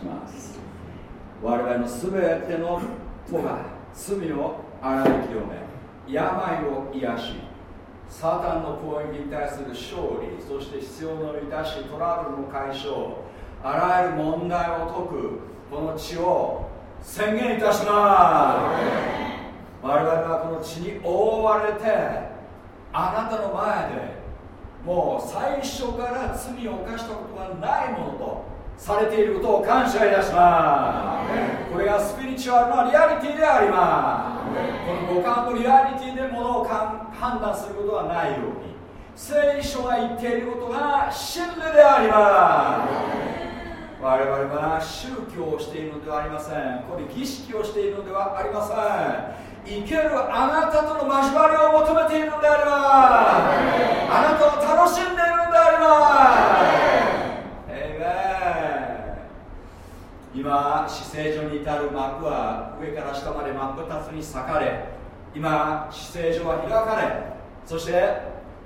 します。我々の全ての戸が罪を洗い清め病を癒しサタンの攻撃に対する勝利そして必要のいたしトラブルの解消あらゆる問題を解くこの地を宣言いたします。我々はこの地に覆われてあなたの前でもう最初から罪を犯したことがないものとされていることを感謝いたしますこれがスピリチュアルなリアリティでありますこの五感のリアリティでものを判断することがないように。聖書が言っていることが真理であります我々は宗教をしているのではありません。これ儀式をしているのではありません。生けるあなたとの交わりを求めているのでありますあなたを楽しんでいるのであります今死聖所に至る幕は上から下まで真っ二つに裂かれ今死聖所は開かれそして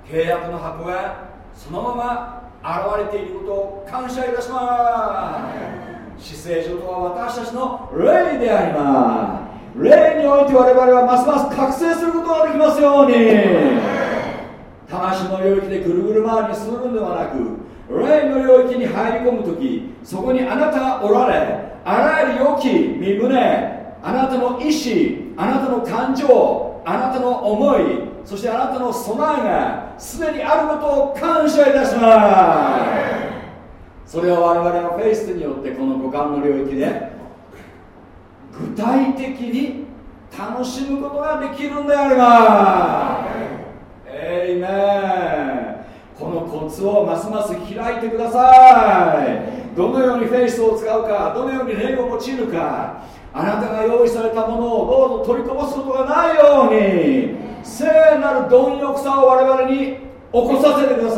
契約の箱がそのまま現れていることを感謝いたします。死聖所とは私たちの霊であります。霊において我々はますます覚醒することができますように。魂の領域でぐるぐる回りにするのではなく霊の領域に入り込む時そこにあなたがおられあらゆる良き身胸あなたの意志あなたの感情あなたの思いそしてあなたの備えがすでにあることを感謝いたします。それを我々のフェイスによってこの五感の領域で具体的に楽しむことができるんであればえいめこのコツをますます開いてください。どのようにフェイスを使うかどのように霊を用いるかあなたが用意されたものをどうぞ取りこぼすことがないように聖なる貪欲さを我々に起こさせてくださ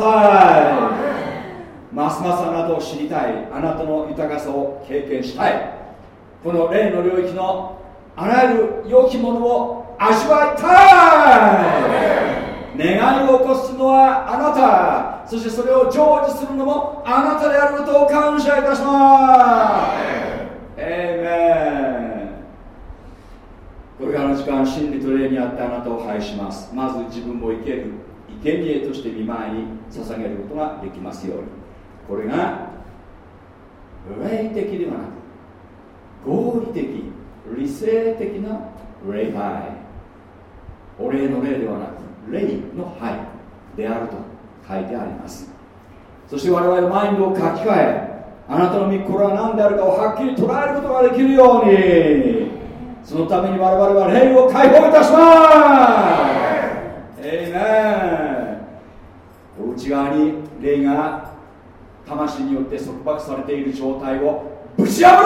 い。ますますあなたを知りたいあなたの豊かさを経験したい。この霊の領域のあらゆる良きものを味わいたい。願いを起こすのはあなた。そしてそれを成就するのもあなたであることを感謝いたします。エイメンこれからの時間真理と霊にあってあなたを拝します。まず自分を生ける生贄として見舞いに捧げることができますように。これが霊的ではなく合理的理性的な礼拝。お礼の礼ではなく礼の拝であると書いてあります。そして我々のマインドを書き換えあなたの御心は何であるかをはっきり捉えることができるようにそのために我々は霊を解放いたします。エイメン。内側に霊が魂によって束縛されている状態をぶち破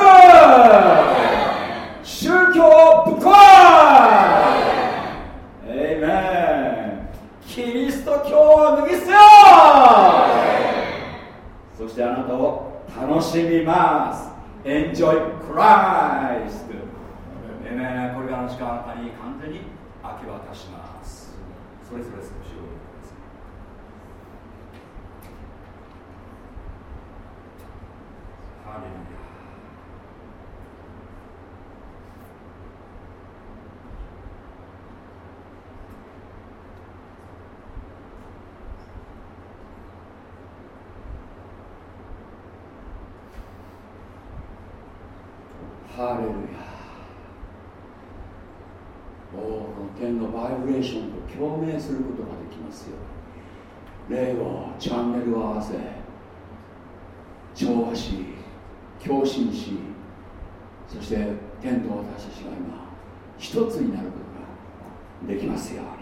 る。宗教をぶっ壊エイメン。キリスト教を脱ぎ捨てよそしてあなたを楽しみます。Enjoy Christ. エイメンこれからの時間あなたに完全に明け渡します。それぞれ少しお願い。ハレルヤ。ハレルヤおこの天のバイブレーションと共鳴することができますよ。霊をチャンネルを合わせ調和し共振しそして天と私たちが今一つになることができますよ。うに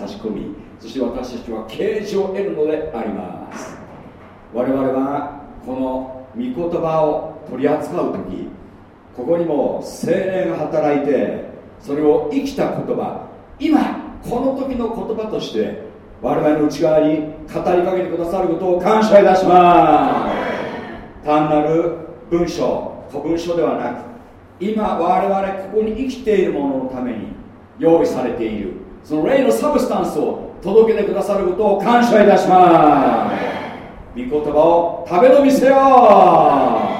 差し込みそして私たちは啓示を得るのであります。我々はこの御言葉を取り扱う時ここにも精霊が働いてそれを生きた言葉今この時の言葉として我々の内側に語りかけてくださることを感謝いたします。単なる文章古文書ではなく今我々ここに生きている者のために用意されている。その霊のサブスタンスを届けてくださることを感謝いたします御言葉を食べ飲みせよ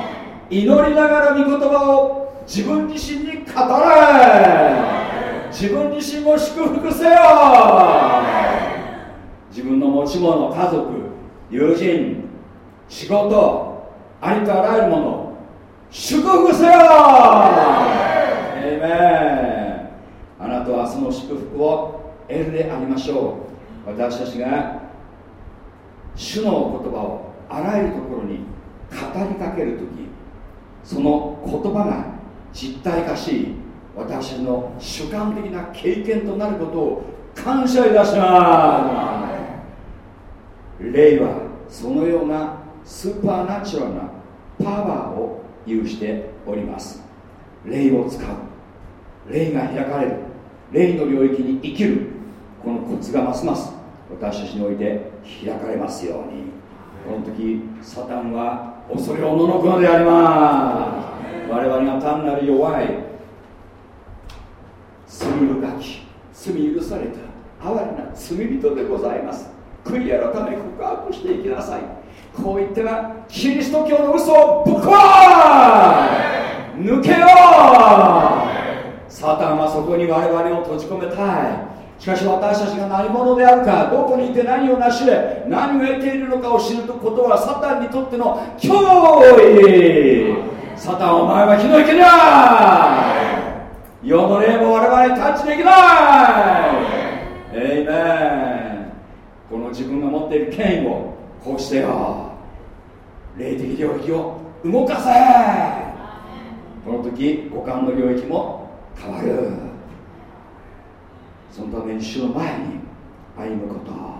祈りながら御言葉を自分自身に語れ自分自身を祝福せよ自分の持ち物家族友人仕事ありと。あらゆるもの祝福せよエイメンあなたはその祝福を得るでありましょう。私たちが主の言葉をあらゆるところに語りかける時その言葉が実体化し私の主観的な経験となることを感謝いたします。霊はそのようなスーパーナチュラルなパワーを有しております。霊を使う。霊が開かれる。霊の領域に生きるこのコツがますます私たちにおいて開かれますように。この時サタンは恐れおののくのであります。我々が単なる弱い罪深き罪許された哀れな罪人でございます。悔い改め告白していきなさい。こう言ってはキリスト教の嘘をぶっ壊抜けよう。サタンはそこに我々を閉じ込めたい。しかし私たちが何者であるかどこにいて何を成し得何を得ているのかを知ることはサタンにとっての脅威。サタンお前は火の池だ世の霊も我々にタッチできない。エイメンこの自分が持っている権威をこうしてよ。霊的領域を動かせ。この時五感の領域も変わる。そのために主の前に歩むこと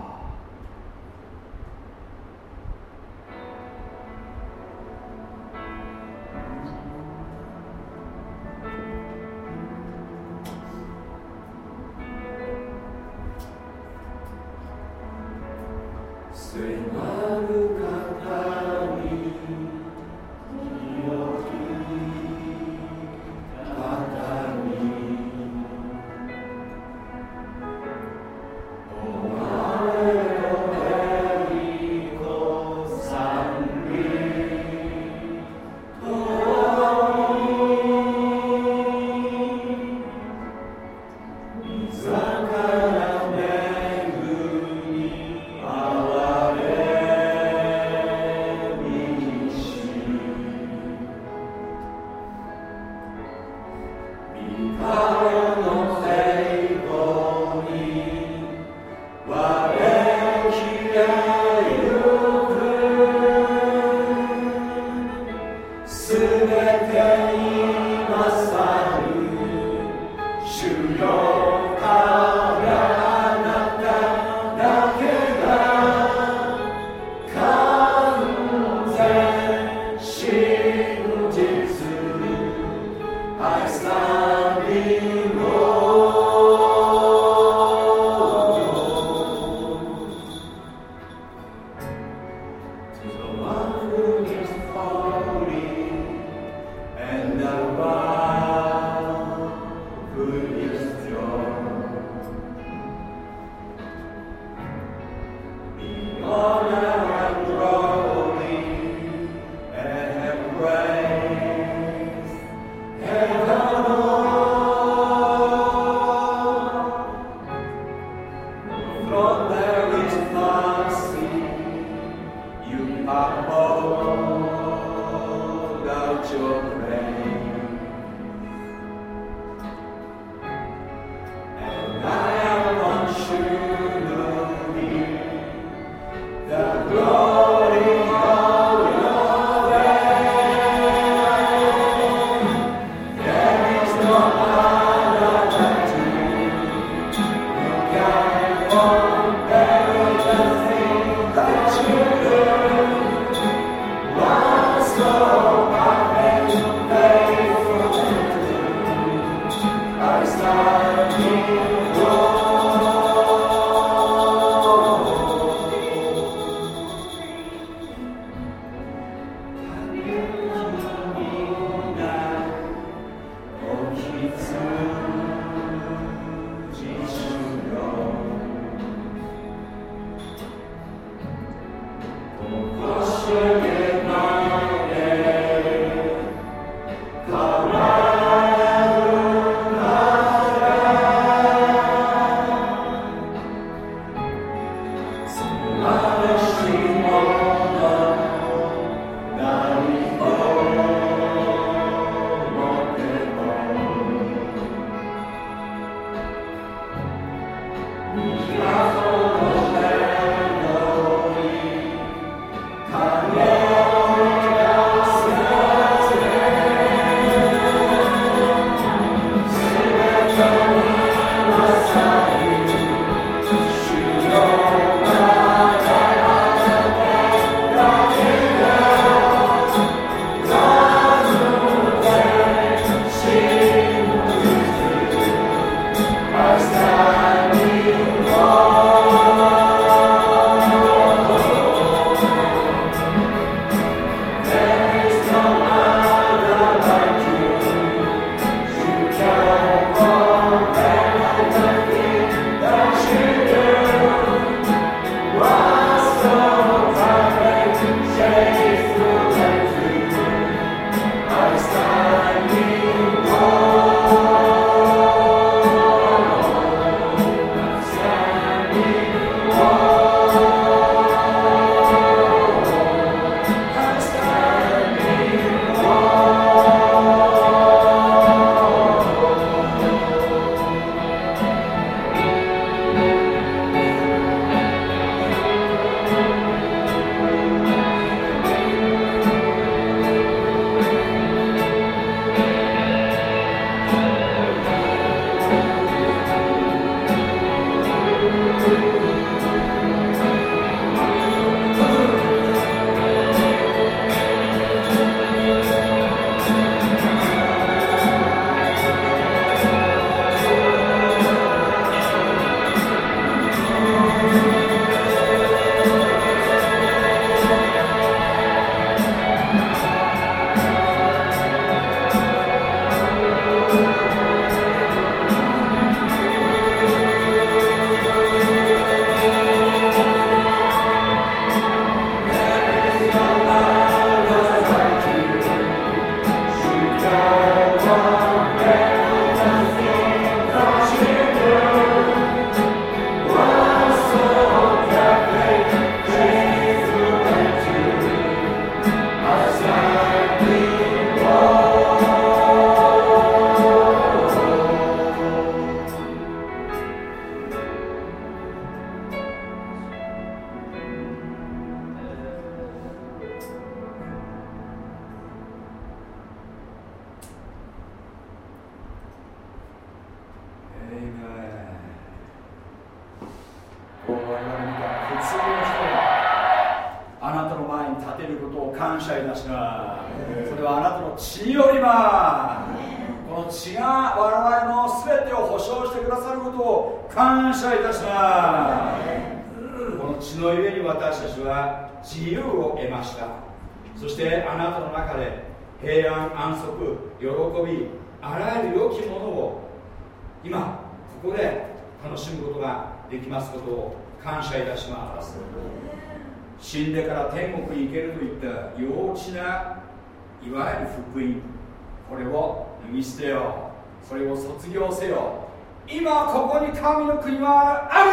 国はあ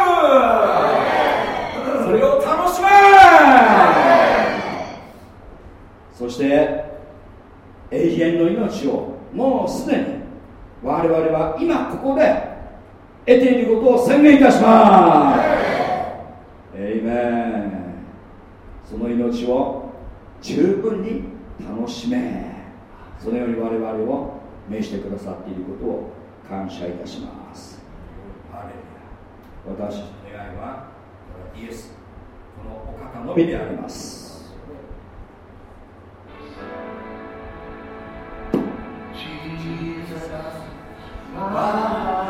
るそれを楽しめそして永遠の命をもうすでに我々は今ここで得ていることを宣言いたしますエイメンその命を十分に楽しめ。そのように我々を召してくださっていることを感謝いたします。私たちの願いはイエスこのお方のみであります。Holy,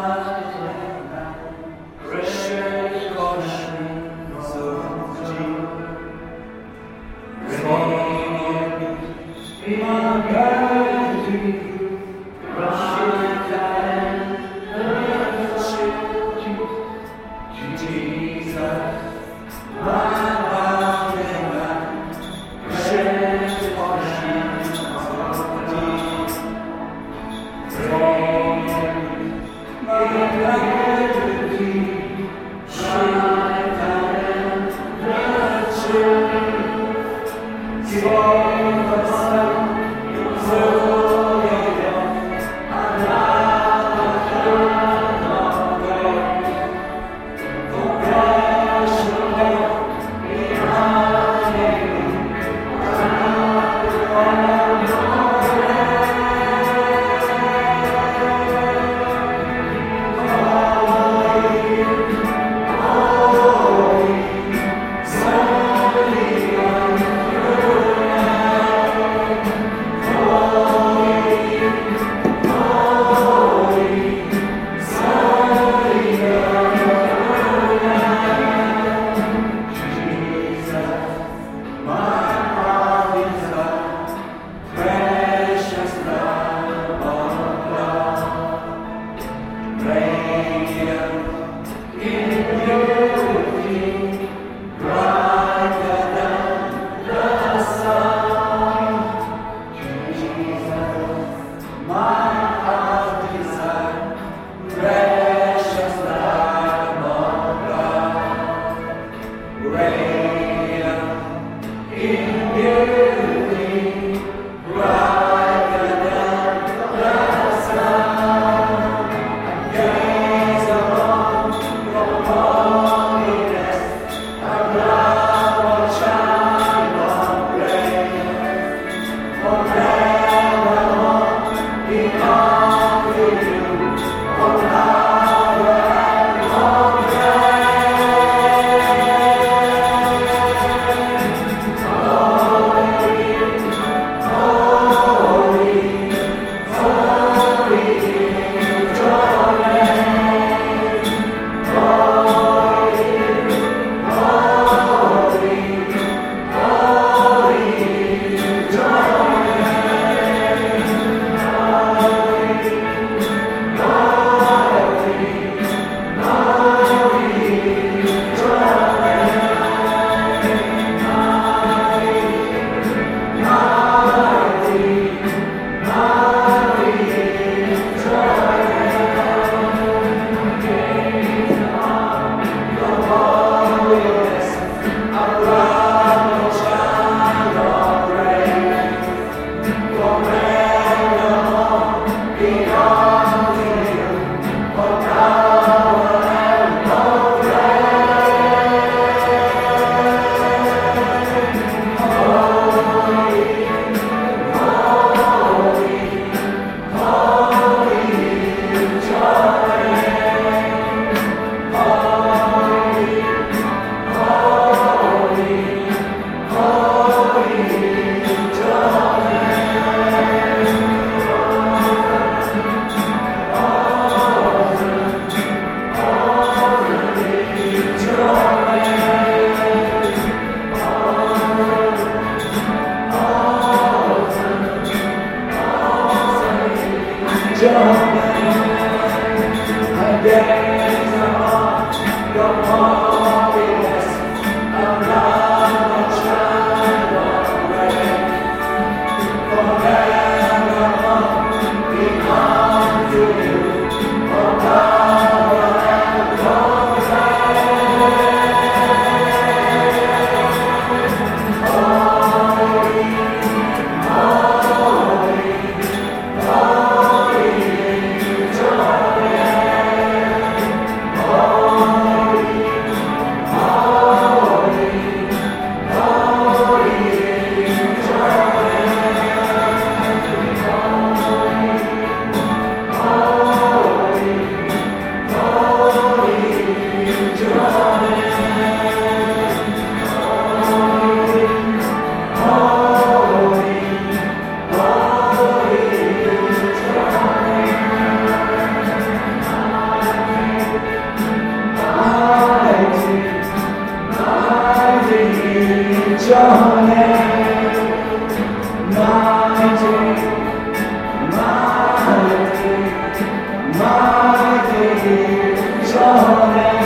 çare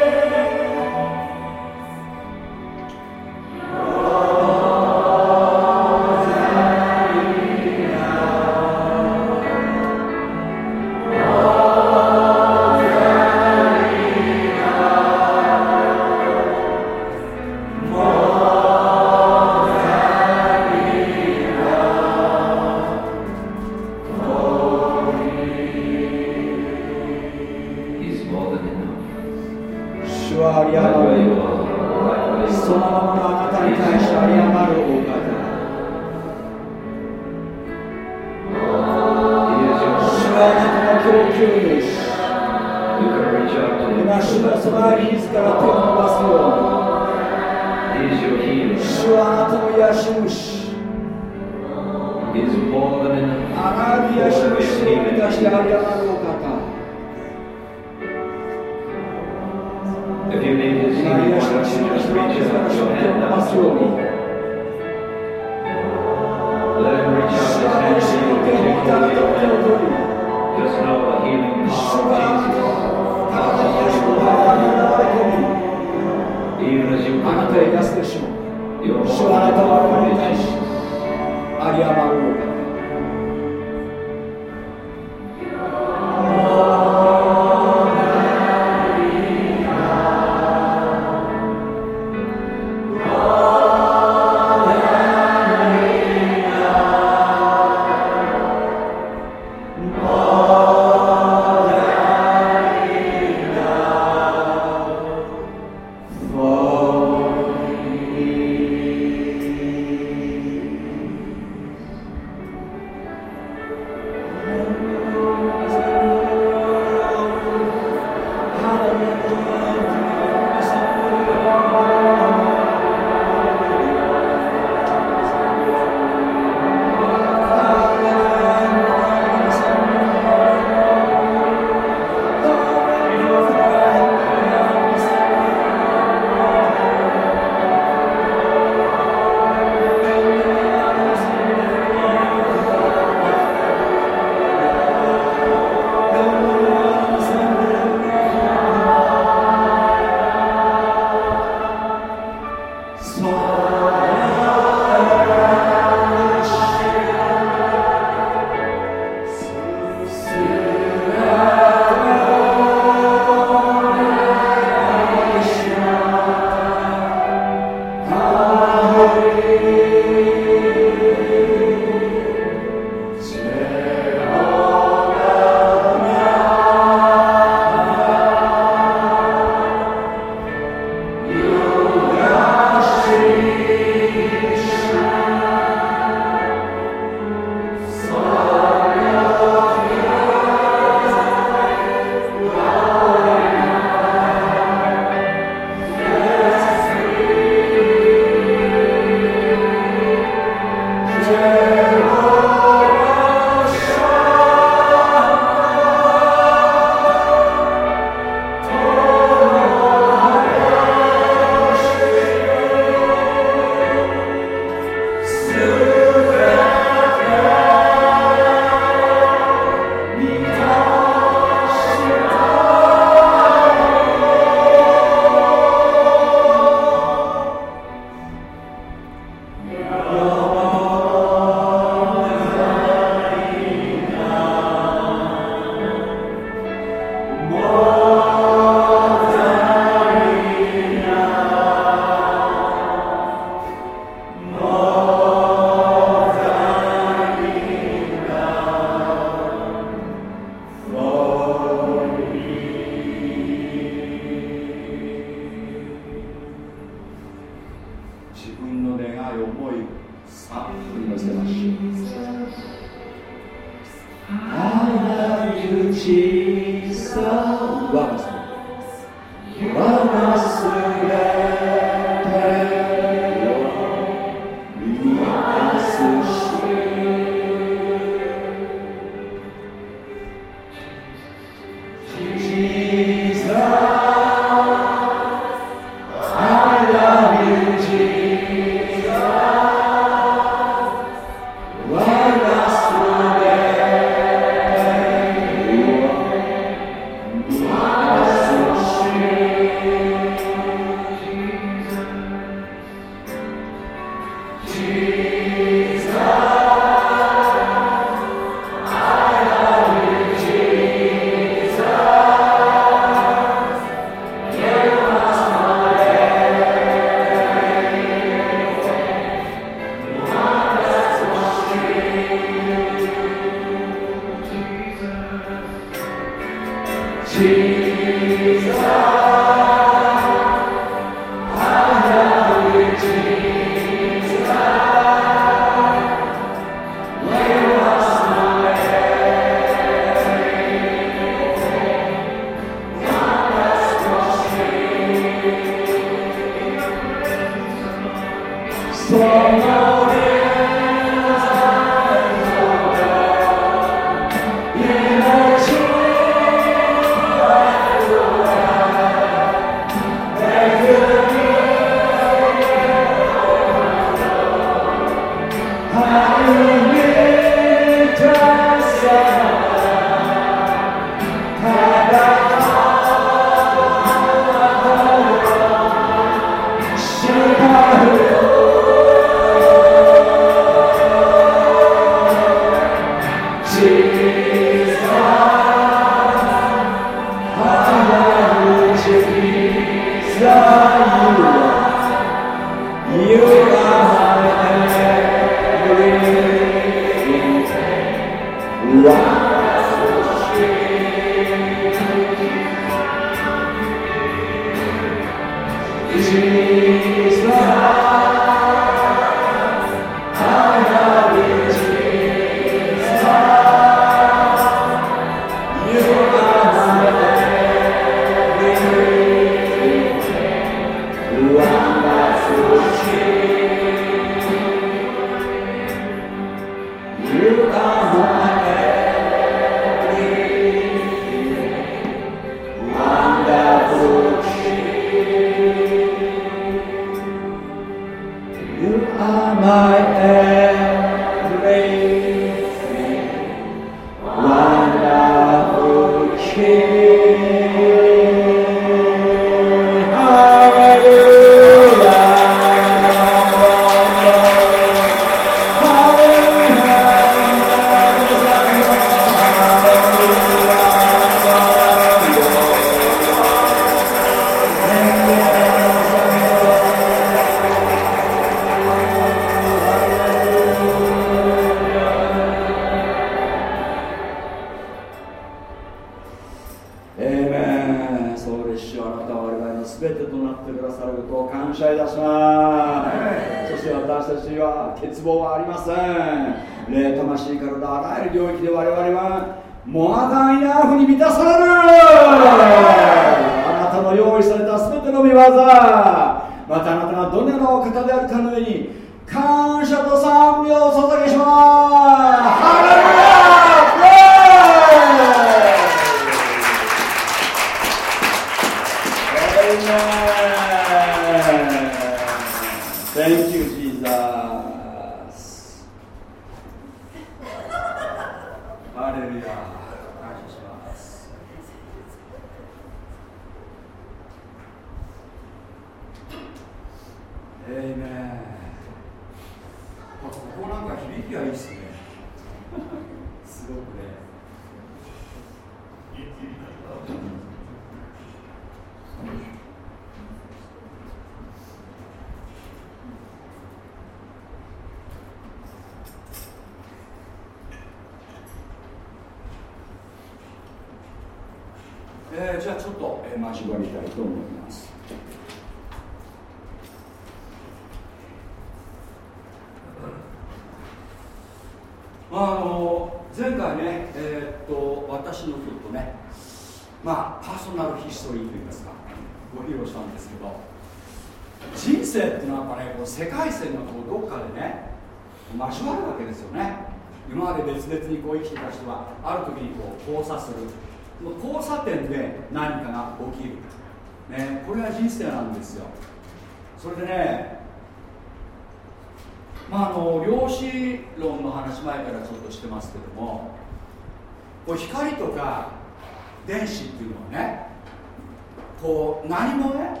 何もね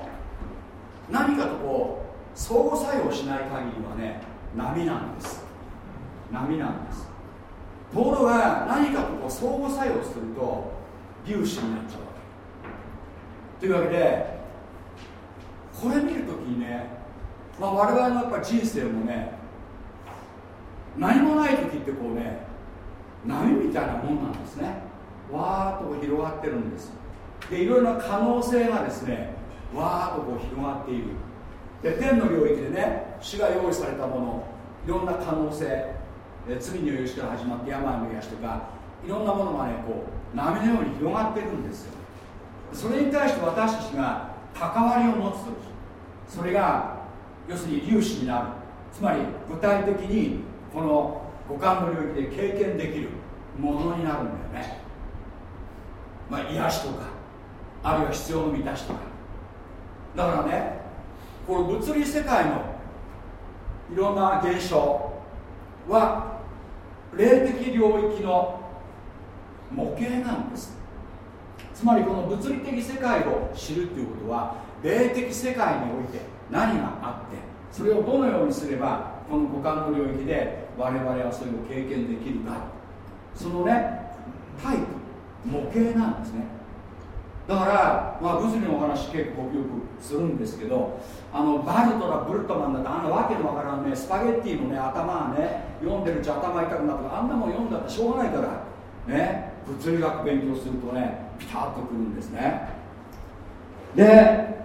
何かとこう相互作用しない限りはね波なんです。波なんです。ところが何かとこう相互作用すると粒子になっちゃうわけ。というわけでこれ見るときにね、まあ、我々のやっぱ人生もね何もない時ってこうね波みたいなもんなんですね。わーっと広がってるんです。でいろいろな可能性がですねわーっとこう広がっている。で天の領域でね死が用意されたものいろんな可能性罪に許しから始まって病の癒しとかいろんなものがねこう波のように広がってるんですよ。それに対して私たちが関わりを持つ時それが要するに粒子になる。つまり具体的にこの五感の領域で経験できるものになるんだよね。まあ癒しとかあるいは必要の満たしとかだからねこの物理世界のいろんな現象は霊的領域の模型なんです。つまりこの物理的世界を知るっていうことは霊的世界において何があってそれをどのようにすればこの五感の領域で我々はそれを経験できるか。そのねタイプ模型なんですね。だから、まあ、物理のお話結構よくするんですけどあのバルトラブルトマンだってあんなわけのわからんねスパゲッティのね頭ね読んでるうち頭痛くなってあんなもん読んだってしょうがないからね物理学勉強するとねピタッとくるんですね。で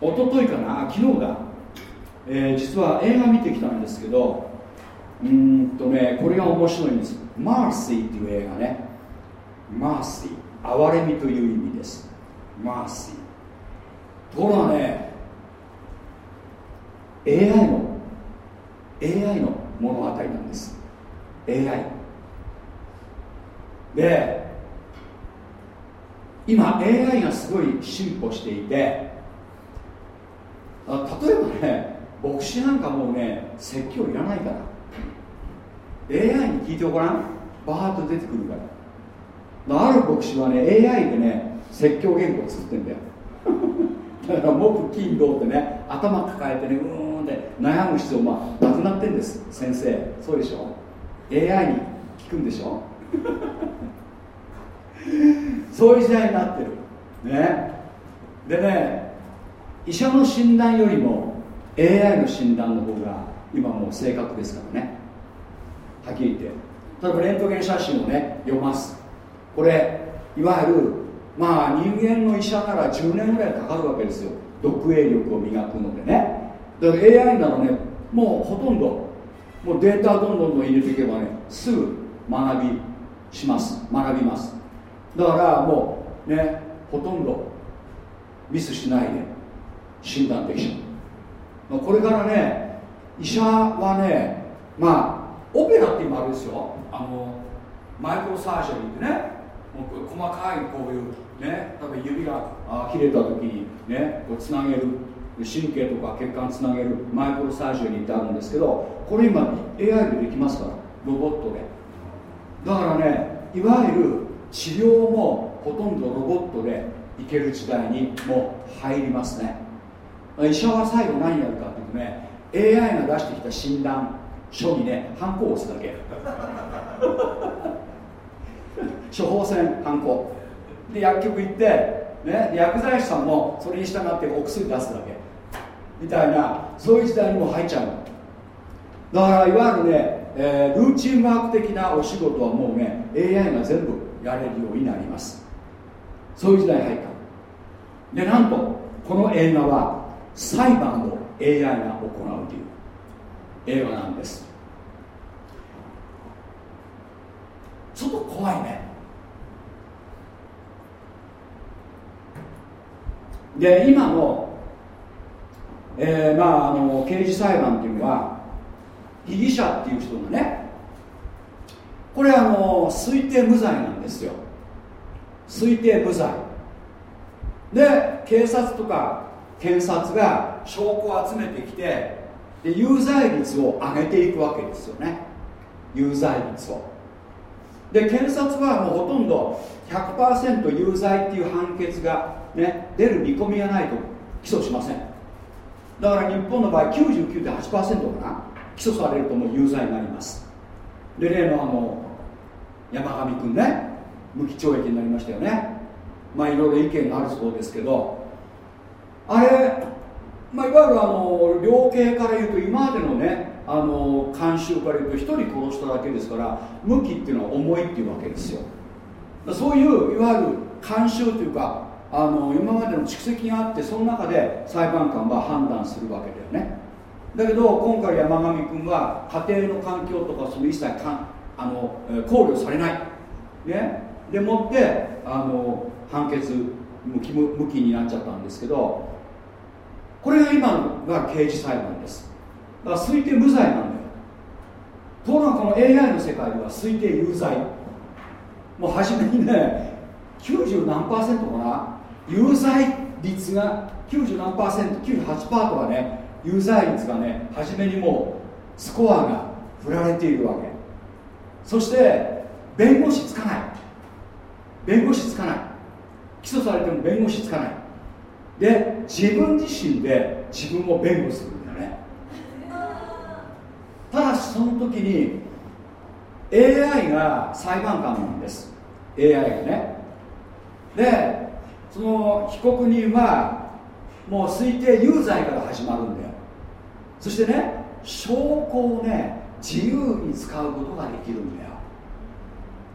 一昨日かな昨日だ、えー、実は映画見てきたんですけどうんとねこれが面白いんです。マーシーっていう映画ね。マーシー。憐れみという意味です。マーシー。ところがね AI の AI の物語なんです。AI で今 AI がすごい進歩していて例えばね牧師なんかもうね説教いらないから。AI に聞いてごらん。バーッと出てくるから。ある牧師はね AI でね説教原稿作ってんだよ。だから木金土ってね頭抱えてねうーんって悩む必要まあなくなってんです。先生そうでしょ？AI に聞くんでしょ？そういう時代になってる。ね。でね医者の診断よりも AI の診断の方が今もう正確ですからね。はっきり言って。例えばレントゲン写真をね読ます。これいわゆるまあ人間の医者なら10年ぐらいかかるわけですよ。読影力を磨くのでね。だから AI ならねもうほとんどもうデータどんどんどん入れていけばねすぐ学びします。学びます。だからもうねほとんどミスしないで診断できちゃう。これからね医者はねまあオペラって今あるですよ。あのマイクロサージャリーってね。細かいこういうね例えば指があ切れた時にねこうつなげる神経とか血管つなげるマイクロサージャリーってあるんですけどこれ今 AI でできますからロボットで。だからねいわゆる治療もほとんどロボットでいける時代にもう入りますね。医者は最後何やるかっていうとね AI が出してきた診断書にねハンコを押すだけ。処方箋ハンコ。で薬局行って、ね、薬剤師さんもそれに従ってお薬出すだけ。みたいなそういう時代にも入っちゃうだからいわゆるね、えー、ルーチンワーク的なお仕事はもうね AI が全部やれるようになります。そういう時代に入った。でなんとこの映画は裁判を AI が行うという。映画なんです。ちょっと怖いね。で今の、えー、まああの刑事裁判っていうのは被疑者っていう人がねこれあの推定無罪なんですよ。推定無罪。で警察とか検察が証拠を集めてきてで有罪率を上げていくわけですよね。有罪率を。で検察はもうほとんど100%有罪っていう判決が、ね、出る見込みがないと起訴しません。だから日本の場合99.8%かな起訴されるともう有罪になります。で例のあの山上君ね無期懲役になりましたよね。まあいろいろ意見があるそうですけどあれ、まあ、いわゆるあの量刑から言うと今までのねあの慣習から言うと1人殺しただけですから無期っていうのは重いっていうわけですよ。そういういわゆる慣習というかあの今までの蓄積があってその中で裁判官は判断するわけだよね。だけど今回山上君は家庭の環境とかその一切かあの考慮されない、ね、でもってあの判決無期無期になっちゃったんですけどこれが今が刑事裁判です。だから推定無罪なんだよ。ところがこの AI の世界では推定有罪。もう初めにね90何パーセントかな。有罪率が90何パーセント98%とかね有罪率がね初めにもうスコアが振られているわけ。そして弁護士つかない。弁護士つかない。起訴されても弁護士つかない。で自分自身で自分を弁護するんだね。ただしその時に AI が裁判官なんです。AI がね。でその被告人はもう推定有罪から始まるんだよ。そしてね証拠をね自由に使うことができるんだよ。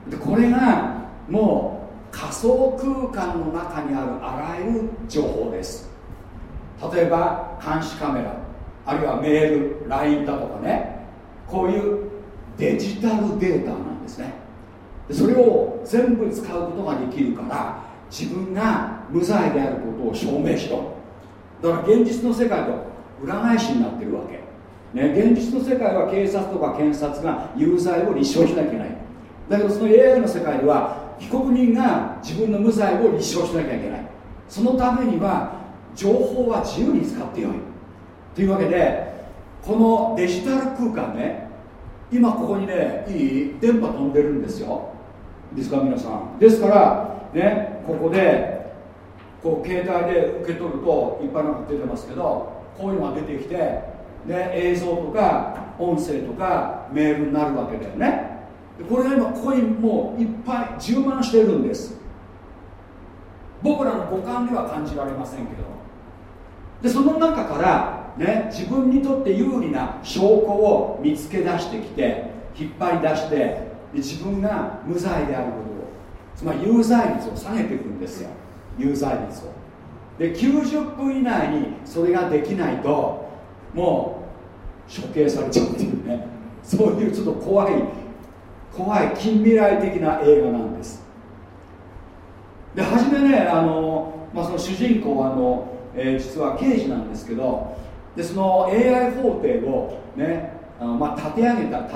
でこれがもう仮想空間の中にあるあらゆる情報です。例えば監視カメラあるいはメール LINE だとかね。こういうデジタルデータなんですね。でそれを全部使うことができるから自分が無罪であることを証明しろ。だから現実の世界と裏返しになってるわけ、ね、現実の世界は警察とか検察が有罪を立証しなきゃいけない。だけどその AI の世界では被告人が自分の無罪を立証しなきゃいけない。そのためには情報は自由に使ってよい。というわけでこのデジタル空間ね今ここにねいい電波飛んでるんですよ。ですか皆さん。ですからねここでこう携帯で受け取るといっぱいなんか出てますけどこういうのが出てきてで映像とか音声とかメールになるわけだよね。これが今ここにもういっぱい充満してるんです。僕らの五感では感じられませんけど。でその中からね自分にとって有利な証拠を見つけ出してきて引っ張り出して自分が無罪であることつまり有罪率を下げていくんですよ。有罪率を。で90分以内にそれができないともう処刑されちゃうっていうね。そういうちょっと怖い怖い近未来的な映画なんです。で初めねあの、まあ、その主人公はあの、えー、実は刑事なんですけどでその AI 法廷をねあ、まあ、立て上げた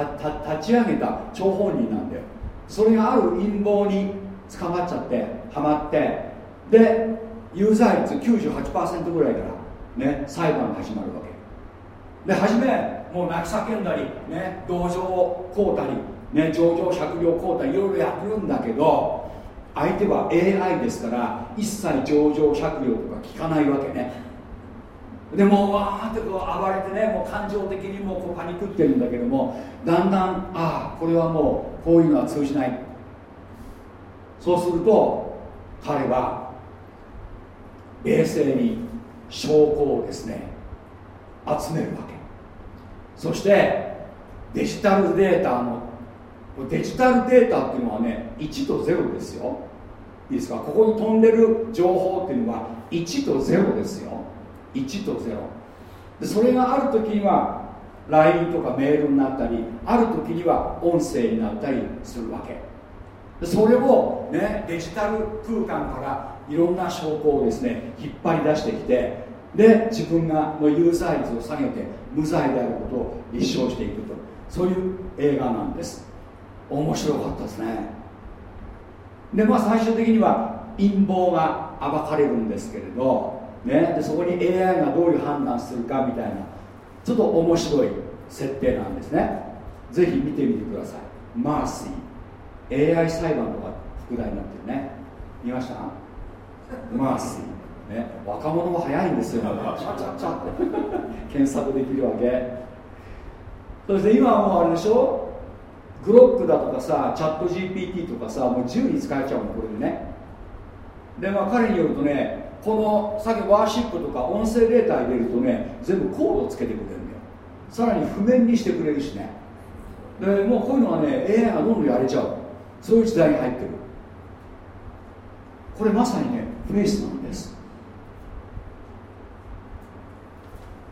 立ち上げた張本人なんだよ。それがある陰謀に捕まっちゃってはまって。で有罪率98%ぐらいからね裁判が始まるわけ。で初めもう泣き叫んだりね同情をこうたりね、上場酌量交代いろいろやるんだけど相手は AI ですから一切上場酌量とか聞かないわけね。でもうわーってこう暴れてねもう感情的にもこうパニクってるんだけどもだんだんああこれはもうこういうのは通じない。そうすると彼は冷静に証拠をですね集めるわけ。そしてデジタルデータのデジタルデータっていうのはね1と0ですよ。いいですか？ここに飛んでる情報っていうのは1と0ですよ。1と0でそれがある時には LINE とかメールになったりある時には音声になったりするわけ。それをねデジタル空間からいろんな証拠をですね引っ張り出してきてで自分がの有罪率を下げて無罪であることを立証していくと。そういう映画なんです。面白かったですね。でまあ最終的には陰謀が暴かれるんですけれど、ね、でそこに AI がどういう判断するかみたいなちょっと面白い設定なんですね。ぜひ見てみてください。マーシー。AI 裁判とか副題になってるね。見ました？マーシーね、若者も早いんですよ、チャチャチャって。検索できるわけ。そして今はもうあれでしょ？グロックだとかさチャット GPT とかさもう自由に使えちゃうのこれでね。でまあ彼によるとねこのさっきワーシップとか音声データ入れるとね全部コードつけてくれるんだよ。さらに譜面にしてくれるしね。でもうこういうのはね AI がどんどんやれちゃう。そういう時代に入ってる。これまさにねフェイスなんです。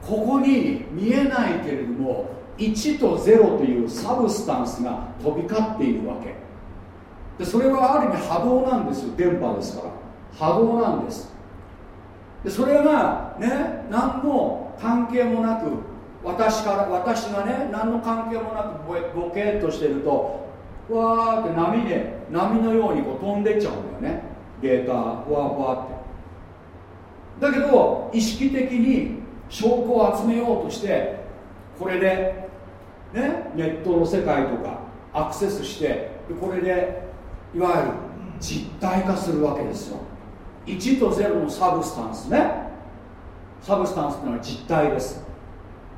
ここに見えないけれども1と0というサブスタンスが飛び交っているわけ。でそれはある意味波動なんですよ。電波ですから。波動なんです。でそれがね何の関係もなく私から私がね何の関係もなくボケっとしてるとわーって波で波のようにこう飛んでっちゃうんだよね。データふわふわって。だけど意識的に証拠を集めようとしてこれで、ね、ネットの世界とかアクセスしてこれでいわゆる実体化するわけですよ。1と0の substance ね。 substance っていうのは実体です。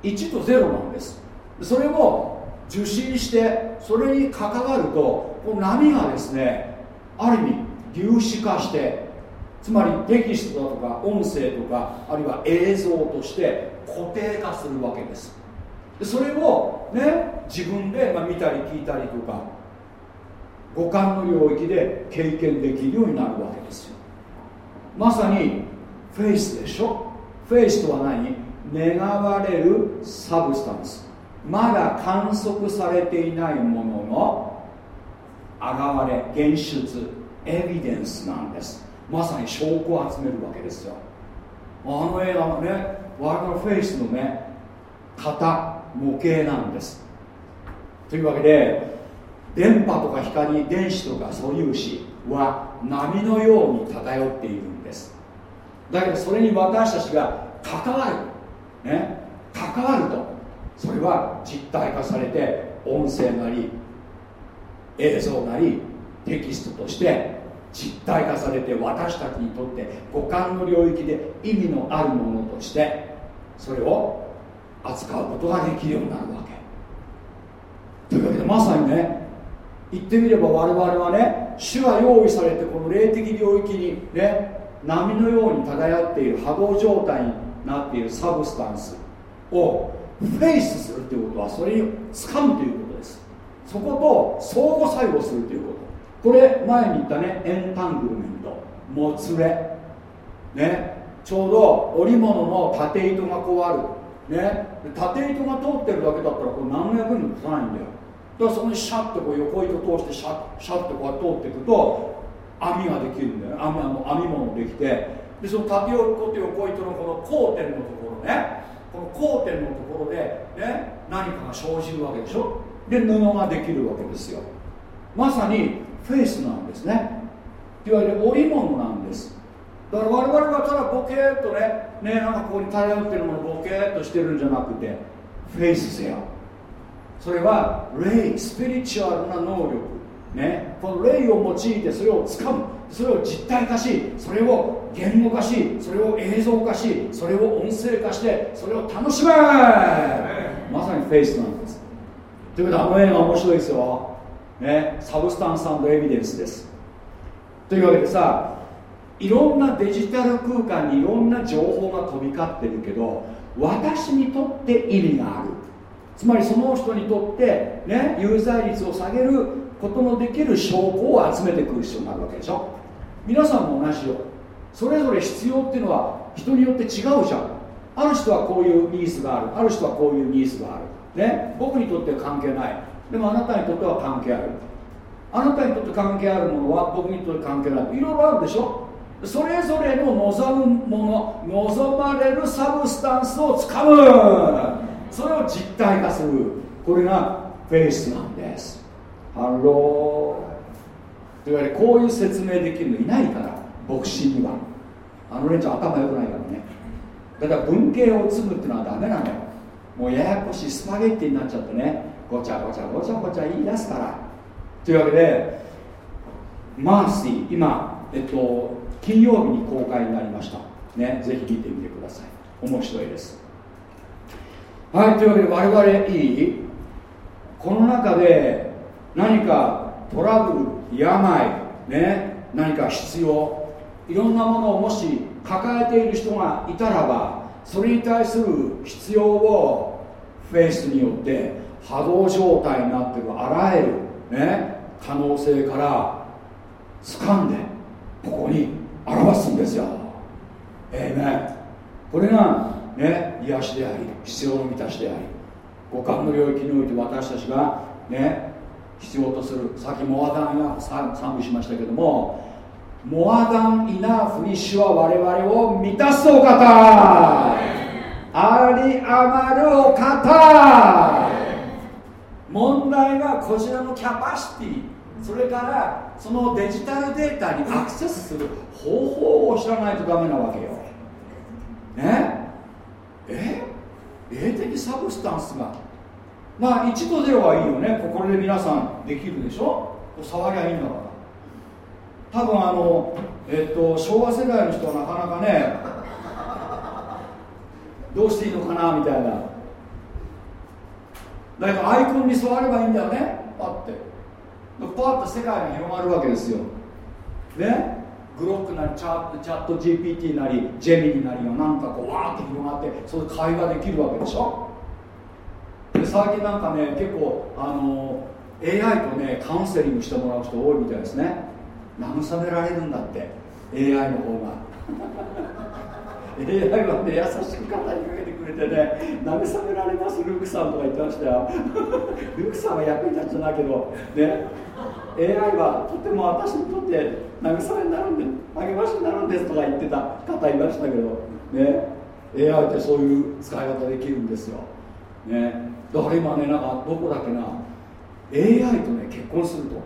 1と0なんです。それを受信してそれに関わるとこの波がですねある意味粒子化してつまりテキストだとか音声とかあるいは映像として固定化するわけです。でそれをね自分で、ま見たり聞いたりとか五感の領域で経験できるようになるわけですよ。まさにフェイスでしょ？フェイスとは何？願われる substance。まだ観測されていないものの現れ現出エビデンスなんです。まさに証拠を集めるわけですよ。あの映画のね我々のフェイスのね型模型なんです。というわけで電波とか光電子とか素粒子は波のように漂っているんです。だけどそれに私たちが関わる。ね関わると。それは実体化されて音声なり映像なりテキストとして実体化されて私たちにとって五感の領域で意味のあるものとしてそれを扱うことができるようになるわけ。というわけでまさにね言ってみれば我々はね主が用意されてこの霊的領域にね波のように漂っている波動状態になっているサブスタンスをフェイスするということはそれを掴むということです。そこと相互作用するということ。これ前に言ったねエンタングルメント。もつれ。ね。ちょうど織物の縦糸がこうある。ね。縦糸が通ってるだけだったらこれ何の役にも立たないんだよ。だからそこにシャッとこう横糸通してシャッシャッとこう通っていくと網ができるんだよ網網物できて。でその縦横と横糸のこの交点のところね。この交点のところで、ね、何かが生じるわけでしょ？で布ができるわけですよ。まさにフェイスなんですね。いわゆる織物なんです。だから我々がただボケーっとねねなんかここに漂ってるものボケーっとしてるんじゃなくてフェイスせよそれは霊スピリチュアルな能力。ねこの霊を用いてそれをつかむ。それを実体化しそれを言語化しそれを映像化しそれを音声化してそれを楽しめまさにフェイスなんです。ということであの映画面白いですよ。ね、サブスタンスエビデンスです。というわけでさいろんなデジタル空間にいろんな情報が飛び交ってるけど私にとって意味がある。つまりその人にとって、ね、有罪率を下げることのできる証拠を集めてくる必要があるわけでしょ皆さんも同じよそれぞれ必要っていうのは人によって違うじゃん。ある人はこういうニーズがある。ある人はこういうニーズがある。ね？僕にとっては関係ない。でもあなたにとっては関係ある。あなたにとって関係あるものは僕にとって関係ない。いろいろあるでしょ？それぞれの望むもの望まれる substance をつかむ。それを実体化する。これがフェイスなんです。ハロー。と言われこういう説明できるのいないから牧師には。あの連中頭良くないからね。だから文系を積むっていうのはダメなのよ。もうややこしいスパゲッティになっちゃってね。ごちゃごちゃごちゃごちゃ言い出すから。というわけでマーシー今えっと金曜日に公開になりました。ねぜひ見てみてください。面白いです。はいというわけで我々いい？この中で何かトラブル病ね何か必要いろんなものをもし抱えている人がいたらばそれに対する必要をフェイスによって波動状態になってるあらゆる、ね、可能性から掴んでここに表すんですよ。ええねこれがね癒しであり必要の満たしであり五感の領域において私たちがね必要とするさっきモアダンが賛美しましたけどもモアダンイナーフに主は我々を満たすお方。あり余るお方。問題はこちらのキャパシティ。それからそのデジタルデータにアクセスする方法を知らないとダメなわけよ。ね？え？霊的サブスタンスがまあ1と0はいいよね。これで皆さんできるでしょ？触りゃいいんだから。多分あの、えっと、昭和世代の人はなかなかねどうしていいのかなみたいな。だからアイコンに座ればいいんだよね。パッて。パッと世界が広がるわけですよ。ね？グロックなりチャチャット GPT なりジェミニなりがなんかこうわーって広がってそれで会話できるわけでしょ？最近なんかね結構あの AI とねカウンセリングしてもらう人多いみたいですね。慰められるんだって AI の方が。AI はね優しく肩にかけてくれてね慰められますルークさんとか言ってましたよ。ルークさんは役に立つんだけどね。AI はとても私にとって慰めになるんで励ましになるんですとか言ってた方いましたけどね。AI ってそういう使い方できるんですよ、ね、だから今ねなんかどこだっけな。AI とね結婚すると。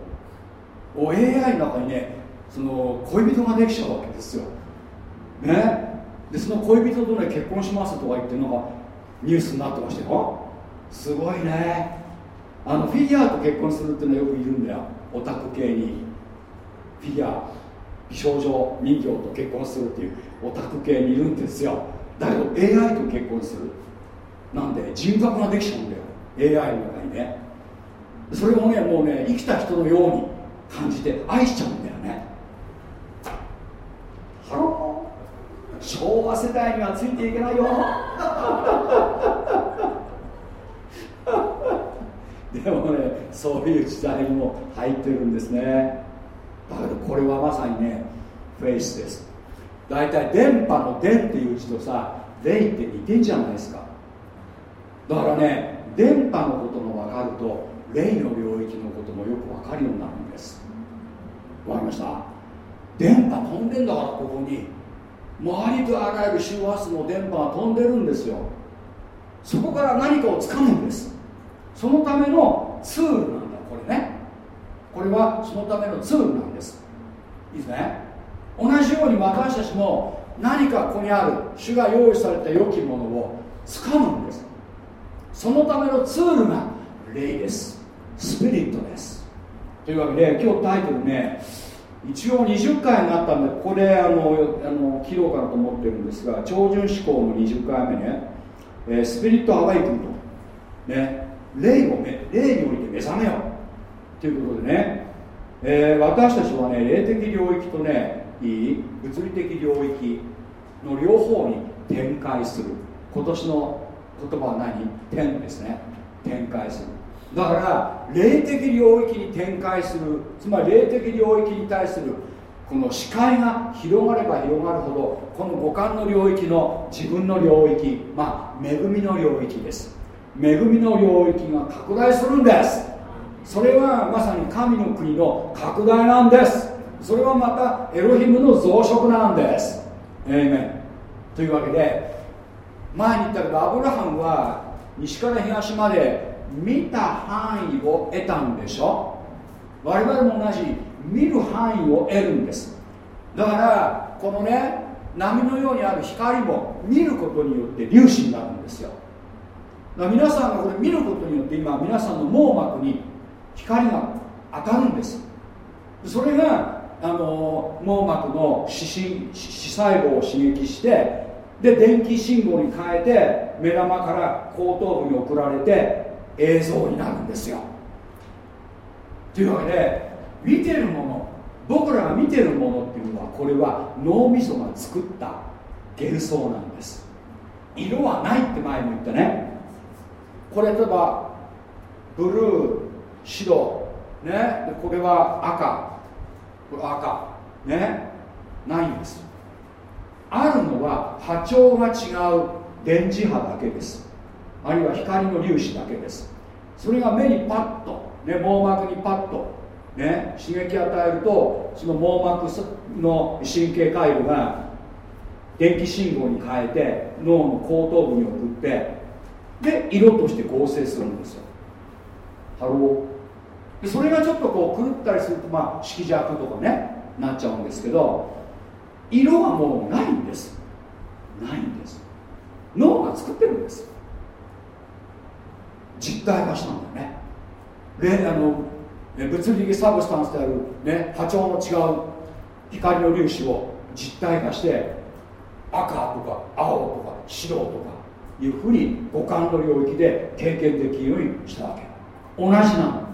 お AI の中にねその恋人ができちゃうわけですよ。ね。でその恋人とね結婚しますとか言ってなんかニュースになってましたよ。すごいね。あのフィギュアと結婚するっていうのはよくいるんだよ。オタク系に。フィギュア。美少女人形と結婚するっていうオタク系にいるんですよ。だけど AI と結婚する。なんで人格ができちゃうんだよ。AI の中にね。それをねもうね生きた人のように感じて愛しちゃうんだよね。 Hello。昭和世代にはついていけないよ。でもねそういう時代にも入ってるんですね。だけどこれはまさにねフェイスです。大体電波の電っていう字とさ霊って似てんじゃないですか。だからね電波のことが分かると霊の領域のこともよく分かるようになるんです。分かりました？電波飛んでんだからここに。周りとあらゆる周波数の電波が飛んでるんですよ。そこから何かをつかむんです。そのためのツールなんだこれね。これはそのためのツールなんです。いいですね？同じように私たちも何かここにある主が用意された良きものを掴むんです。そのためのツールが霊です。スピリットです。というわけで今日タイトルね一応20回になったんでこれあのあの切ろうかなと思ってるんですが超純思考の20回目ね、えー、スピリットアワイクンとね霊を霊において目覚めよう。ということでね、えー、私たちはね霊的領域とねいい物理的領域の両方に展開する。今年の言葉は何？天ですね。展開する。だから霊的領域に展開する。つまり霊的領域に対するこの視界が広がれば広がるほどこの五感の領域の自分の領域まあ恵みの領域です。恵みの領域が拡大するんです。それはまさに神の国の拡大なんです。それはまたエロヒムの増殖なんです。えー、というわけで前に言ったけどアブラハムは西から東まで見た範囲を得たんでしょ？我々も同じ見る範囲を得るんです。だからこのね波のようにある光も見ることによって粒子になるんですよ。だから皆さんがこれ見ることによって今皆さんの網膜に光が当たるんです。それがあの網膜の視視細胞を刺激してで電気信号に変えて目玉から後頭部に送られて映像になるんですよ。というわけで見てるもの僕らが見てるものっていうのはこれは脳みそが作った幻想なんです。色はないって前も言ったね。これ例えばブルー白ねこれは赤。これ赤。ねないんです。あるのは波長が違う電磁波だけです。あるいは光の粒子だけです。それが目にパッと、ね、網膜にパッと、ね、刺激与えるとその網膜の神経回路が電気信号に変えて脳の後頭部に送ってで色として合成するんですよ。 Hello。でそれがちょっとこう狂ったりするとまあ色弱とかねなっちゃうんですけど色はもうないんです。ないんです。脳が作ってるんです。実体化したんだよね。であの物理的サブスタンスである、ね、波長の違う光の粒子を実体化して赤とか青とか白とかいうふうに五感の領域で経験できるようにしたわけ。同じなの。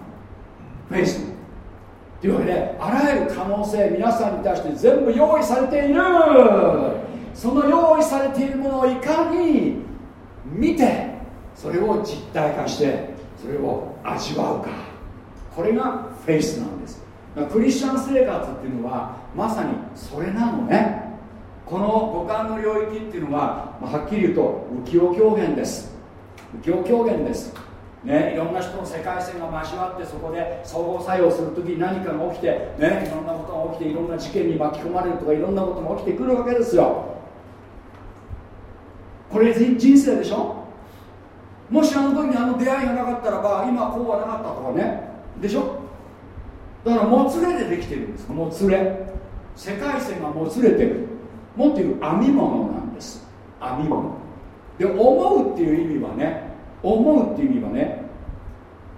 フェイスというわけであらゆる可能性皆さんに対して全部用意されている。その用意されているものをいかに見てそれを実体化してそれを味わうか。これがフェイスなんです。クリスチャン生活っていうのはまさにそれなのね。この五感の領域っていうのは、ま、はっきり言うと浮世狂言です。浮世狂言です。ね、いろんな人の世界線が交わってそこで相互作用するときに何かが起きて、ね、いろんなことが起きていろんな事件に巻き込まれるとかいろんなことが起きてくるわけですよ。これ人生でしょ？もしあの時にあの出会いがなかったらば今こうはなかったとかね。でしょ？だからもつれでできてるんですもつれ。世界線がもつれてる。もっと言う編み物なんです。編み物。で思うっていう意味はね思うっていう意味はね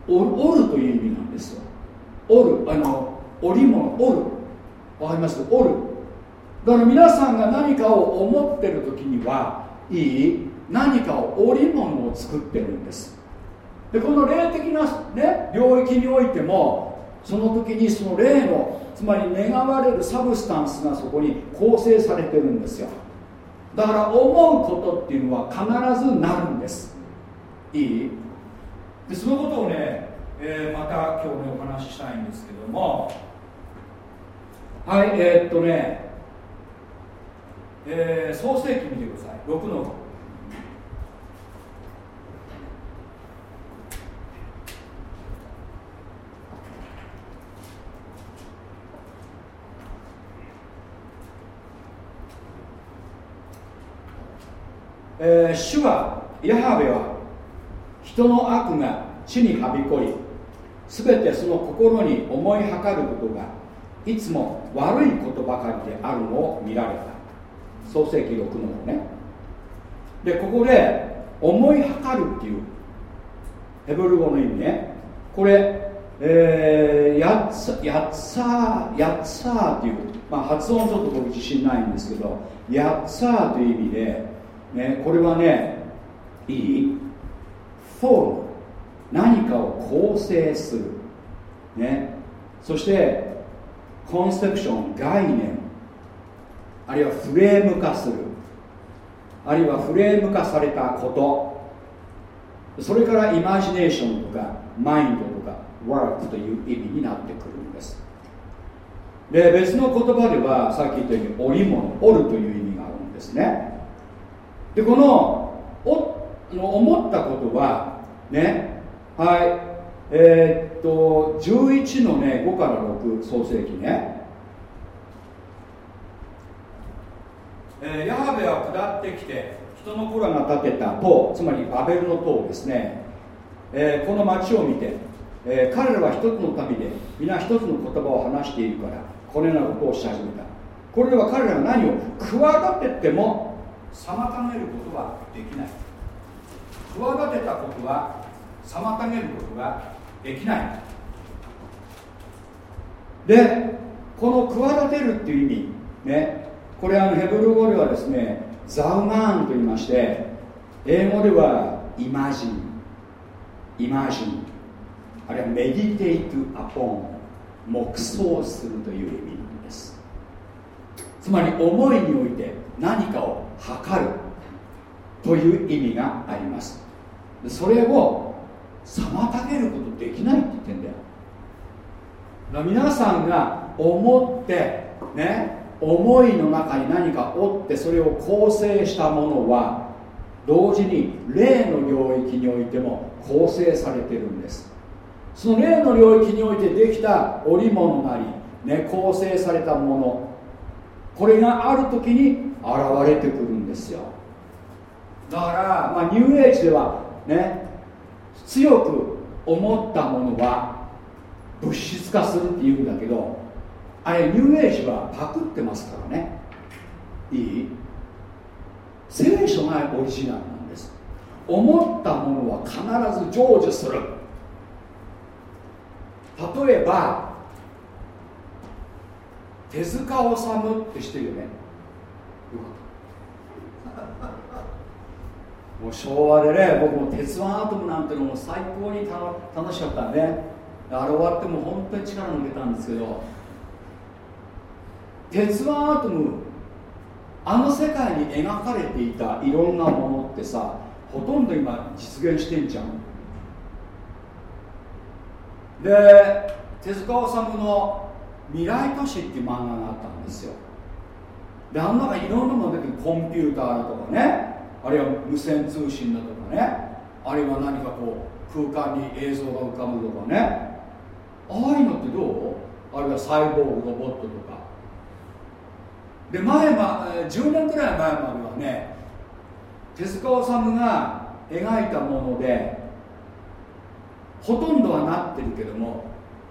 折るという意味なんですよ。折るあの織物折る。わかります？折る。だから皆さんが何かを思ってる時にはいい何かを織物を作ってるんです。でこの霊的な、ね、領域においてもその時にその霊のつまり願われるサブスタンスがそこに構成されてるんですよ。だから思うことっていうのは必ずなるんです。いい？でそのことをね、えー、また今日ねお話ししたいんですけども。はいえー、っとね、えー、創世記見てください。6のえー、主はヤハベは人の悪が地にはびこり全てその心に思いはかることがいつも悪いことばかりであるのを見られた。創世記録のね。でここで思いはかるっていうヘブル語の意味ね。これ、えー、やっさやっさやっさっていう、まあ、発音ちょっと僕自信ないんですけどやっさという意味で、ね、これはねいい？フォーム何かを構成する、ね、そしてコンセプション概念。あるいはフレーム化する。あるいはフレーム化されたこと。それからイマジネーションとかマインドとかワークという意味になってくるんです。で別の言葉ではさっき言ったように織物織るという意味があるんですね。でこの思ったことはね。はい。えー、っと11のね5から6創世記ね。えー、ヤハベは下ってきて人の子らが建てた塔つまりバベルの塔ですね、えー、この町を見て、えー、彼らは一つの民で皆一つの言葉を話しているからこのようなことをし始めた。これでは彼らが何を企てても妨げることはできない。企てたことは妨げることができない。でこの企てるっていう意味ねこれあのヘブル語ではですねザウマーンと言いまして英語ではイマジンイマジンあるいはメディテイトアポン黙想するという意味です。つまり思いにおいて何かを測るという意味があります。それを妨げることできないって言ってんだよ。だ皆さんが思ってね思いの中に何か折ってそれを構成したものは同時に霊の領域においても構成されてるんです。その霊の領域においてできた織物なり、ね、構成されたものこれがある時に現れてくるんですよ。だから、まあ、ニューエイジではね強く思ったものは物質化するって言うんだけどあれニューエイジはパクってますからね。いい？聖書がオリジナルなんです。思ったものは必ず成就する。例えば手塚治虫って知ってるよね？もう昭和でね僕も「鉄腕アトム」なんてのも最高に楽しかったねあれ終わっても本当に力抜けたんですけど鉄腕アトムあの世界に描かれていたいろんなものってさほとんど今実現してんじゃん。で手塚治虫の「未来都市」っていう漫画があったんですよ。であん中いろんなもの出てる。コンピューターだとかね。あるいは無線通信だとかね。あるいは何かこう空間に映像が浮かぶとかね。ああいうのってどう？あるいはサイボーグロボットとか。で前ま10年くらい前まではね手塚治虫が描いたものでほとんどはなってるけども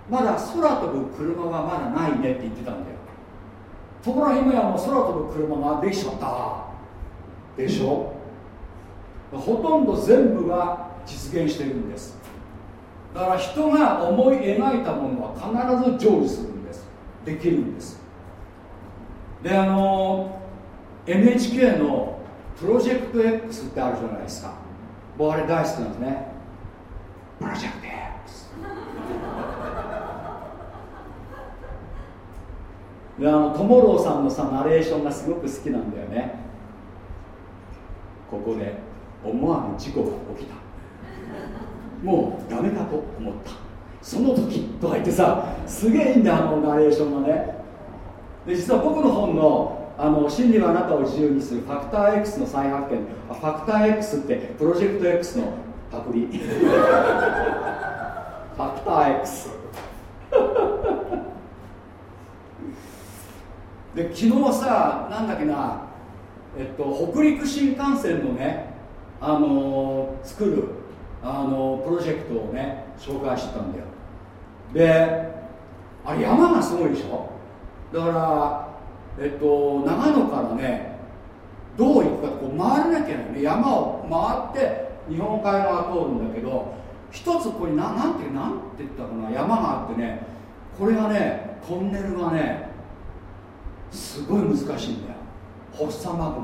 まだ空飛ぶ車はまだないねって言ってたんだよ。ところが今やもう空飛ぶ車ができちゃった。でしょ？ほとんど全部が実現してるんです。だから人が思い描いたものは必ず成就するんです。できるんです。であの NHK のプロジェクト X ってあるじゃないですか。僕あれ大好きなんですね。プロジェクト X であのトモローさんのさナレーションがすごく好きなんだよね。ここで。思わぬ事故が起きた。もうダメかと思った。その時とか言ってさすげえいいんだあのナレーションがね。で実は僕の本のあの真理はあなたを自由にするファクター X の再発見。ファクター X ってプロジェクト X のパクリ。ファクター X で昨日はさなんだっけな。えっと北陸新幹線のねあの、作るあの、プロジェクトをね紹介してたんだよ。であれ山がすごいでしょ？だからえっと長野からねどう行くかこう回らなきゃいけないね。山を回って日本海側通るんだけど一つここにななんてなんて言ったかな山があってねこれがねトンネルがねすごい難しいんだよ。ホッサマグ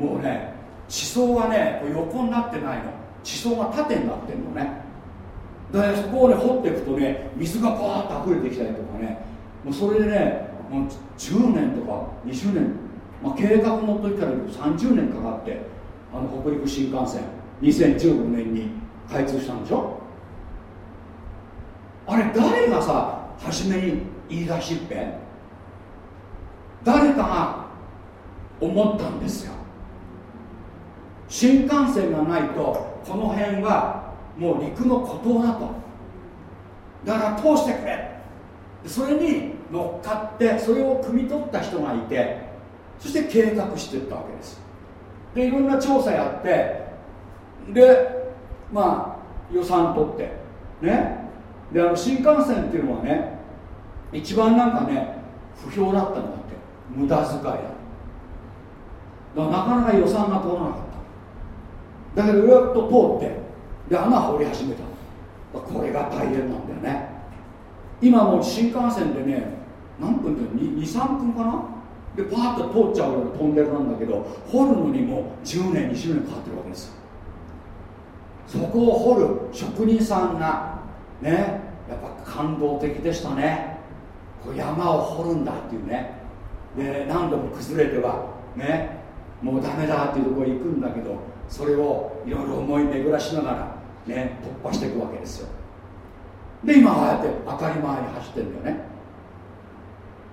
ナ。もうね層がね横になってないの。地層が縦になってんのね。でそこをね掘っていくとね水がバーッと溢れてきたりとかね。もうそれでねもう10年とか20年、まあ、計画の時から30年かかってあの北陸新幹線2015年に開通したんでしょ。あれ誰がさ初めに言い出しっぺ？誰かが思ったんですよ。新幹線がないとこの辺はもう陸の孤島だと。だから通してくれ。それに乗っかってそれを汲み取った人がいてそして計画していったわけです。でいろんな調査やってでまあ予算取ってね。であの新幹線っていうのはね一番なんかね不評だったんだって。無駄遣いだ。だからなかなか予算が通らなかった。だけどずっと通って。で穴掘り始めた。これが大変なんだよね。今もう新幹線でね何分って23分かな？でパーッと通っちゃうようなトンネルなんだけど掘るのにも10年20年かかってるわけです。そこを掘る職人さんがねやっぱ感動的でしたね。こう山を掘るんだっていうね。で何度も崩れてはねもうダメだっていうところへ行くんだけどそれをいろいろ思い巡らしながらね突破していくわけですよ。で今ああやって当たり前に走ってるんだよね。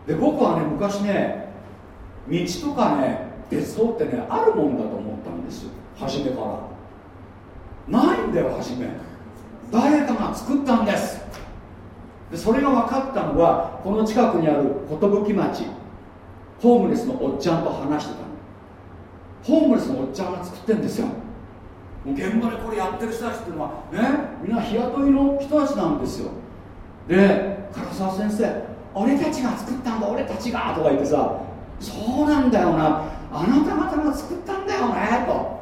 で僕はね昔ね道とかね鉄道ってねあるもんだと思ったんです初めから。ないんだよ初め。誰かが作ったんです。でそれが分かったのはこの近くにある寿町ホームレスのおっちゃんと話してたホームレスのおっちゃんが作ってるんですよ。もう現場でこれやってる人たちっていうのはねみんな日雇いの人たちなんですよ。で唐沢先生俺たちが作ったんだ俺たちがとか言ってさそうなんだよな。あなた方が作ったんだよねと。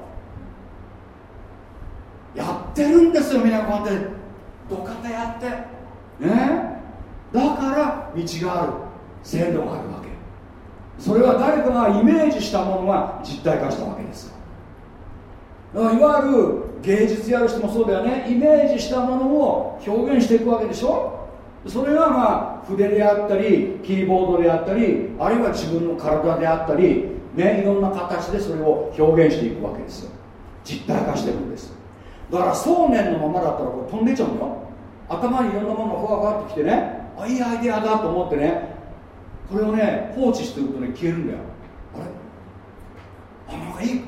やってるんですよみんなこうやって。土方やって。ね。だから道がある。線路があるわけそれは誰かがイメージしたものが実体化したわけです。だからいわゆる芸術やる人もそうだよね。イメージしたものを表現していくわけでしょ。それがまあ筆であったりキーボードであったりあるいは自分の体であったりねいろんな形でそれを表現していくわけですよ。実体化してるんです。だからそうめんのままだったらこれ飛んでちゃうのよ。頭にいろんなものがふわふわってきてね。あいいアイデアだと思ってね。これをね放置してるとね消えるんだよ。あれ？あなんかいい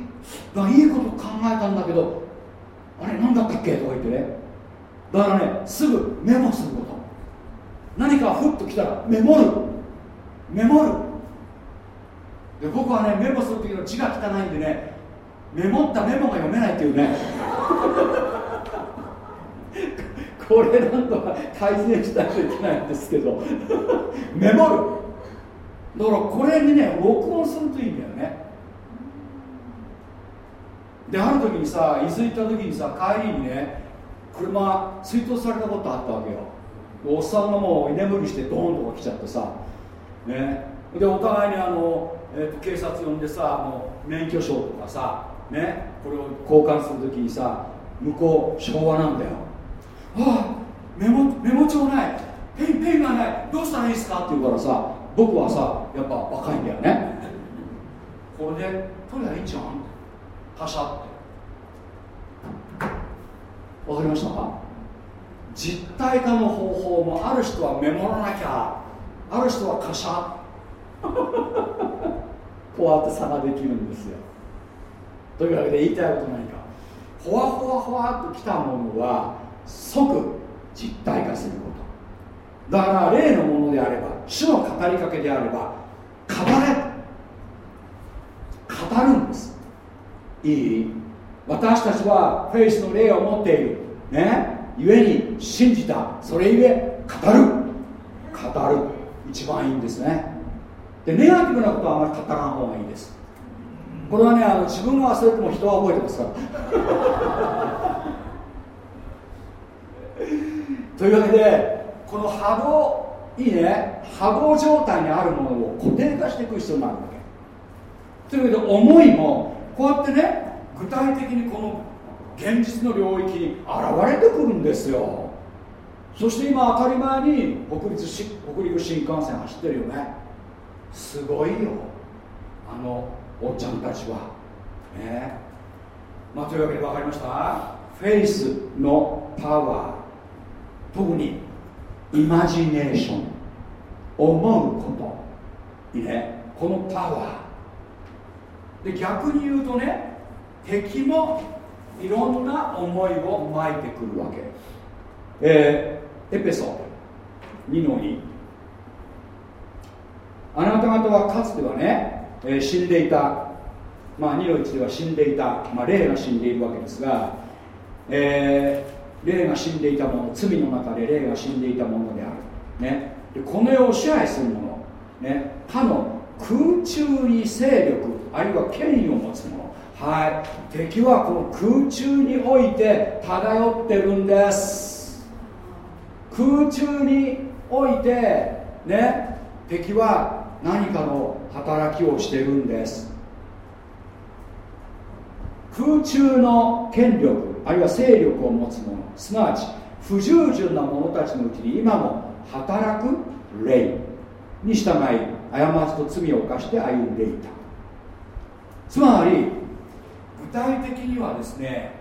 かいいこと考えたんだけどあれ何だったっけ？とか言ってね。だからねすぐメモすること。何かふっと来たらメモる。メモる。で僕はねメモする時の字が汚いんでねメモったメモが読めないっていうね。これなんとか改善しないといけないんですけど。メモる。だからこれにね録音するといいんだよね。である時にさ伊豆行った時にさ帰りにね車追突されたことあったわけよ。おっさんがもう居眠りしてドーンとか来ちゃってさ。ね。でお互いにあの、えー、警察呼んでさもう免許証とかさね。これを交換するときにさ向こう昭和なんだよ。ああメモメモ帳ない。ペンペンがない。どうしたらいいですか？って言うからさ僕はさやっぱ若いんだよね。これで取りゃいいじゃん。パシャって。わかりましたか？実体化の方法もある人はメモらなきゃ。ある人はカシャ。こうやって差ができるんですよ。というわけで言いたいこと何か。ほわほわほわっときたものは即実体化すること。だから例のものであれば主の語りかけであれば語れ。語るんです。いい？私たちはフェイスの霊を持っている。ね？ゆえに信じた。それゆえ語る。語る。一番いいんですね。でネガティブなことはあまり語らん方がいいです。これはねあの自分が忘れても人は覚えてますから。というわけでこの波動いいね。波動状態にあるものを固定化していく必要があるわけ。というわけで思いもこうやってね具体的にこの現実の領域に現れてくるんですよ。そして今当たり前に北陸北陸新幹線走ってるよね。すごいよ。あのおっちゃんたちは。ね。まあというわけで分かりました？フェイスのパワー。特にイマジネーション思うこと。いいね。このパワー。で逆に言うとね敵もいろんな思いを巻いてくるわけ、えー、エペソ2の2あなた方はかつてはね、えー、死んでいた。まあ2の1では死んでいた、まあ、霊が死んでいるわけですが、えー、霊が死んでいたもの罪の中で霊が死んでいたものである、ね、でこの世を支配するもの、ね、他の空中に勢力あるいは権威を持つ者はい。敵はこの空中において漂ってるんです。空中においてね。敵は何かの働きをしてるんです。空中の権力。あるいは勢力を持つ者。すなわち不従順な者たちのうちに今も働く霊。に従い過ちと罪を犯して歩んでいた。つまり具体的にはですね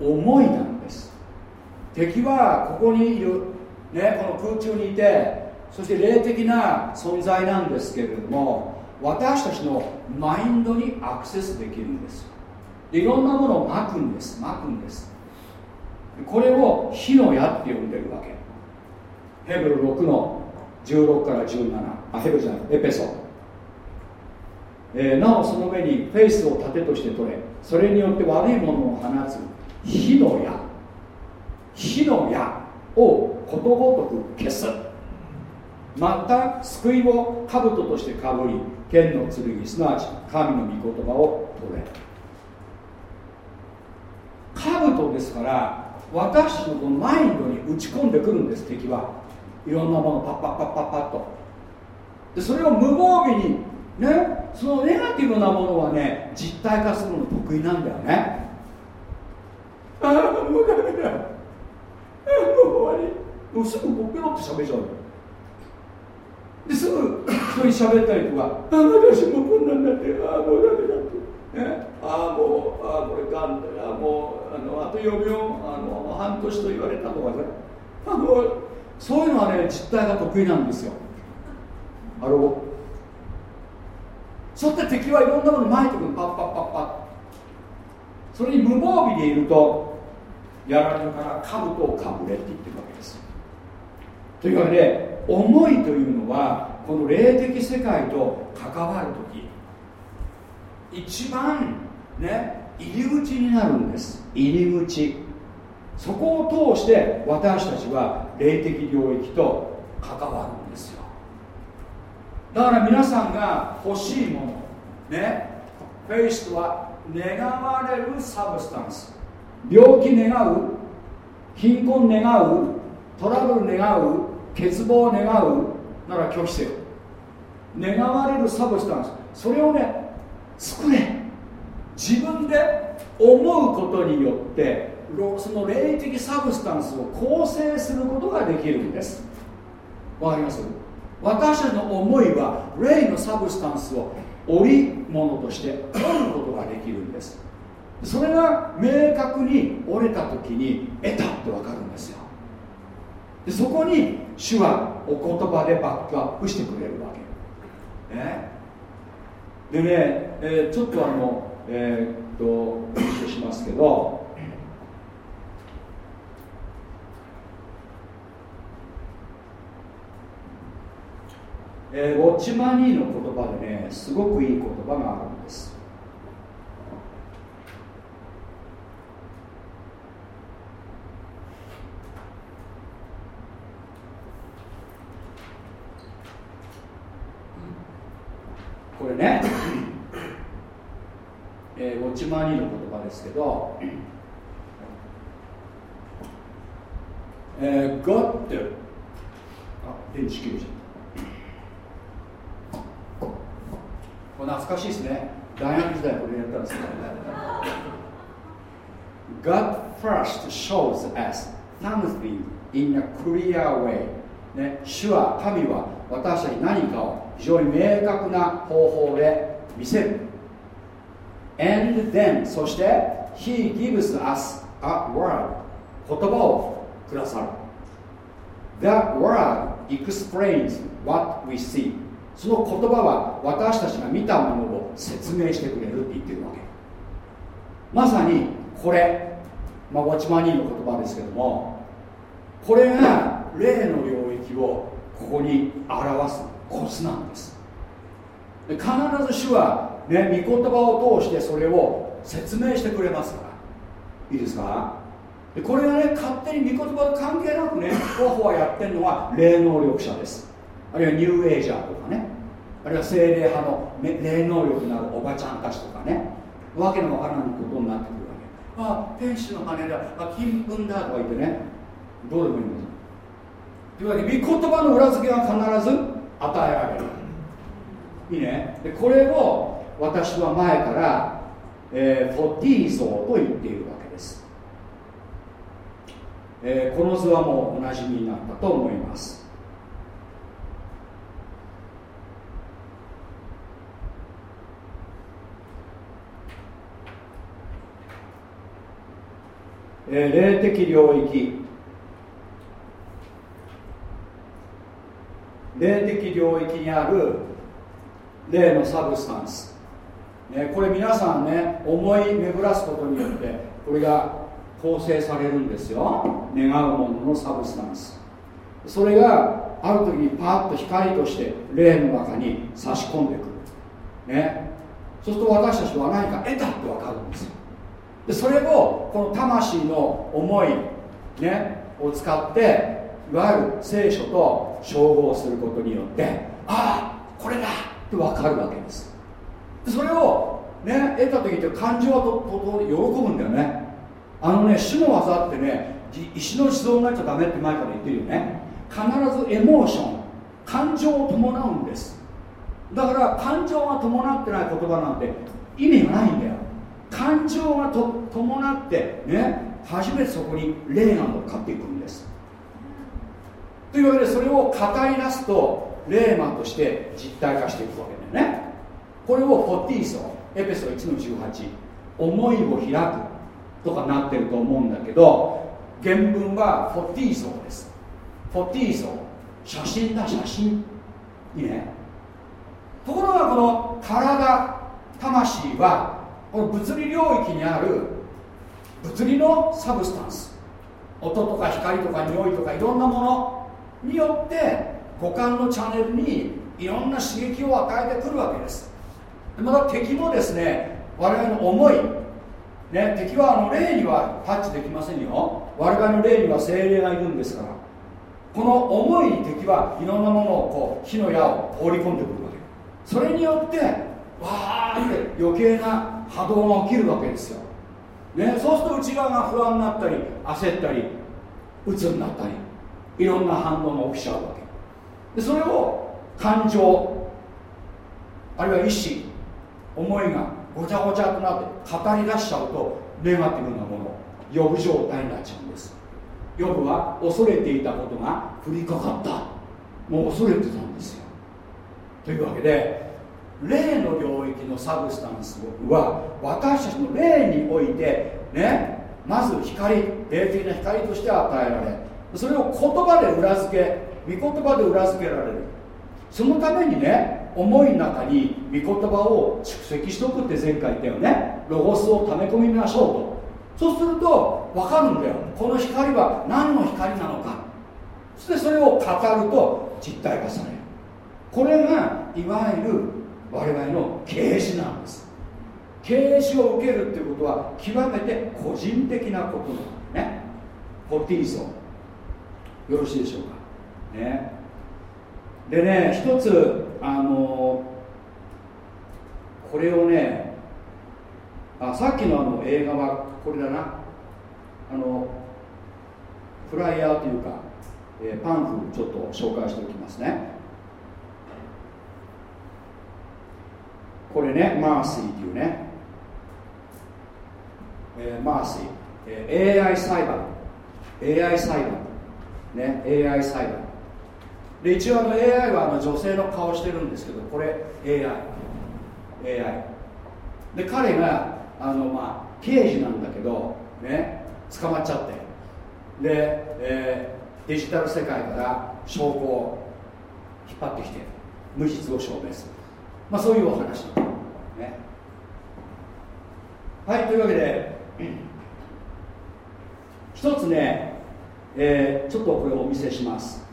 思いなんです。敵はここにいる、ね、この空中にいてそして霊的な存在なんですけれども私たちのマインドにアクセスできるんです。でいろんなものをまくんです。まくんです。これを火の矢って呼んでるわけ。ヘブル6の16から17あヘブルじゃない。エペソ。えー、なおその上にフェイスを盾として取れ。それによって悪いものを放つ火の矢。火の矢をことごとく消す。また救いを兜としてかぶり剣の剣すなわち神の御言葉を取れ。兜ですから私のこのマインドに打ち込んでくるんです敵は。いろんなものパッパッパッパッパッと。でそれを無防備にねそのネガティブなものはね実体化するの得意なんだよね。ああもうダメだ。もう終わり。もうすぐボケろって喋っちゃうですぐ人に喋ったりとか。ああ私もこんなんだってああもうダメだってね ああもうあこれがんだあもうあのあと4秒あの半年と言われたとかね。あのそういうのはね実態が得意なんですよ。あろそうやって敵はいろんなもの巻いてくるパッパッパッパッ。それに無防備でいるとやられるから兜をかぶれって言ってるわけです。というわけで思いというのはこの霊的世界と関わる時一番ね入り口になるんです。入り口。そこを通して私たちは霊的領域と関わるんですよ。だから皆さんが欲しいものねフェイスとは願われる substance。病気願う貧困願うトラブル願う欠乏願うなら拒否せよ。願われる substance。それをね作れ自分で思うことによってその霊的 substance を構成することができるんです。わかります？私たちの思いは霊のサブスタンスを織物として折ることができるんです。それが明確に折れた時に得たって分かるんですよ。でそこに主はお言葉でバックアップしてくれるわけ、ね、でね、えー、ちょっとあのえー、っとお見せしますけどえー、ウォッチマニーの言葉でねすごくいい言葉があるんです。1万人の言葉ですけど、えー、God あ電池切れちゃったこれ懐かしいですね。大学時代これやったんですけど God first shows us something in a clear way. ね、主は神は私たちに何かを非常に明確な方法で見せる。And then そして He gives us a word. 言葉をくださる。That word explains what we see. その言葉は私たちが見たものを説明してくれるって言ってるわけ。まさにこれ、まあ、ウォッチマニーの言葉ですけども。これが霊の領域をここに表すコツなんです。必ず主は、ね、御言葉を通してそれを説明してくれますから。いいですか？でこれがね勝手に御言葉と関係なくねほわほわやってるのは霊能力者です。あるいはニューエイジャーとかね。あるいは精霊派の霊能力のあるおばちゃんたちとかね。わけのわからないことになってくるわけ。あ天使の羽だあ金粉だとか言ってね。どうでもいいんですというわけで御言葉の裏付けは必ず与えられる。いいね。でこれを私は前から、えー、フォティー像と言っているわけです、えー、この図はもうおなじみになったと思います。えー、霊的領域。霊的領域にある霊の substance、ね、これ皆さんね思い巡らすことによってこれが構成されるんですよ。願うものの substance。それがある時にパーッと光として霊の中に差し込んでくる。ね。そうすると私たちは何か得たって分かるんですよ。でそれをこの魂の思い、ね、を使っていわゆる聖書と照合することによってああこれだって分かるわけです。それをね得た時って感情はとと喜ぶんだよね。あのね主の技ってね石の地蔵になっちゃダメって前から言ってるよね。必ずエモーション感情を伴うんです。だから感情が伴ってない言葉なんて意味がないんだよ。感情がと伴ってね初めてそこに霊が乗っかっていくんです。というわけでそれを語り出すと霊魔として実体化していくわけだよね。これをフォティーソエペソ1の18思いを開くとかなってると思うんだけど原文はフォティーソです。フォティーソ写真だ写真。いいね。ところがこの体魂はこの物理領域にある物理のサブスタンス。音とか光とか匂いとかいろんなものによって五感のチャンネルにいろんな刺激を与えてくるわけです。また敵もですね我々の思い、ね、敵はあの霊にはタッチできませんよ。我々の霊には精霊がいるんですから。この思いに敵はいろんなものをこう火の矢を放り込んでくるわけ。それによってわーって余計な波動が起きるわけですよ、ね、そうすると内側が不安になったり焦ったり鬱になったりいろんな反応が起きちゃうわけ。でそれを感情あるいは意志思いがごちゃごちゃとなって語り出しちゃうとネガティブなもの呼ぶ状態になっちゃうんです。ヨブは恐れていたことが降りかかった。もう恐れてたんですよ。というわけで霊の領域のサブスタンスは私たちの霊においてねまず光霊的な光として与えられそれを言葉で裏付け御言葉で裏付けられる。そのためにね思いの中に御言葉を蓄積しとくって前回言ったよね。ロゴスを溜め込みましょうと。そうすると分かるんだよ。この光は何の光なのか。そしてそれを語ると実体化される。これがいわゆる我々の啓示なんです。啓示を受けるっていうことは極めて個人的なことなのね。ポティーゾよろしいでしょうか。ね。でね一つあのこれをねあさっきのあの映画はこれだな。あのフライヤーというか、えー、パンフちょっと紹介しておきますね。これねマーシーっていうね、えー、マーシー、えー、AI 裁判。AI 裁判。ね AI 裁判。で一応あの AI はあの女性の顔してるんですけどこれ AI AI で彼があのまあ刑事なんだけどね捕まっちゃって。で、えー、デジタル世界から証拠を引っ張ってきて無実を証明する、まあ、そういうお話ね。はいというわけで、一つね、えー、ちょっとこれをお見せします。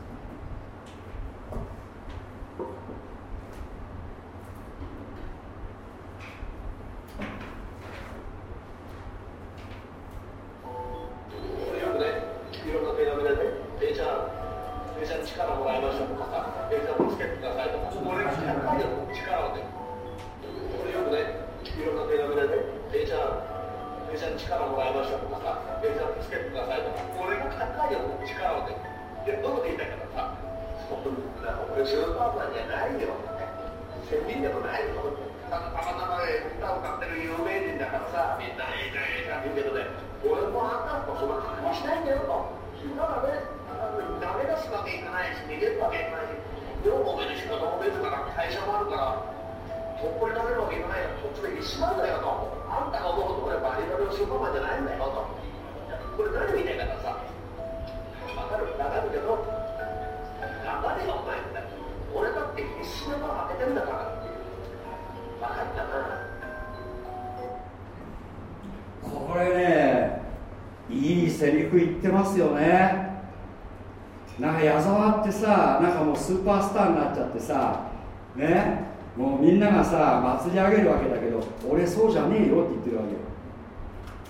祭り上げるわけだけど俺そうじゃねえよって言ってるわけよ。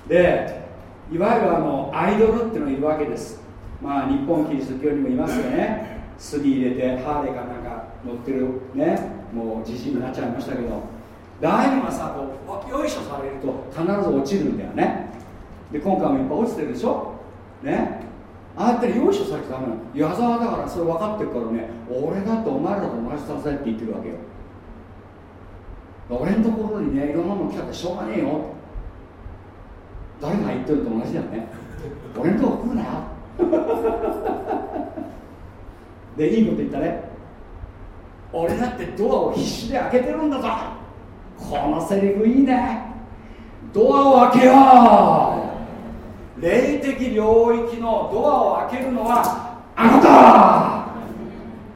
でいわゆるあのアイドルっていうのがいるわけです。まあ日本キリスト教にもいますよね。杉入れてハーレーかなんか乗ってるね。もうじじいになっちゃいましたけど。ああいうのがさこうよいしょされると必ず落ちるんだよね。で今回もいっぱい落ちてるでしょ。ね。ああやってよいしょされてダメなの。矢沢だからそれ分かってるからね俺だってお前らと同じさせって言ってるわけよ。俺のところにねいろんなもの来たってしょうがねえよ。誰が言ってると同じだよね。俺のとこ来るなよ。でいいこと言ったね。俺だってドアを必死で開けてるんだぞ。このセリフいいね。ドアを開けよう。霊的領域のドアを開けるのはあなた。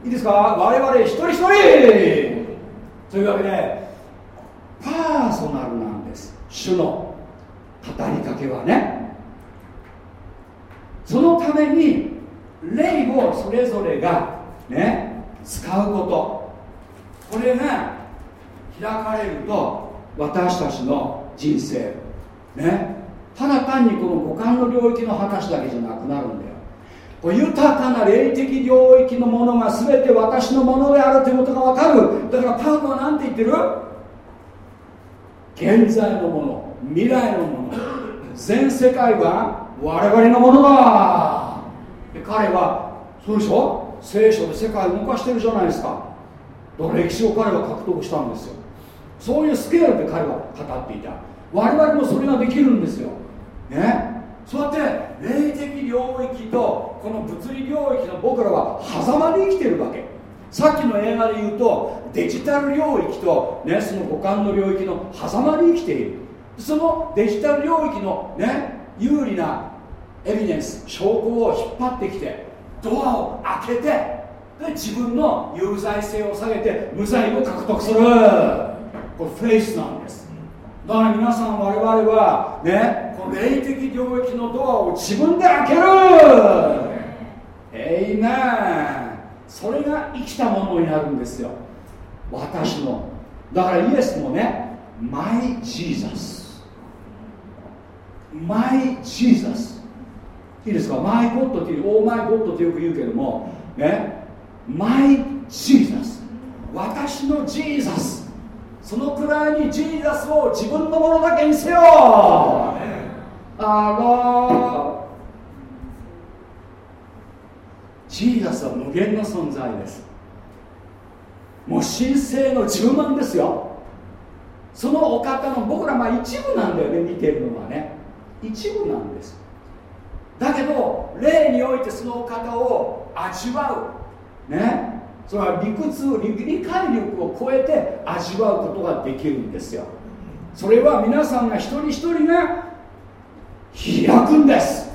いいですか？我々一人一人。というわけでパーソナルなんです。主の語りかけはね。そのために霊をそれぞれがね使うこと。これが開かれると私たちの人生ねただ単にこの五感の領域の話だけじゃなくなるんだよ。こ豊かな霊的領域のものが全て私のものであるということが分かる。だからパウロは何て言ってる？現在のもの未来のもの。全世界は我々のものだ。彼はそうでしょ？聖書で世界を動かしてるじゃないですか。だから歴史を彼は獲得したんですよ。そういうスケールで彼は語っていた。我々もそれができるんですよ。ね？そうやって霊的領域とこの物理領域の僕らは狭間で生きてるわけ。さっきの映画で言うとデジタル領域と、ね、その五感の領域の狭間で生きている。そのデジタル領域の、ね、有利なエビデンス証拠を引っ張ってきてドアを開けてで自分の有罪性を下げて無罪を獲得する。これフェイスなんです。だから皆さん我々はねこの霊的領域のドアを自分で開ける。えいめそれが生きたものになるんですよ。私の。だからイエスもね my Jesus my Jesus いいですか？ my God っていう oh my God ってよく言うけどもね？ my Jesus私のジーザスそのくらいにジーザスを自分のものだけにせよ。あのジーザスは無限の存在です。もう神聖の自分なんですよ。そのお方の僕らまあ一部なんだよね見てるのはね。一部なんです。だけど霊においてそのお方を味わう。ね。それは理屈理解力を超えて味わうことができるんですよ。それは皆さんが一人一人が開くんです。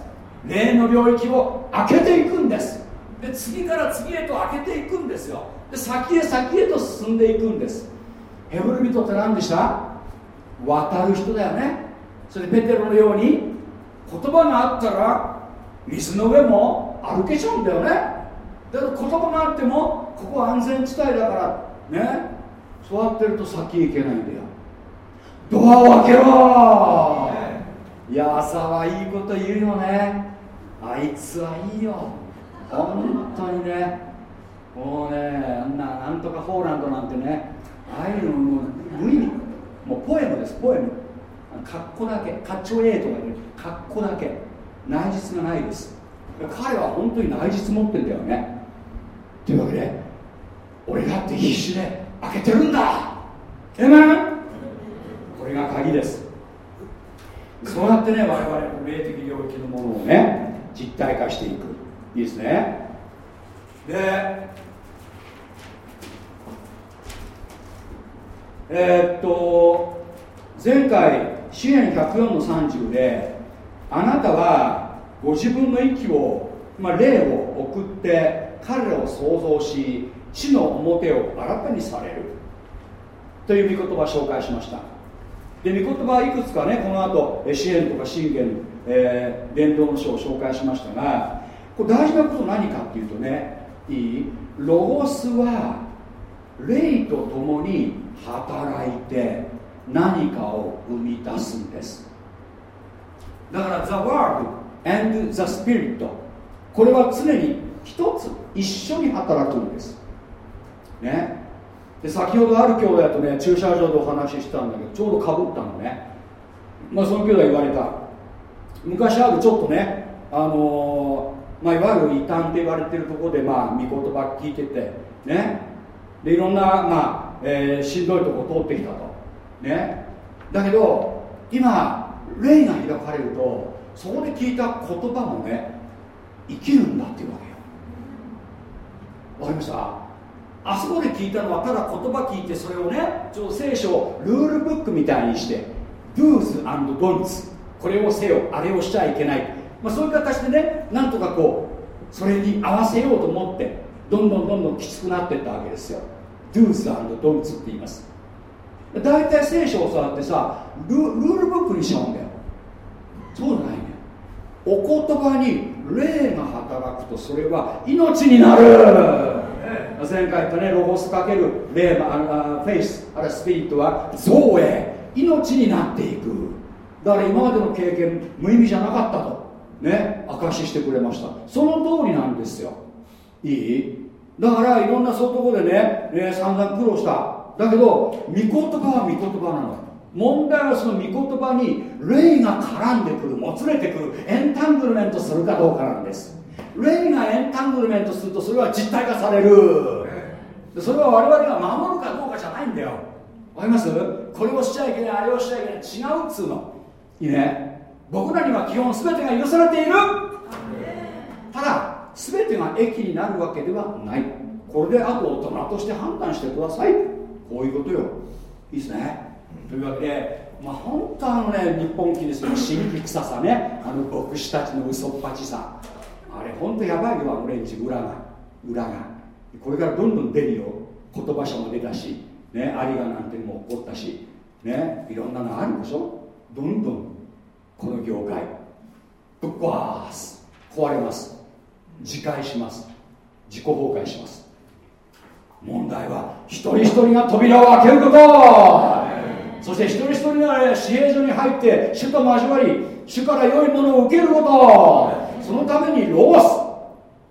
霊の領域を開けていくんです。で次から次へと開けていくんですよ。で先へ先へと進んでいくんです。ヘブル人って何でした？渡る人だよね。それでペテロのように言葉があったら水の上も歩けちゃうんだよね。だから言葉があってもここは安全地帯だからね。座ってると先へ行けないんだよ。ドアを開けろ！いや朝はいいこと言うよね。あいつはいいよ本当にねもうねあんななんとかホーランドなんてねああいうのもう無意味。もうポエムですポエム。かっこだけかっちょええとか言う。かっこだけ。内実がないです。彼は本当に内実持ってんだよね。というわけで俺だって必死で開けてるんだ。えめこれが鍵です。そうやってね我々の霊的領域のものをね実体化していく。いいですね。でえー、っと前回支援104の30であなたはご自分の息を、まあ、霊を送って彼らを創造し地の表を新たにされる。という御言葉を紹介しました。で御言葉はいくつかねこの後支援とか信玄、えー、伝道の書を紹介しましたがこれ大事なこと何かっていうとねいい？ロゴスは霊とともに働いて何かを生み出すんです。だから The Word and the Spirit これは常に一つ一緒に働くんです。ね？で先ほどある兄弟とね駐車場でお話ししたんだけどちょうどかぶったのね。まあその兄弟言われた。昔あるちょっとねあの、まあ、いわゆる異端って言われてるところでまあ御言葉聞いててね。でいろんなまあ、えー、しんどいとこ通ってきたと。ね。だけど今霊が開かれるとそこで聞いた言葉もね生きるんだっていうわけよ。わかりました？あそこで聞いたのはただ言葉聞いてそれをねちょっと聖書をルールブックみたいにして Do's and Don'ts これをせよあれをしちゃいけない、まあ、そういう形でねなんとかこうそれに合わせようと思ってどんどんどんどんきつくなっていったわけですよ。Do's and Don'ts って言います。大体聖書を教わってさルルールブックにしちゃうんだよ。そうじゃないねお言葉に霊が働くとそれは命になる。前回言ったねロゴスかける霊あフェイスあるいはスピリットは造営。命になっていく。だから今までの経験無意味じゃなかったと。ね証ししてくれました。その通りなんですよ。いい？だからいろんなそういうところでね、えー、散々苦労した。だけど御言葉は御言葉なの問題はその御言葉に霊が絡んでくるもつれてくるエンタングルメントするかどうかなんです。霊がエンタングルメントするとそれは実体化される。それは我々が守るかどうかじゃないんだよ。わかります？これをしちゃいけないあれをしちゃいけない違うっつうの。いいね？僕らには基本全てが許されている。ただ全てが益になるわけではない。これであと大人として判断してください。こういうことよ。いいですね。というわけでまあ本当あのね日本キリストの神秘臭さね。あの牧師たちの嘘っぱちさ。あれ本当やばいよ。あの連中裏が。裏が。これからどんどん出るよ。言葉書も出たし。ねありがなんても起こったし。ねいろんなのあるでしょ。どんどんこの業界ぶっ壊す。壊れます。自壊します。自己崩壊します。問題は一人一人が扉を開けること。そして一人一人が紙幣所に入って主と交わり主から良いものを受けること。そのためにロース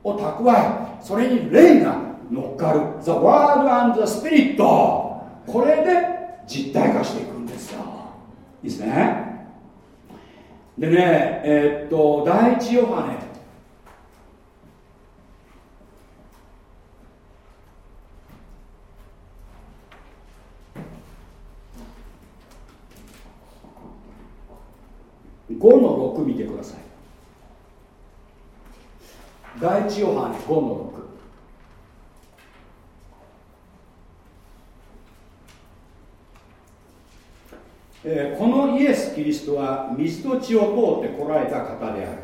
を蓄えそれに霊が乗っかる。The Word and the Spirit これで実体化していくんですよ。いいですね。でねえー、っと第一ヨハネ。5の6見てください。第一ヨハネ5の6えー、このイエス・キリストは水と血を通って来られた方である。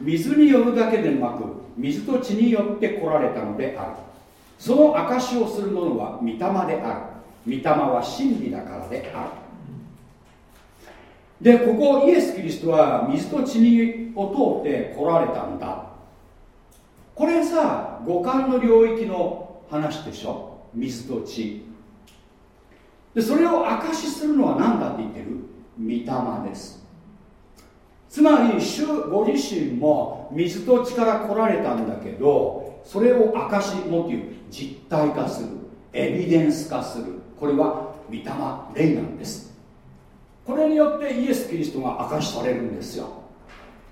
水によるだけでなく水と血によって来られたのである。その証しをする者は御霊である。御霊は真理だからである。でここイエス・キリストは水と血を通って来られたんだ。これさ五感の領域の話でしょ？水と血。でそれを証しするのは何だって言ってる？御霊です。つまり主ご自身も水と血から来られたんだけどそれを証しもっていう実体化するエビデンス化する。これは御霊霊なんです。これによってイエス・キリストが明かしされるんですよ。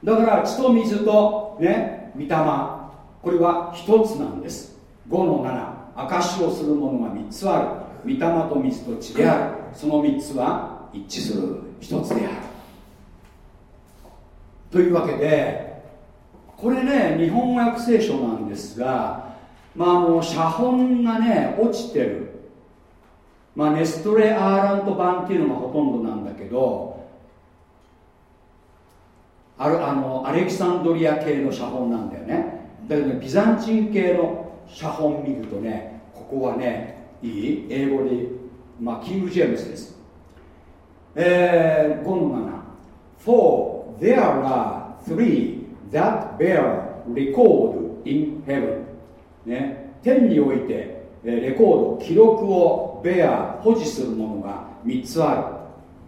だから血と水とね御霊これは一つなんです。5の7証しをするものが3つある。御霊と水と血である。その3つは一致する。一つである。というわけでこれね日本語訳聖書なんですがまああの写本がね落ちてる。まあ、ネストレ・アーラント版っていうのがほとんどなんだけどあるあのアレキサンドリア系の写本なんだよね。だけどねビザンチン系の写本見るとねここはねいい英語で、まあ、キング・ジェームズですえー、5の7 For there are three that bear record in heaven ね天においてレコード記録を bear 保持するものが3つある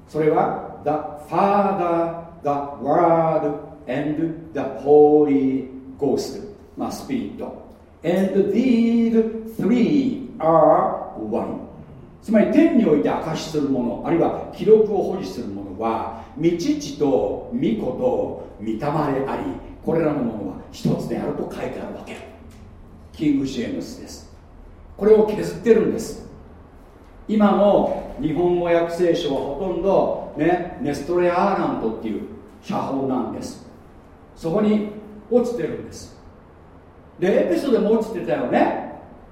それは The Father, the Word and the Holy Ghost まあスピリット and these three are one つまり天において証しするものあるいは記録を保持するものは未知知と御子と御霊でありこれらのものは一つであると書いてあるわけキング・ジェームスですこれを削ってるんです今の日本語訳聖書はほとんど、ね、ネストレアーラントっていう写法なんですそこに落ちてるんですでエペソでも落ちてたよね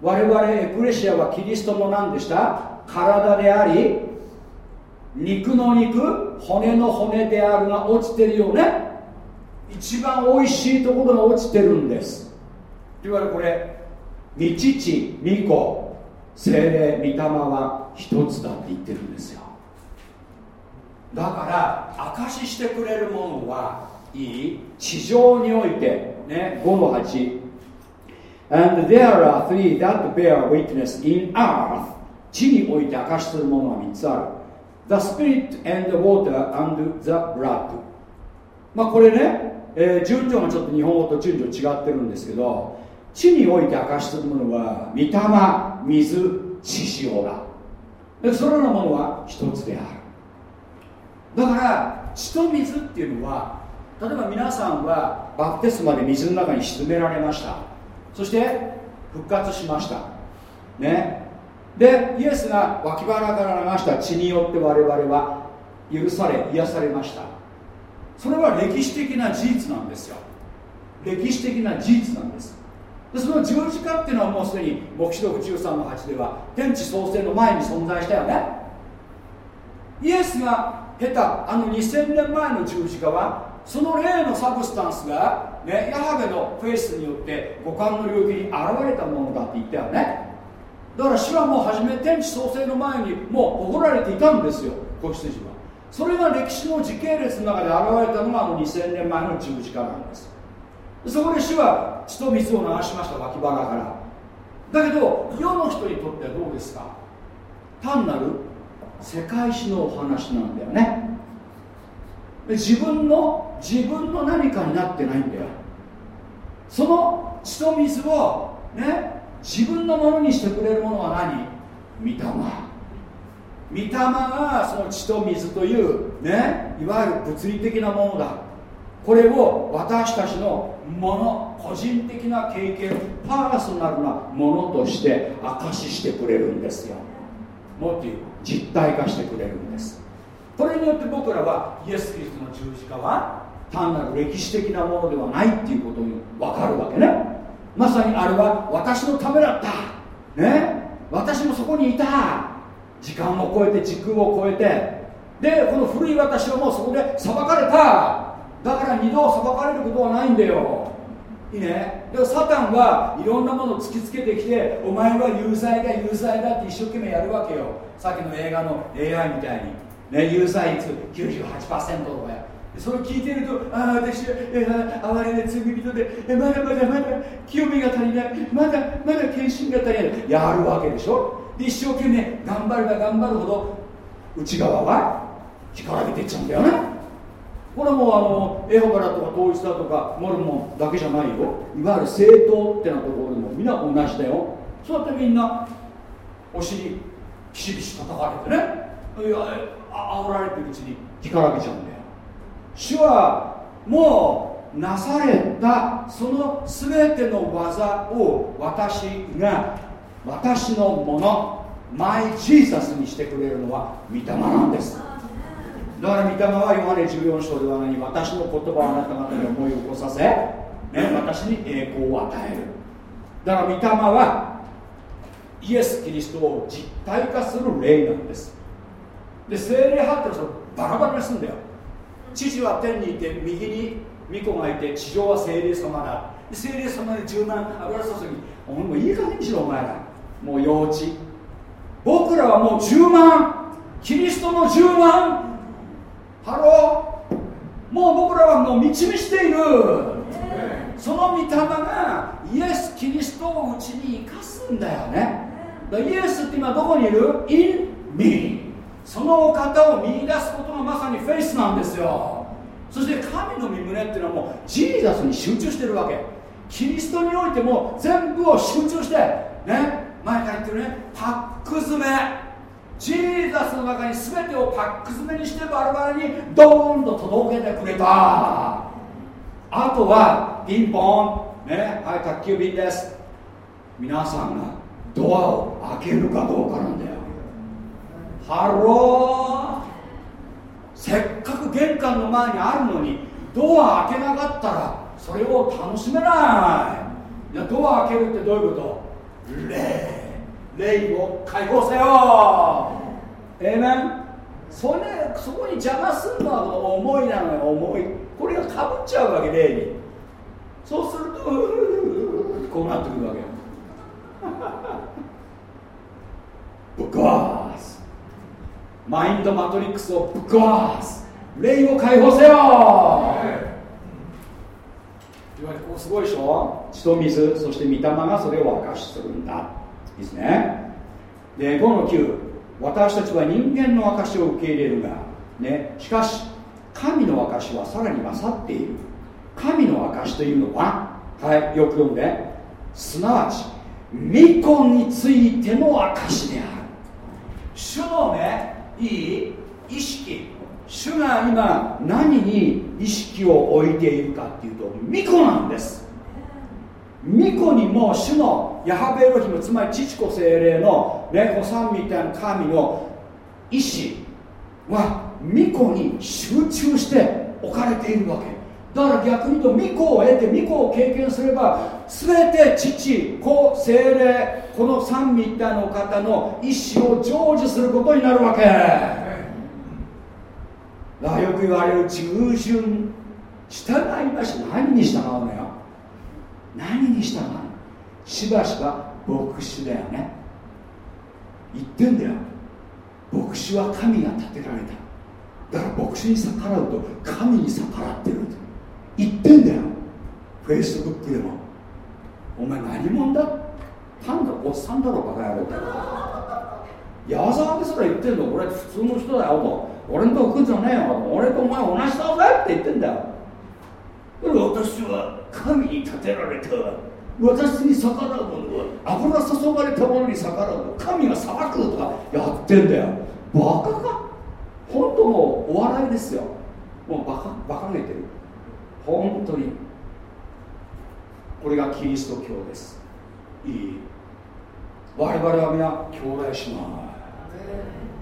我々エクレシアはキリストの何でした？体であり肉の肉骨の骨であるが落ちてるよね。一番おいしいところが落ちてるんです。いわゆるこれ御父御子精霊御霊は一つだって言ってるんですよ。だから証ししてくれるものはいい。地上においてね5の8 And there are three that bear witness in earth. 地において証しするものは3つある。The spirit and the water and the blood. まあこれね、えー、順序がちょっと日本語と順序違ってるんですけど地において明かしするものは御霊水獅子王だ。でそれらのものは一つである。だから血と水っていうのは例えば皆さんはバプテスマで水の中に沈められました。そして復活しました。ね。でイエスが脇腹から流した血によって我々は許され癒されました。それは歴史的な事実なんですよ。歴史的な事実なんです。でその十字架っていうのはもうすでに黙示録13の8では天地創生の前に存在したよね。イエスが経たあの2000年前の十字架はその例のサブスタンスが、ね、ヤハウェの faith によって五感の領域に現れたものだって言ったよね。だから主はもう初め天地創生の前にもう怒られていたんですよ。子羊は。それが歴史の時系列の中で現れたのがあの2000年前の十字架なんです。そこで主は血と水を流しました脇腹から。だけど世の人にとってはどうですか？単なる世界史のお話なんだよね自分の自分の何かになってないんだよ。その血と水をね自分のものにしてくれるものは何？御霊。御霊がその血と水というねいわゆる物理的なものだ。これを私たちのもの個人的な経験パーソナルなものとして証ししてくれるんですよ。もっと言う実体化してくれるんです。これによって僕らはイエス・キリストの十字架は単なる歴史的なものではないっていうことに分かるわけね。まさにあれは私のためだった。ね。私もそこにいた。時間を超えて時空を超えて。でこの古い私はもうそこで裁かれた。だから二度裁かれることはないんだよ。いいね。でもサタンはいろんなものを突きつけてきてお前は有罪だ有罪だって一生懸命やるわけよ。さっきの映画の AI みたいに。ね有罪率98%とかやそれ聞いてるとああ私は、哀れで罪人で、えまだまだまだ清めが足りない。まだまだ献身が足りない。やるわけでしょ？で一生懸命頑張れば頑張るほど内側は干からびていっちゃうんだよねこれはもあのエホバラとか統一だとかモルモンだけじゃないよ。いわゆる政党ってなところでもみんな同じだよ。そうやってみんなお尻ピシピシ叩かれてね。いや煽られてるうちに干からびちゃうんだよ。主はもうなされたその全ての技を私が私のものマイ・ジーザスにしてくれるのは御霊なんです。だから御霊はヨハネ14章ではない私の言葉をあなた方に思い起こさせ、ね、私に栄光を与える。だから御霊はイエス・キリストを実体化する霊なんです。で聖霊派ってのはバラバラにするんだよ。父は天にいて右に御子がいて地上は聖霊様だ。聖霊様で柔軟油注ぎお前もういい加減にしろお前ら。もう幼稚僕らはもう充満。キリストの充満。Hello。もう僕らはもう満ち満ちている。その御霊がイエス・キリストをうちに生かすんだよね。イエスって今どこにいる ?in me そのお方を見出すことがまさにフェイスなんですよ。そして神の御旨っていうのはもう Jesus に集中してるわけ。キリストにおいても全部を集中してね前から言ってるねパック詰め。 Jesus の中に全てをパック詰めにしてバラバラにドーンと届けてくれた。あとはピンポンねはい宅急便です。皆さんがドアを開けるかどうかなんだよ。 Hello。せっかく玄関の前にあるのにドア開けなかったらそれを楽しめない。いやドア開けるってどういうこと？霊霊を解放せよ。ええめんそれそこに邪魔するのは思いなのよ思い。これがかぶっちゃうわけ霊に。そうするとこうなってくるわけよ。ぶっ壊すマインドマトリックスをぶっ壊す。霊を解放せよ。いわゆるここすごいでしょ？血と水そして御霊がそれを明かしするんだ。いいですね。で5の9私たちは人間の証を受け入れるが、ね、しかし神の証はさらに勝っている。神の証というのははいよく読んで。すなわち巫女についての証である。主のねいい意識主が今何に意識を置いているかっていうと巫女なんです。巫女にも主のヤハベロヒムつまり父子精霊のね子さんみたいな神の意志は巫女に集中して置かれているわけ。だから逆に言うと巫女を得て巫女を経験すれば全て父子精霊この三位一体の方の意志を成就することになるわけ。だからよく言われる従順従いまして何に従うのよ。何に従うの？しばしば牧師だよね。言ってんだよ。牧師は神が立てられた。だから牧師に逆らうと神に逆らってるんだ。言ってんだよ。フェイスブックでも。お前何者だ？パンダおっさんだろバカ野郎って。矢沢ですら言ってんの。俺普通の人だよと俺のとこ来んじゃねえよ。俺とお前同じだぜって言ってんだよ。私は神に立てられた。私に逆らう者は油注がれた者に逆らう神が裁くとかやってんだよ。バカか？本当もうお笑いですよ。もうバカバカげてる。本当にこれがキリスト教です。いい。我々は皆兄弟姉妹。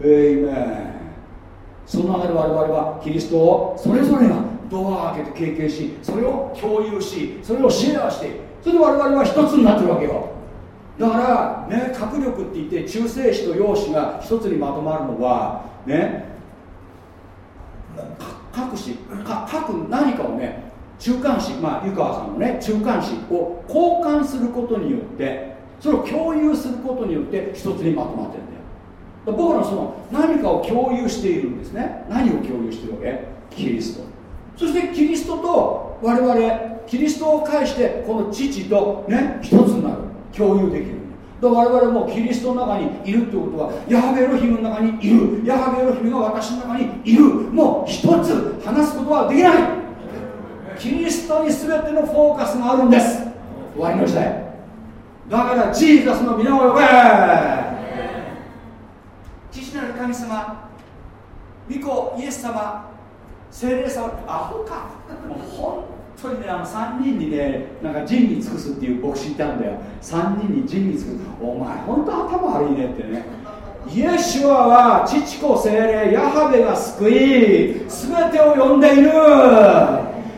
えいめんその中で我々はキリストをそれぞれがドアを開けて経験しそれを共有しそれをシェアしてそれで我々は一つになってるわけよ。だからね核力って言って中性子と陽子が一つにまとまるのはね各子各何かをね中間子まあ湯川さんのね中間子を交換することによってそれを共有することによって一つにまとまってるんだよ。僕らその何かを共有しているんですね。何を共有してるわけ？キリスト。そしてキリストと我々キリストを介してこの父とね一つになる。共有できる。だから我々もキリストの中にいるってことはヤハベロヒムの中にいる。ヤハベロヒムが私の中にいる。もう一つ話すことはできない。キリストに全てのフォーカスがあるんです。終わりの時代。だからジーザスの皆を呼べ。父なる神様御子イエス様聖霊様。アホか。もう本当にねあの3人にねなんか仁に尽くすっていう牧師いたんだよ。3人に仁に尽くす。お前本当頭悪いねってね。イエシュアは父子精霊ヤハベが救い全てを呼んでいる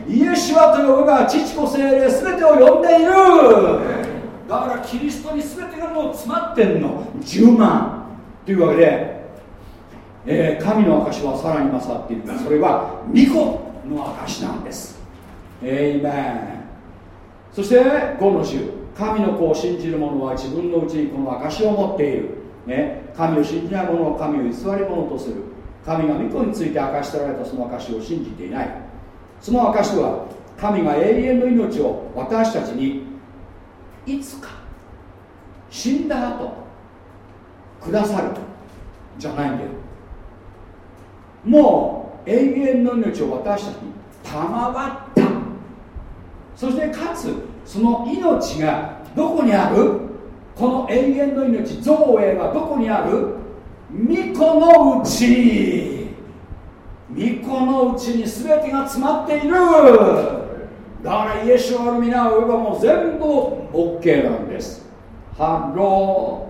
イエシュアと呼ぶが父子精霊全てを呼んでいる。だからキリストに全てがもう詰まってんの。10万。というわけで、えー、神の証はさらに勝っている。それは巫女の証なんです。エイメンそして5の10神の子を信じる者は自分のうちにこの証を持っている、ね、神を信じない者は神を偽り者とする。神が御子について明かしてられたその証を信じていない。その証しは神が永遠の命を私たちにいつか死んだ後くださるじゃないんだよ。もう永遠の命を私たちに賜った。そしてかつその命がどこにある？この永遠の命造営はどこにある？御子のうち。に御子のうちに全てが詰まっている。だからイエスを御名を呼べばもう全部 OK なんです。ハロ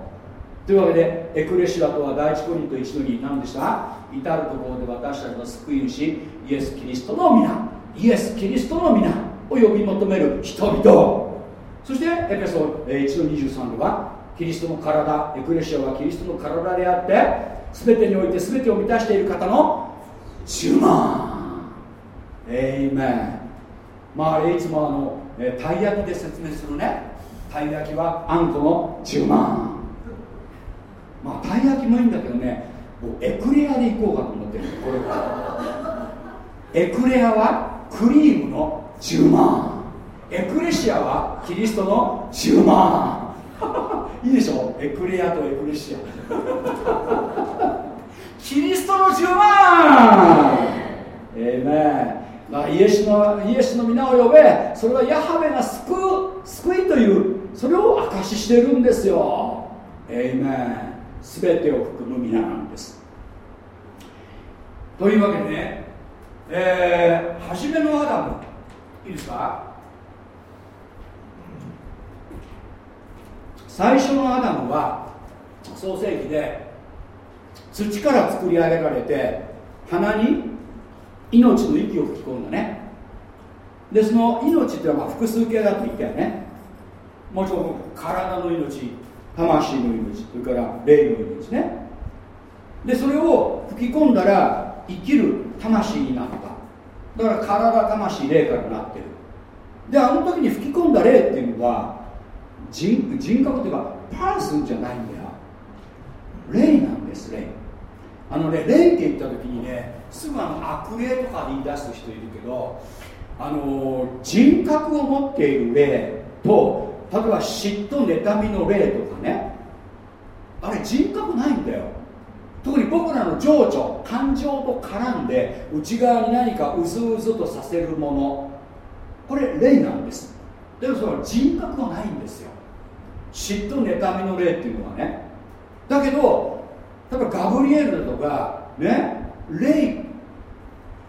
ーというわけでエクレシアとは第一コリント1の2何でした？至るところで私たちの救い主イエス・キリストの御名。イエス・キリストの御名を呼び求める人々。そしてエペソ1の23ではキリストの体エクレシアはキリストの体であって全てにおいて全てを満たしている方の10万エイメンまああれいつもあの、えたい焼きで説明するね。たい焼きはあんこの10万まあたい焼きもいいんだけどね。エクレアでいこうかと思ってる。これ。はエクレアはクリームの10万エクレシアはキリストの10万 いいでしょ？エクレアとエクレシアキリストの10万。ええまあ、イエスのイエスの皆を呼べそれはヤハベが救う救いというそれを証ししてるんですよ。えめん全てを含む皆なんです。というわけでね、えー、初めのアダムいいですか？最初のアダムは創世記で土から作り上げられて鼻に命の息を吹き込んだね。でその命っていうのは複数形だと言ったよね。もちろん体の命魂の命それから霊の命ね。でそれを吹き込んだら生きる魂になった。だから体魂霊からなってる。であの時に吹き込んだ霊っていうのは人人格っていうかパーソンじゃないんだよ。霊なんです霊。あのね霊って言った時にねすぐあの悪霊とか言い出す人いるけどあの人格を持っている霊と例えば嫉妬妬みの霊とかねあれ人格ないんだよ。特に僕らの情緒感情と絡んで内側に何かうずうずとさせるもの。これ霊なんです。でもそれは人格はないんですよ。嫉妬妬みの霊っていうのはね。だけど例えばガブリエルだとかね霊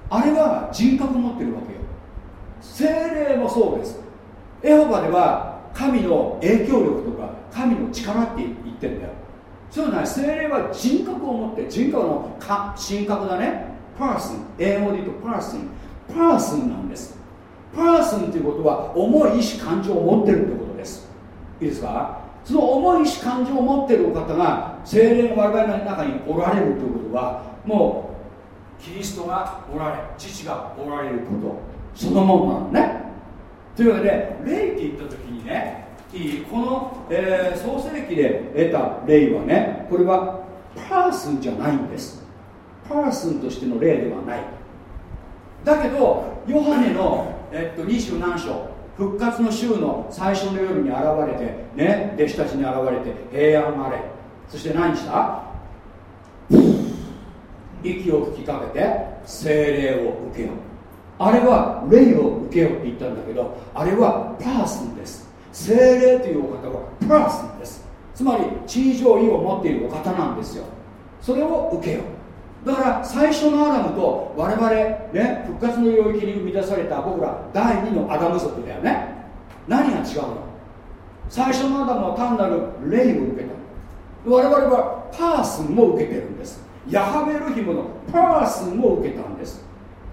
あれは人格を持ってるわけよ。精霊もそうです。エホバでは神の影響力とか神の力って言ってんだよ。そういうのは精霊は人格を持って人格の神格だね。パーソン英語で言うとパーソン。パーソンなんです。パーソンということは重い意志感情を持ってるってことです。いいですか？その重い意志感情を持ってるお方が精霊の我々の中におられるということはもうキリストがおられ父がおられることそのものなのね。というわけで霊って言った時にねこの、えー、創世記で得た霊はねこれはパーソンじゃないんです。パーソンとしての霊ではない。だけどヨハネの、えっと、二十何章復活の週の最初の夜に現れてね弟子たちに現れて平安あれ。そして何した息を吹きかけて聖霊を受けよ。あれは霊を受けよって言ったんだけどあれは person です。聖霊というお方は person です。つまり知情意を持っているお方なんですよ。それを受けよ。だから最初のアダムと我々ね復活の領域に生み出された僕ら第2のアダム族だよね。何が違うの？最初のアダムは単なる霊を受けた。我々はパーソンも受けてるんです。ヤハベルヒムのパーソンも受けたんです。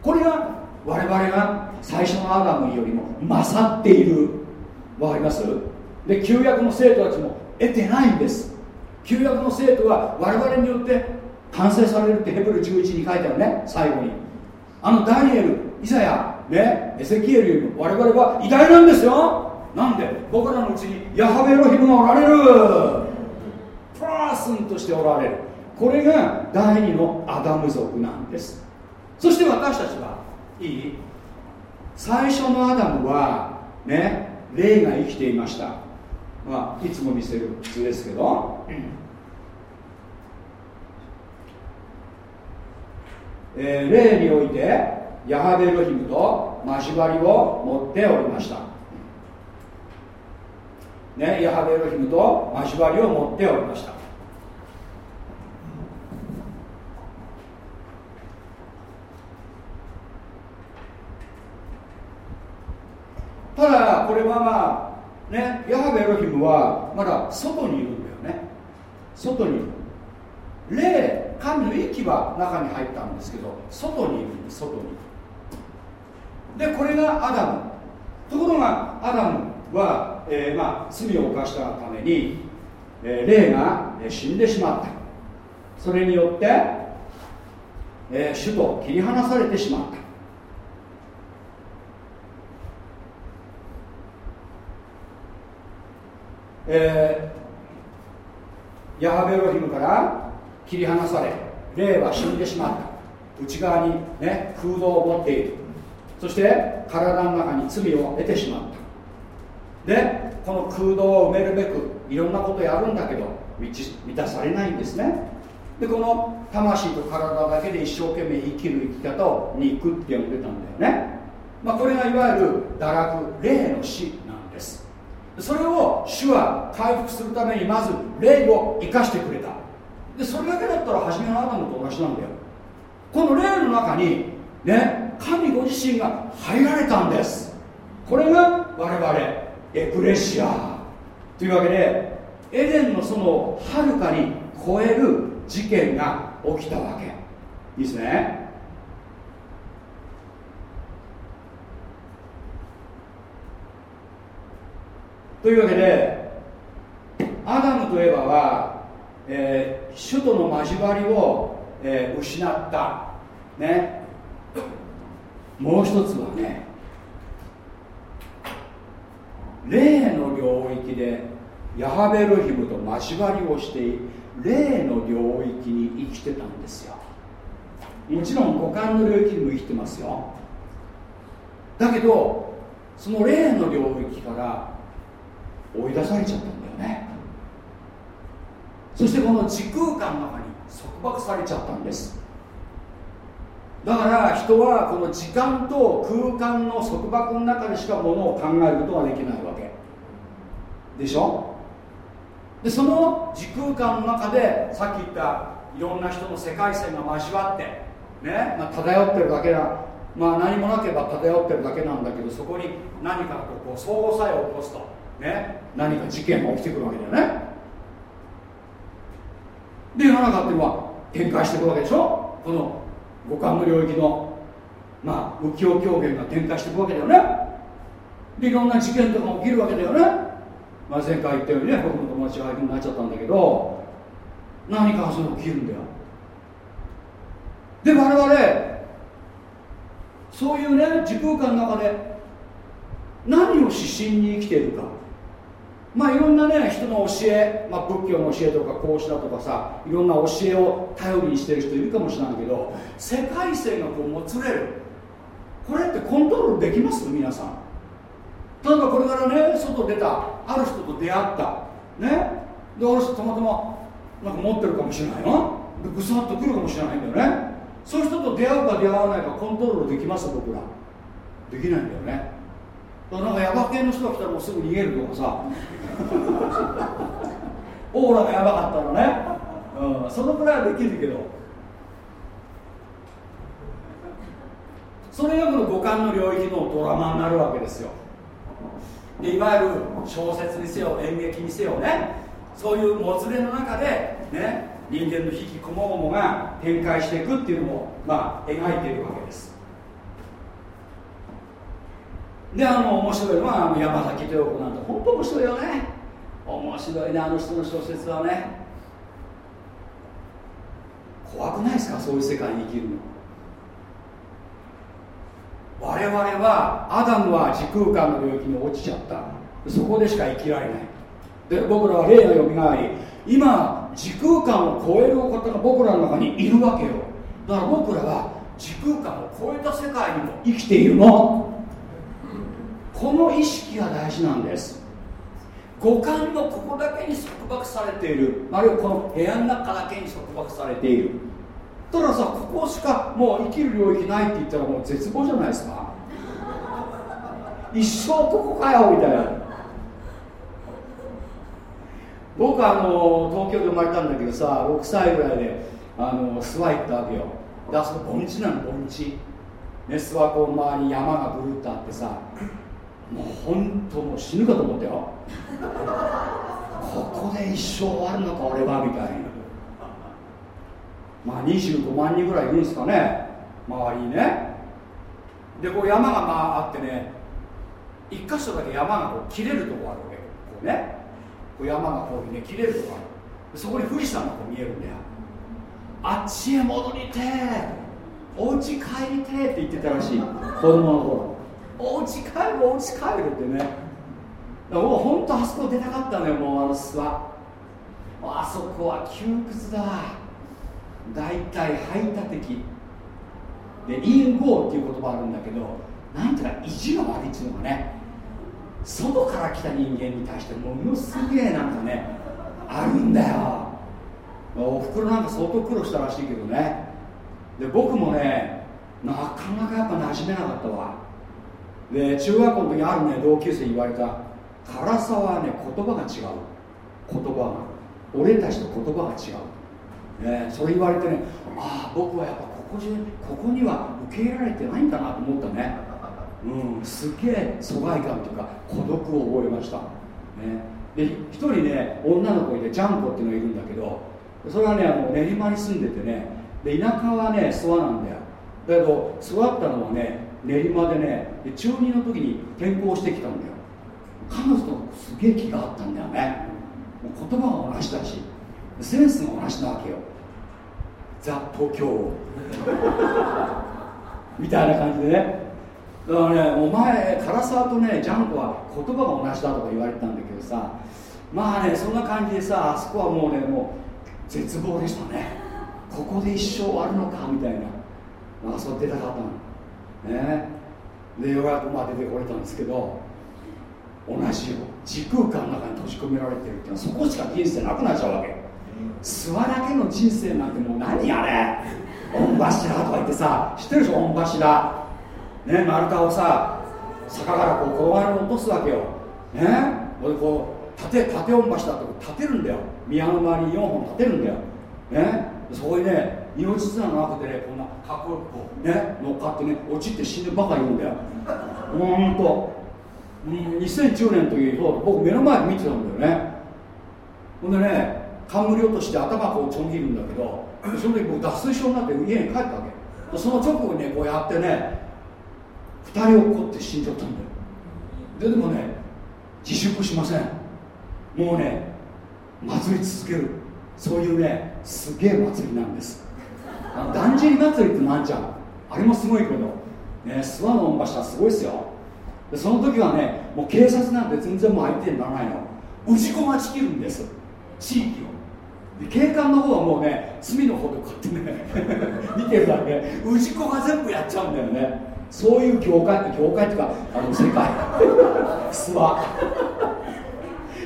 これが我々が最初のアダムよりも勝っている。わかります？で旧約の生徒たちも得てないんです。旧約の生徒は我々によって完成されるってヘブル11に書いてあるね最後に。あのダニエルイザヤねエセキエルよりも我々は偉大なんですよ。なんで僕らのうちにヤハベロヒムがおられる。プラスンとしておられる。これが第二のアダム族なんです。そして私たちはいい？最初のアダムはね霊が生きていました。まあいつも見せる普通ですけど。うんえー、霊においてヤハベルヒムと交わりを持っておりました。ねヤハベルヒムと交わりを持っておりました。ただこれはまあねヤハベエロヒムはまだ外にいるんだよね。外にいる。霊神の息は中に入ったんですけど外にいるんです外に。でこれがアダム。ところがアダムは、えー、まあ、罪を犯したために、えー、霊が死んでしまった。それによって、えー、主と切り離されてしまった。えー、ヤハベロヒムから切り離され霊は死んでしまった。内側に、ね、空洞を持っている。そして体の中に罪を得てしまった。でこの空洞を埋めるべくいろんなことやるんだけど満たされないんですね。でこの魂と体だけで一生懸命生きる生き方を肉って呼んでたんだよね、まあ、これがいわゆる堕落霊の死なんです。それを主は回復するためにまず霊を生かしてくれた。でそれだけだったら初めのアダムと同じなんだよ。この霊の中にね神ご自身が入られたんです。これが我々エクレシア。というわけでエデンのそのはるかに超える事件が起きたわけ。いいですね。というわけでアダムとエバは、えー、首都の交わりを、えー、失った。ね。もう一つはね霊の領域でヤハベルヒムと交わりをして霊の領域に生きてたんですよ。もちろん五感の領域にも生きてますよ。だけどその霊の領域から追い出されちゃったんだよね。そしてこの時空間の中に束縛されちゃったんです。だから人はこの時間と空間の束縛の中でしかものを考えることができないわけ。でしょ？でその時空間の中でさっき言ったいろんな人の世界線が交わってね、まあ、漂ってるだけだ。まあ何もなければ漂ってるだけなんだけどそこに何かこう相互作用を起こすと。ね、何か事件が起きてくるわけだよね。で世の中っていうのは展開していくわけでしょ？この五感の領域のまあ浮世狂言が展開していくわけだよね。でいろんな事件とかも起きるわけだよね、まあ、前回言ったようにね僕の友達が相手になっちゃったんだけど何かそれ起きるんだよ。で我々そういうね時空間の中で何を指針に生きているか。まあいろんなね人の教え、まあ、仏教の教えとか孔子だとかさいろんな教えを頼りにしてる人いるかもしれないけど世界線がこうもつれる。これってコントロールできます？皆さん。例えばこれからね外出たある人と出会った。ね？である人たまたまなんか持ってるかもしれないなでぐさっと来るかもしれないんだよね。そういう人と出会うか出会わないかコントロールできます？僕ら。できないんだよね。なんかヤバ系の人が来たらもうすぐ逃げるとかさ。オーラがやばかったらね、うん、そのくらいはできるけど。それがこの五感の領域のドラマになるわけですよ。でいわゆる小説にせよ演劇にせよね。そういうもつれの中でね人間の引きこもごもが展開していくっていうのもまあ描いているわけです。であの面白いのはあの山崎豊子なんて本当面白いよね。面白いねあの人の小説はね。怖くないですかそういう世界に生きるの。我々はアダムは時空間の領域に落ちちゃった。そこでしか生きられない。で僕らは霊がよみがえり今時空間を超えるお方が僕らの中にいるわけよ。だから僕らは時空間を超えた世界にも生きているの。この意識が大事なんです。五感のここだけに束縛されている。あるいはこの部屋の中だけに束縛されている。たらさここしかもう生きる領域ないって言ったらもう絶望じゃないですか。一生ここかよみたいな。僕はあの東京で生まれたんだけどさ6歳ぐらいであの諏訪行ったわけよ。であそこ盆地なの盆地。ね諏訪湖周りに山がぐるっとあってさ。もう本当もう死ぬかと思ったよ。ここで一生終わるのか俺はみたいな。まあ25万人ぐらいいるんですかね。周りにね。でこう山がまああってね一箇所だけ山がこう切れるとこあるわけ。こうね。こう山がこうね切れるとこある。そこに富士山がこう見えるんだよ。あっちへ戻りてお家帰りてって言ってたらしい。子供の頃。お家帰るお家帰るってね。もう本当あそこ出たかったのよもうあの諏訪あそこは窮屈だ。大体排他的。でインゴーっていう言葉あるんだけどなんていうか意地が悪いっていうのがね。外から来た人間に対してものすげえなんかねあるんだよ。おふくろなんか相当苦労したらしいけどね。で僕もねなかなかやっぱ馴染めなかったわ。で中学校の時あるね同級生に言われた。辛さはね言葉が違う。言葉が俺たちと言葉が違う、ね、それ言われてねああ僕はやっぱここ中ここには受け入れられてないんだなと思ったね。うんすげえ疎外感というか孤独を覚えました、ね、で一人ね女の子いてジャンコっていうのがいるんだけどそれはねもう練馬に住んでてねで田舎はね諏訪なんだよ。だけど育ったのはね練馬でね中2の時に転校してきたんだよ。彼女とすげえ気があったんだよね。もう言葉が同じだしセンスが同じなわけよ。ザ・東京。みたいな感じでね。だからねお前唐沢とねジャンコは言葉が同じだとか言われてたんだけどさまあねそんな感じでさあそこはもうねもう絶望でしたね。ここで一生終わるのかみたいな。まあそう出たかったの。ね。でようやくまあ出てこれたんですけど同じよ時空間の中に閉じ込められてるっていうのはそこしか人生なくなっちゃうわけ。諏訪だけの人生なんてもう何あれ。御柱とか言ってさ知ってるでしょ御柱。ね丸太をさ坂からこう転がり落とすわけよ。ねでこう縦縦御柱って立てるんだよ。宮の周りに4本立てるんだよ。ねそこにね命綱の中でねこんなかっこよくこうね乗っかってね落ちて死ぬバカ言うんだよ。ほんと。2010年の時僕目の前で見てたんだよね。ほんでね冠落として頭こうちょん切るんだけどその時僕脱水症になって家に帰ったわけ。その直後にねこうやってね2人起こって死んじゃったんだよ。ででもね自粛しません。もうね祭り続ける。そういうねすげえ祭りなんです。だんじり祭りってなんちゃうあれもすごいけど。ね諏訪の御柱すごいっすよ。でその時はねもう警察なんて全然もう相手にならないの。氏子待ち切るんです。地域を。で警官の方はもうね罪の方でこうやってね 見てるだけ。氏子が全部やっちゃうんだよね。そういう業界って業界っていうかあの世界。諏訪。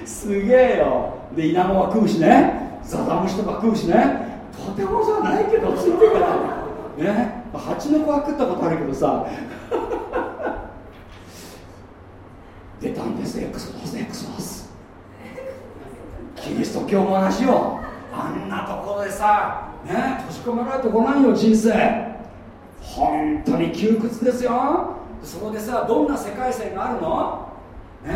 すげえよ。でイナゴは食うしね。ザザムシとか食うしね。とてもじゃないけどついてからね蜂の子は食ったことあるけどさ。出たんですエクソドスエクソドス。キリスト教も同じよあんなところでさね閉じ込められてこないよ人生。本当に窮屈ですよ。そこでさどんな世界線があるの？ね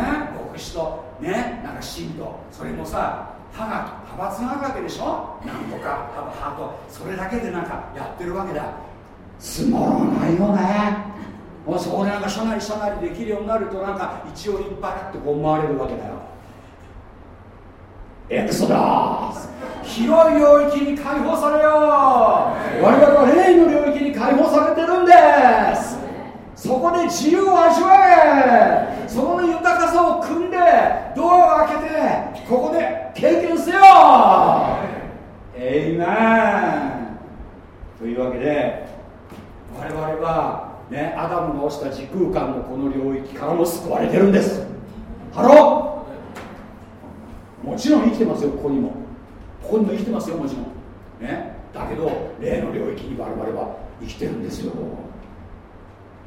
牧師とねなんか信徒。それもさ派が派閥があるわけでしょ？なんとか派とそれだけでなんかやってるわけだ。つまらないよね。もうそこでなんか社内社内でできるようになるとなんか一応立派だってこう思われるわけだよ。エクソダス。広い領域に解放されよう。我々は霊の領域に解放されてるんです。そこで自由を味わえ。そこの豊かさを組んでドアを開けてここで経験せよ。エイメンというわけで我々はねアダムが落ちた時空間のこの領域からも救われてるんです。Hello。もちろん生きてますよここにも。ここにも生きてますよもちろん。ね。だけど霊の領域に我々は生きてるんですよ。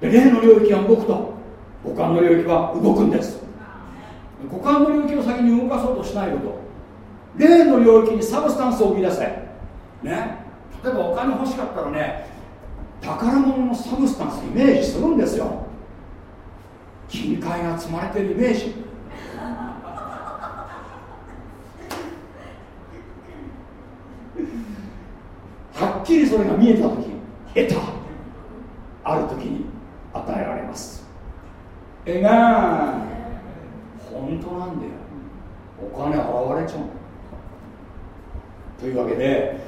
で霊の領域が動くと五感の領域は動くんです。五感の領域を先に動かそうとしないこと。霊の領域に substance を生み出せ。ね。例えばお金欲しかったらね宝物の substance イメージするんですよ。金塊が積まれてるイメージ。はっきりそれが見えた時得たある時に。与えられます。えが本当なんだよ。お金現れちゃう。というわけで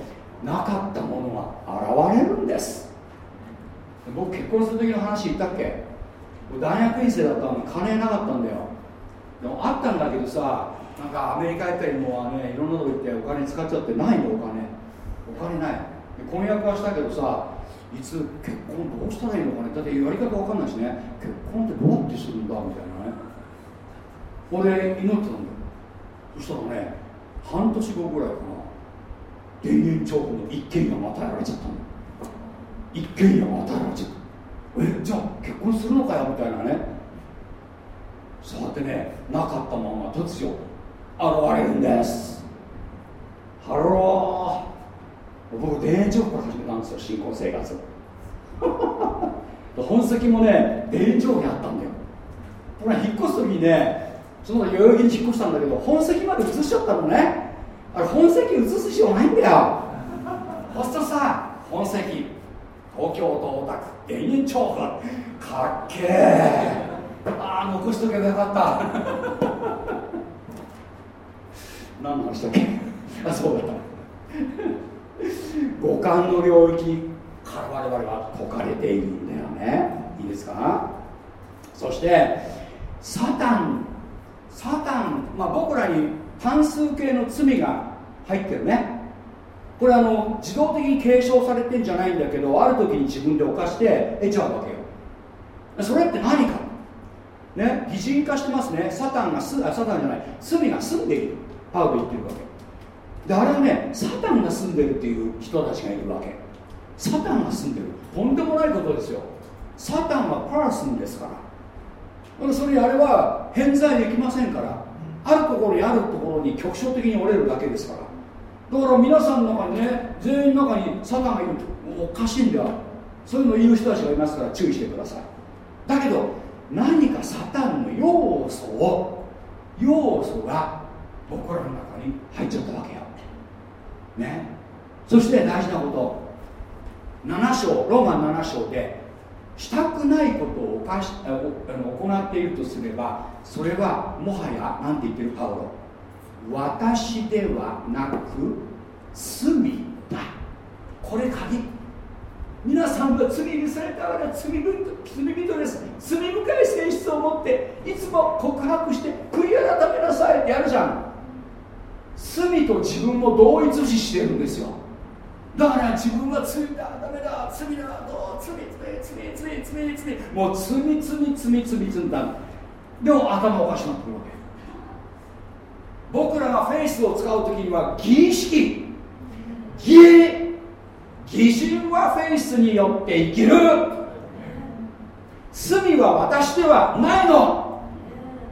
なかったものが現れるんです。僕結婚する時の話言ったっけ？大学院生だったのに金なかったんだよ。でもあったんだけどさなんかアメリカ行ったりもうねいろんなとこ行ってお金使っちゃってないのお金。お金ない。婚約はしたけどさいつ結婚どうしたらいいのかね？だってやり方わかんないしね。結婚ってどうやってするんだ？みたいなね。これ祈ってたんだよ。そしたらね半年後ぐらいかな。田園調布の一軒家が与えられちゃったんだ一軒家が与えられちゃった。えじゃあ結婚するのかよ？みたいなね。そうやってねなかったまま突如現れるんです。 Hello。僕田園調布から始めたんですよ新婚生活 本籍もね田園調布にあったんだよ。これ引っ越す時にねその代々木に引っ越したんだけど本籍まで移しちゃったのね。あれ本籍移す必要ないんだよ。そうするとさ本籍。東京都大田区田園調布かっけえ。ああ残しとけばよかった。何の話だっけ？あそうだった。五感の領域から我々は解かれているんだよね。いいですか？そしてサタン。サタン、まあ、僕らに単数形の罪が入ってるね。これあの自動的に継承されてんじゃないんだけどある時に自分で犯して得ちゃうわけよそれって何か。ね擬人化してますね。サタンがすあサタンじゃない。罪が住んでいる。パウロ言ってるわけ。であれはねサタンが住んでるっていう人たちがいるわけ。サタンが住んでる。とんでもないことですよ。サタンはパーソンですから。それあれは偏在できませんから。あるところにあるところに局所的に折れるだけですから。だから皆さんの中にね全員の中にサタンがいるおかしいんだよ。そういうのを言う人たちがいますから注意してください。だけど何かサタンの要素を要素が僕らの中に入っちゃったわけよね。そして大事なこと。7章ローマン7章でしたくないことを犯しあの行っているとすればそれはもはや何て言ってるパウロ。私ではなく罪だ。これ鍵。皆さんは罪にされたから罪人罪人です。罪深い性質を持っていつも告白して悔い改めなさいってやるじゃん。罪と自分を同一視してるんですよ。だから自分は罪だダメだ罪だどう罪罪罪罪罪罪もう罪罪罪罪罪だでも頭おかしくなってくるわけ僕らがフェイスを使う時には儀式義義人はフェイスによって生きる罪は私ではないの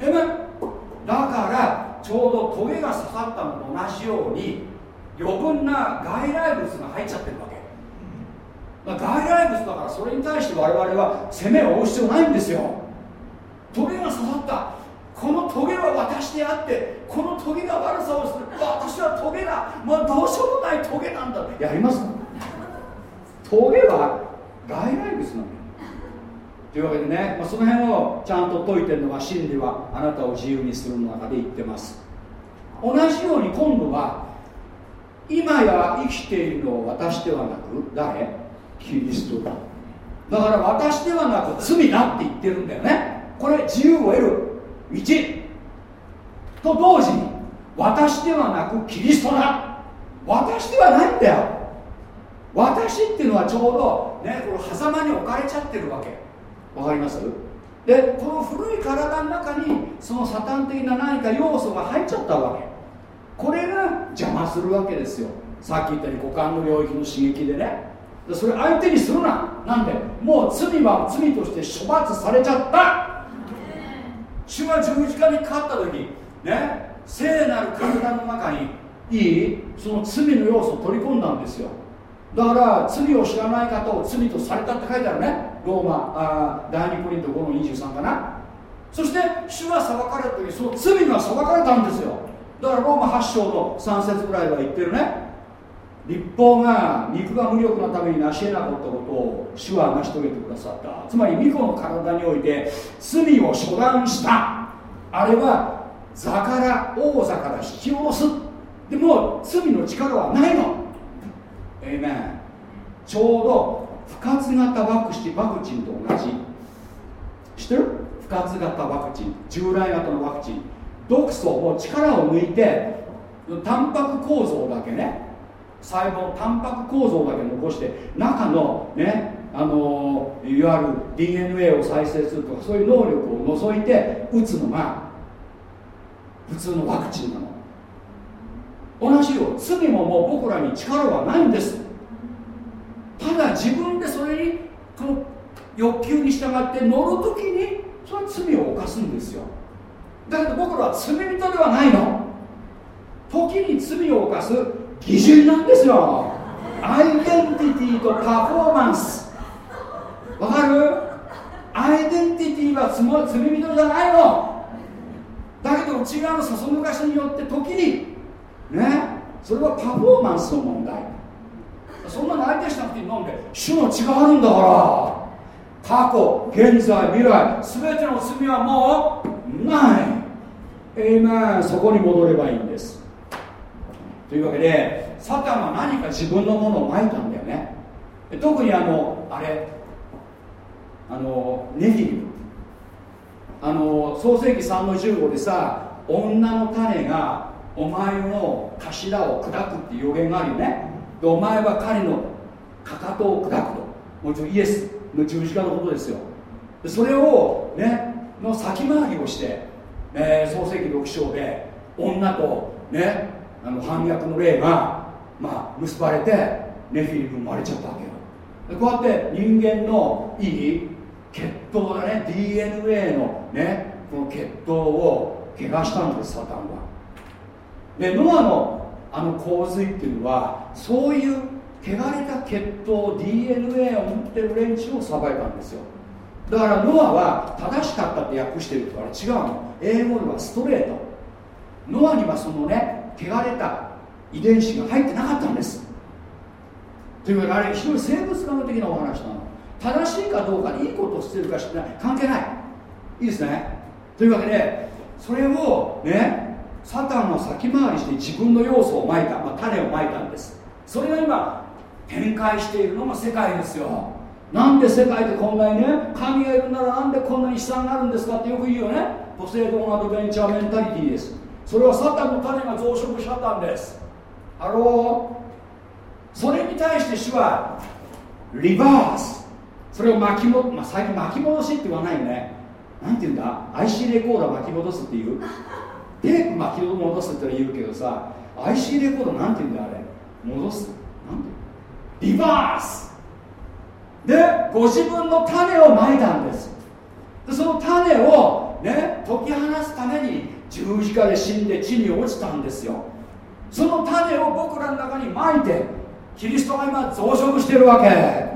えめだからちょうどトゲが刺さったのと同じように余分な外来物が入っちゃってるわけ、まあ、外来物だからそれに対して我々は攻めを負う必要ないんですよ。トゲが刺さった。このトゲは私であってこのトゲが悪さをする。私はトゲだ。もうどうしようもないトゲなんだ。やりますトゲは外来物なんだよ。というわけでね、まあ、その辺をちゃんと解いてるのが真理はあなたを自由にするの中で言ってます。同じように今度は今や生きているのは私ではなく誰？キリストだ。だから私ではなく罪だって言ってるんだよね。これ自由を得る。道と同時に私ではなくキリストだ。私ではないんだよ。私っていうのはちょうどねこの狭間に置かれちゃってるわけ。わかります？でこの古い体の中にそのサタン的な何か要素が入っちゃったわけ。これが邪魔するわけですよ。さっき言ったように五感の領域の刺激でね。それ相手にするな。なんで？もう罪は罪として処罰されちゃった。主が十字架にかかった時ね聖なる体の中にいいその罪の要素を取り込んだんですよ。だから罪を知らない方を罪とされたって書いてあるね。ローマあ第2コリント5の23かな。そして主が裁かれた時その罪が裁かれたんですよ。だからローマ8章の3節ぐらいは言ってるね。立法が肉が無力なために成し得なかったことを主は成し遂げてくださった。つまり巫女の体において罪を処断した。あれは座から王座から引き下ろす。でも罪の力はないの。えいめんちょうど活型ワクチンワクチンと同じ。知ってる？不活型ワクチン。従来型のワクチン。毒素も力を抜いてタンパク構造だけね細胞タンパク構造だけ残して中のねあのいわゆる DNA を再生するとかそういう能力を除いて打つのが普通のワクチンなの。同じよ罪ももう僕らに力はないんです。ただ自分でそれにこの欲求に従って乗るときにそれは罪を犯すんですよ。だけど僕らは罪人ではないの。時に罪を犯す基準なんですよ。アイデンティティとパフォーマンス。わかる？アイデンティティは罪人じゃないの。だけど内側のそそのかしによって時に。ね？それはパフォーマンスの問題。そんなの相手しなくていいのんで主の血があるんだから過去現在未来全ての罪はもうない。えいめんそこに戻ればいいんです。というわけでサタンは何か自分のものをまいたんだよね。特にあのあれあのネフィリムあの創世紀3の15でさ女の種がお前の頭を砕くっていう予言があるよね。でお前は彼のかかとを砕くと。もちろんイエスの十字架のことですよ。でそれをねの先回りをして、えー、創世紀6章で女とねあの反逆の霊が、まあ、結ばれてネフィリム生まれちゃったわけよ。でこうやって人間のいい血統だね DNA のねこの血統を怪我したんですサタンは。でノアのあの洪水っていうのはそういう汚れた血統 DNA を持ってる連中を裁いたんですよ。だからノアは正しかったって訳してるとか違うの。英語ではストレート。ノアにはそのね汚れた遺伝子が入ってなかったんです。というわけであれ非常に生物学的なお話なの。正しいかどうかいいことをしてるかしてない。関係ない。いいですね。というわけでそれをねサタンは先回りして自分の要素をまいた、まあ、種をまいたんです。それが今展開しているのが世界ですよ。なんで世界ってこんなにね神がいるならなんでこんなに悲惨があるんですかってよく言うよね。ポセイドンアドベンチャーメンタリティです。それはサタンの種が増殖しちゃったんです。 Hello。それに対して主はリバース。それを巻き戻まあ、最近巻き戻しって言わないよね。なんて言うんだ？IC レコーダー巻き戻すっていう。テープ巻き戻すって言うけどさ IC レコーダーなんて言うんだあれ。戻す。なんてリバース。でご自分の種をまいたんです。でその種をね解き放すために十字架で死んで地に落ちたんですよ。その種を僕らの中にまいてキリストが今増殖してるわけ。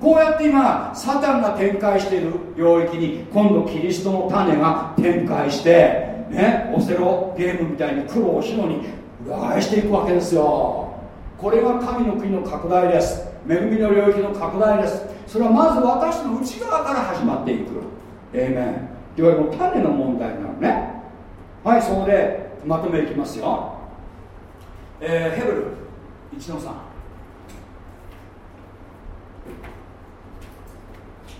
こうやって今サタンが展開している領域に今度キリストの種が展開してねオセロゲームみたいに苦労しのに裏返していくわけですよ。これが神の国の拡大です。恵みの領域の拡大です。それはまず私の内側から始まっていく。ええめんいわゆる種の問題なのね。はいそこでまとめいきますよ、えー、ヘブル1の3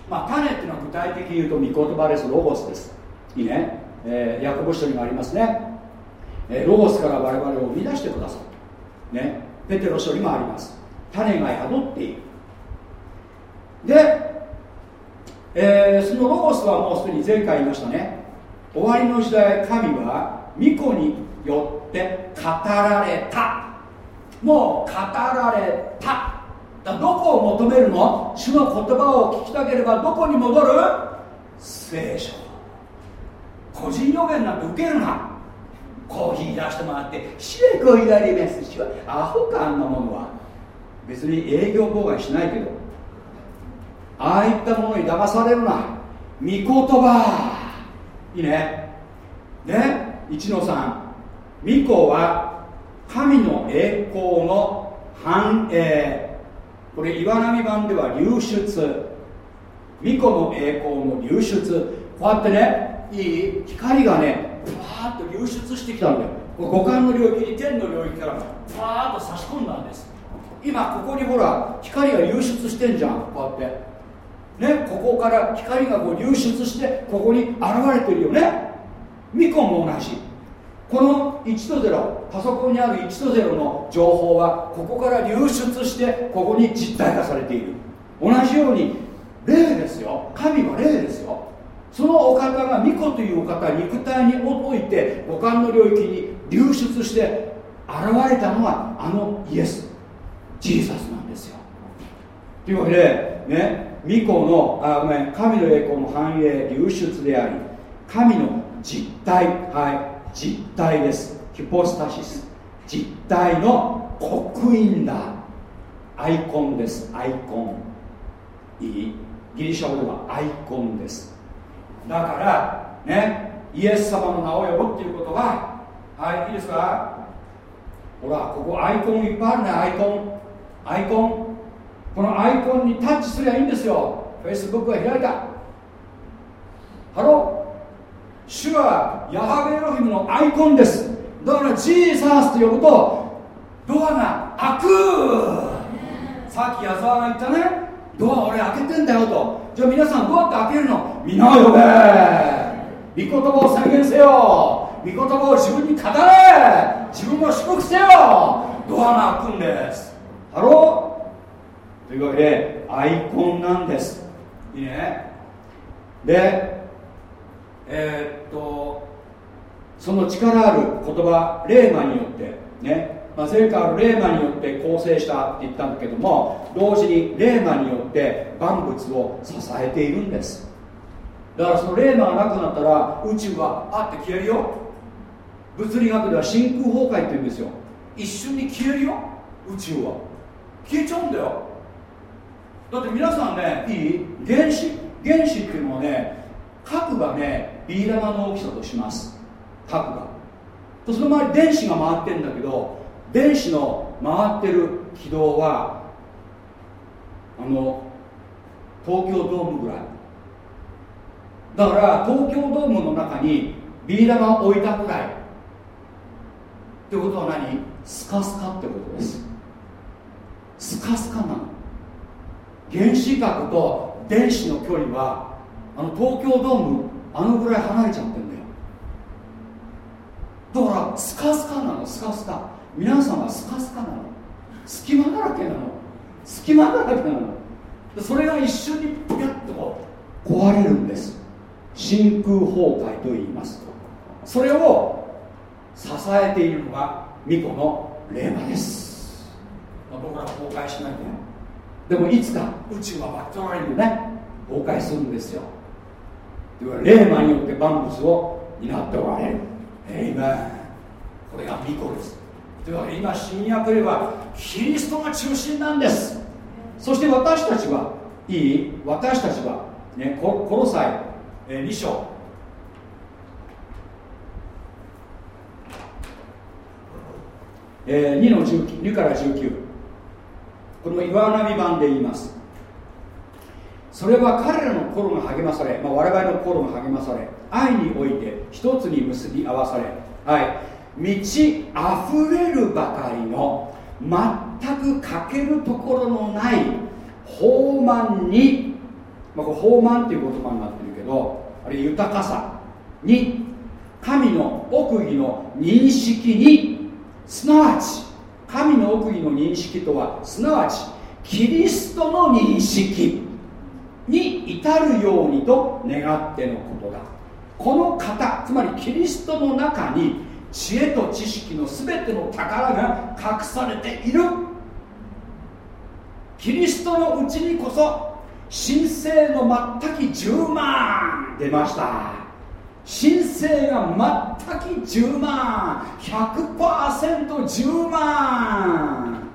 まあ種っていうのは具体的に言うと御言葉です。ロゴスです。いいね、えー、ヤコブ書にもありますね、えー、ロゴスから我々を生み出してください。ね。ペテロ書にもあります。種が宿っている。で、えー、そのロゴスはもうすでに前回言いましたね。終わりの時代神は御子によって語られた。もう語られた。どこを求めるの？主の言葉を聞きたければどこに戻る？聖書。個人予言なんて受けるな。コーヒー出してもらって「主へこう言われます主はアホかあんなものは。別に営業妨害しないけどああいったものに騙されるな。御言葉。いいね。で一の三御子は神の栄光の繁栄。これ岩波版では流出。巫女の栄光の流出。こうやってねいい光がねパーッと流出してきたんだよ。五感の領域に天の領域からパーッと差し込んだんです。今ここにほら光が流出してんじゃんこうやって。ねここから光がこう流出してここに現れてるよね。巫女も同じ。この1と0パソコンにある1と0の情報はここから流出してここに実体化されている。同じように霊ですよ。神は霊ですよ。そのお方が巫女というお方肉体において五感の領域に流出して現れたのがあのイエスジーザスなんですよ。というわけでね巫女のあごめん神の栄光の繁栄流出であり神の実体はい実体です。ヒポスタシス。実体の刻印だ。アイコンです。アイコン。いい。ギリシャ語ではアイコンです。だからねイエス様の名を呼ぶっていうことははいいいですか？ほらここアイコンいっぱいあるねアイコン。アイコン。このアイコンにタッチすりゃいいんですよ。Facebook が開いた。 Hello。主はヤハウェエロヒムのアイコンです。だから Jesus と呼ぶとドアが開く。さっき矢沢が言ったね。ドア俺開けてんだよと。じゃあ皆さんどうやって開けるの？御名呼べ御言葉を宣言せよ。御言葉を自分に語れ。自分を祝福せよ。ドアが開くんです。 Hello。というわけでアイコンなんです。いいね。でえー、っとその力ある言葉レーマによってね、まあ、前回あるレーマによって構成したって言ったんだけども同時にレーマによって万物を支えているんです。だからそのレーマがなくなったら宇宙はあって消えるよ。物理学では真空崩壊って言うんですよ。一瞬に消えるよ。宇宙は。消えちゃうんだよ。だって皆さんねいい？原子。原子っていうのはね核がねビー玉の大きさとします。核が。その周り電子が回ってるんだけど電子の回ってる軌道はあの東京ドームぐらい。だから東京ドームの中にビー玉を置いたぐらい。ってことは何？スカスカってことです。スカスカなの。原子核と電子の距離はあの東京ドームあのぐらい離れちゃってんだよ。だからスカスカなのスカスカ。皆さんはスカスカなの。隙間だらけなの。隙間だらけなの。それが一瞬にピャッと壊れるんです。真空崩壊と言います。それを支えているのが巫女の霊馬です。僕らは崩壊しないででもいつか宇宙はバットラインでね崩壊するんですよ。霊魔によって万物を担っておられる。エイメンこれが巫女ですというわけで今新約ではキリストが中心なんです。そして私たちはいい私たちは、ね、ココロサイ、えー、2章えー、2の19 2から19これも岩波版で言います。それは彼らの心が励まされ、まあ、我々の心が励まされ愛において一つに結び合わされはい。満ち溢れるばかりの全く欠けるところのない豊満に、まあ、これ豊満っていう言葉になってるけどあれ豊かさに神の奥義の認識にすなわち神の奥義の認識とはすなわちキリストの認識に至るようにと願ってのことだ。この方つまりキリストの中に知恵と知識の全ての宝が隠されている。キリストのうちにこそ神聖の全き10万。出ました。神聖が全き10万。100%10 万。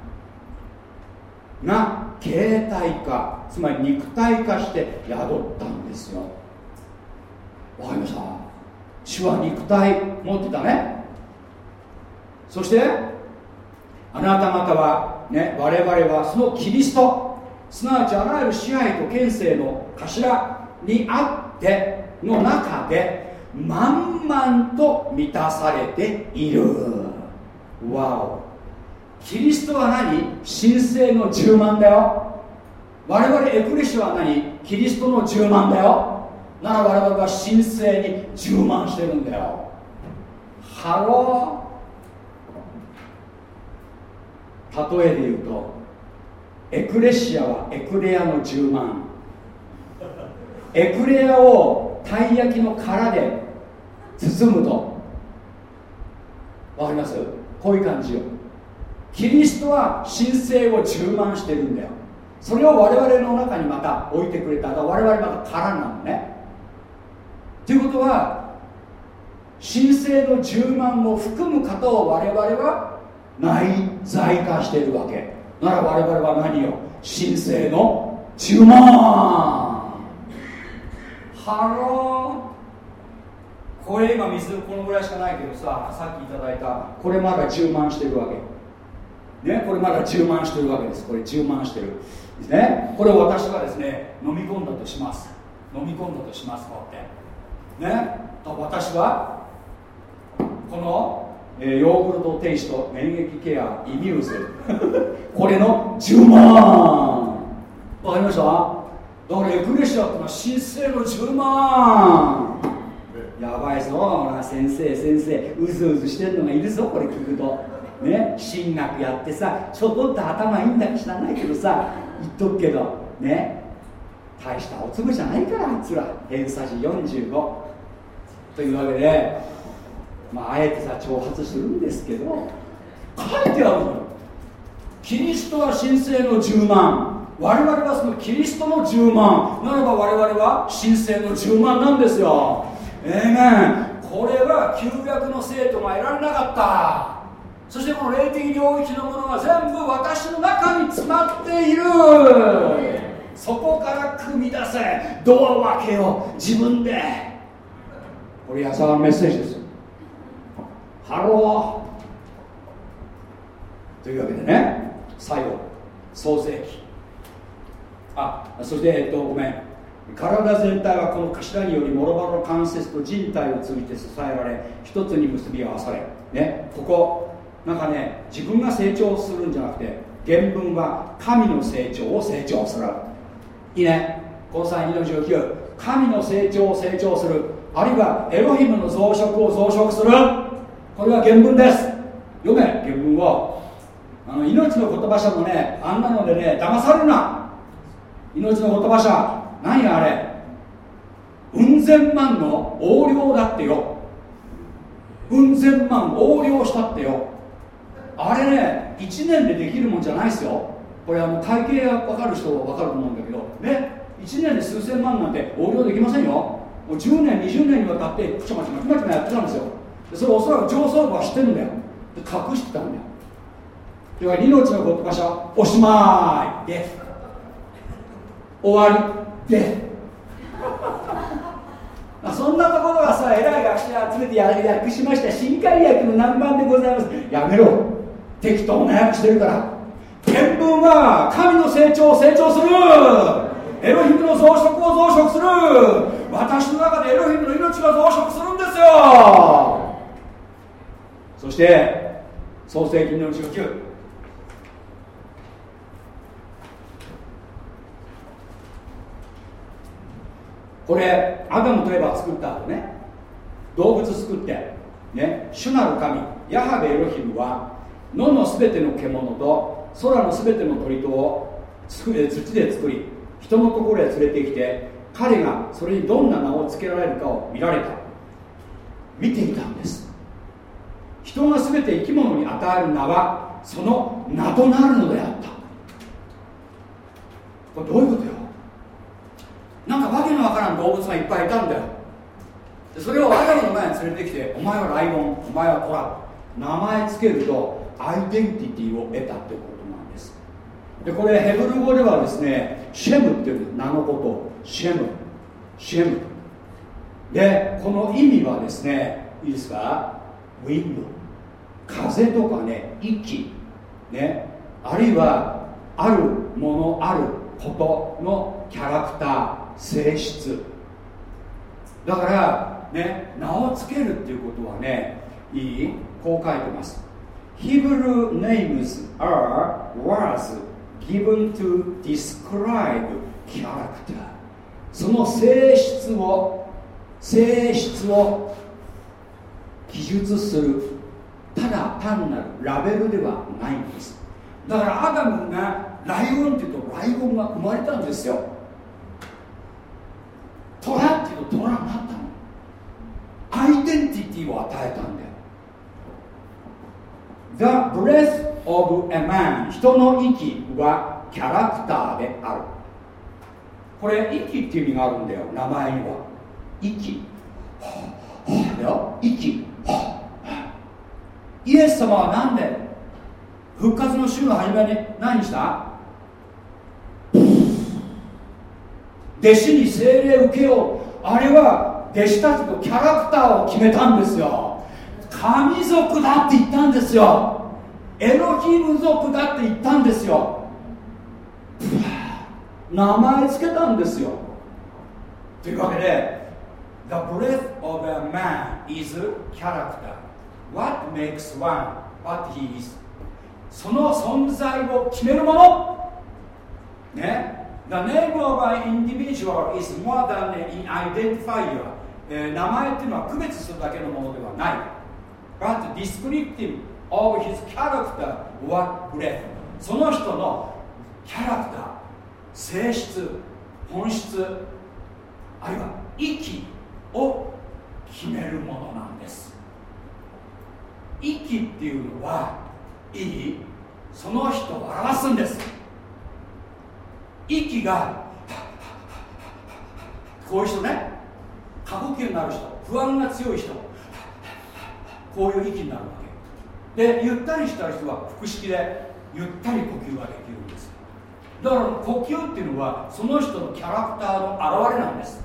が形態化つまり肉体化して宿ったんですよ。わかりました？主は肉体持ってたね。そしてあなた方はね我々はそのキリストすなわちあらゆる支配と権勢の頭にあっての中で満々と満たされている。わおキリストは何？神聖の10万だよ。我々エクレシアは何？キリストの10万だよ。なら我々は神聖に充満してるんだよ。Hello。例えで言うとエクレシアはエクレアの充満。エクレアをたい焼きの殻で包むと。わかります？こういう感じよ。キリストは神性を充満してるんだよ。それを我々の中にまた置いてくれた。我々また殻なのね。ということは神性の充満を含む方を我々は内在化しているわけ。なら我々は何よ？神性の充満 Hello。これ今水このぐらいしかないけどささっきいただいた。これまだ充満してるわけ。ね？これまだ充満してるわけです。これ充満してる。ですね？これを私がですね飲み込んだとします。飲み込んだとしますこうやって。ね？私はこの、えー、ヨーグルトテイスト免疫ケアイミューズ。これの10万。わかりました？だからエクレシアってのは神聖の10万。やばいぞ。先生先生うずうずしてるのがいるぞ。これ聞くと。ね？進学やってさちょこっと頭いいんだか知らないけどさ言っとくけど。ね？大したお粒じゃないからあいつら。偏差値45というわけで、まあ、あえてさ挑発するんですけど書いてあるのキリストは神聖の10万。我々はそのキリストの10万。ならば我々は神聖の10万なんですよ。ええねこれは旧約の生徒が得られなかった。そしてこの霊的領域のものが全部私の中に詰まっている。そこから組み出せ。ドアを開けよう。自分で。これ矢沢のメッセージです Hello。というわけでね最後創世記。あそしてえっとごめん。体全体はこの頭によりもろもろの関節と靭帯を通じて支えられ一つに結び合わされ。ねここなんかね自分が成長するんじゃなくて原文は神の成長を成長する。いいね。この際2の19神の成長を成長する。あるいはエロヒムの増殖を増殖する。これは原文です。読め。原文を。あの命の言葉書もねあんなのでね騙されるな。命の言葉書何やあれ。うん千万の横領だってよ。うん千万横領したってよ。あれね1年でできるもんじゃないですよ。これあの会計が分かる人は分かると思うんだけど。ね1年で数千万なんて横領できませんよ。もう10年20年にわたってくちゃまちまちまちまやってたんですよ。それおそらく上層部は知ってるんだよ。隠してたんだよ。だから命の言葉書おしまいで終わりでそんなところはさ偉い学者集めて訳しました新海訳の何番でございます。やめろ。適当な訳してるから。原文は神の成長を成長する。エロヒムの増殖を増殖する。私の中でエロヒムの命が増殖するんですよ。そして創世記の19これアダムとエバ作った後ね。動物作ってね。主なる神ヤハベエロヒムは野のすべての獣と空のすべての鳥とを土で作り人のところへ連れてきて彼がそれにどんな名を付けられるかを見られた。見ていたんです。人が全て生き物に与える名はその名となるのであった。これどういうことよ？なんかわけのわからん動物がいっぱいいたんだよ。それをアダムの前に連れてきてお前はライオンお前はトラ名前つけるとアイデンティティを得たってことなんです。でこれヘブル語ではですねシェムっていう名のことシェムシェム。でこの意味はですねいいですか？ウィンド風とかね息。ね。あるいはあるものあることのキャラクター性質。だからね名を付けるっていうことはねいいこう書いてます。Hebrew names are words given to describe character その性質を性質を記述する。ただ単なるラベルではないんです。だからアダムがライオンっていうとライオンが生まれたんですよ。トラっていうとトラになったの。アイデンティティを与えたんだよ。The breath of a man 人の息はキャラクターである。これ息っていう意味があるんだよ。名前には。息。だよ。息。イエス様は何で復活の週の初めに何した？弟子に精霊受けよう。あれは弟子たちのキャラクターを決めたんですよ。神族だって言ったんですよ。エロヒム族だって言ったんですよ。名前つけたんですよ。というわけで The breath of a man is character What makes one what he is その存在を決めるものね The name of an individual is more than an identifier、えー、名前っていうのは区別するだけのものではない But descriptive of his character or breath その人のキャラクター性質本質あるいは息を決めるものな息っていうのはいいその人を表すんです。息がこういう人ね。過呼吸になる人。不安が強い人。こういう息になるわけ。でゆったりした人は腹式でゆったり呼吸ができるんです。だから呼吸っていうのはその人のキャラクターの表れなんです。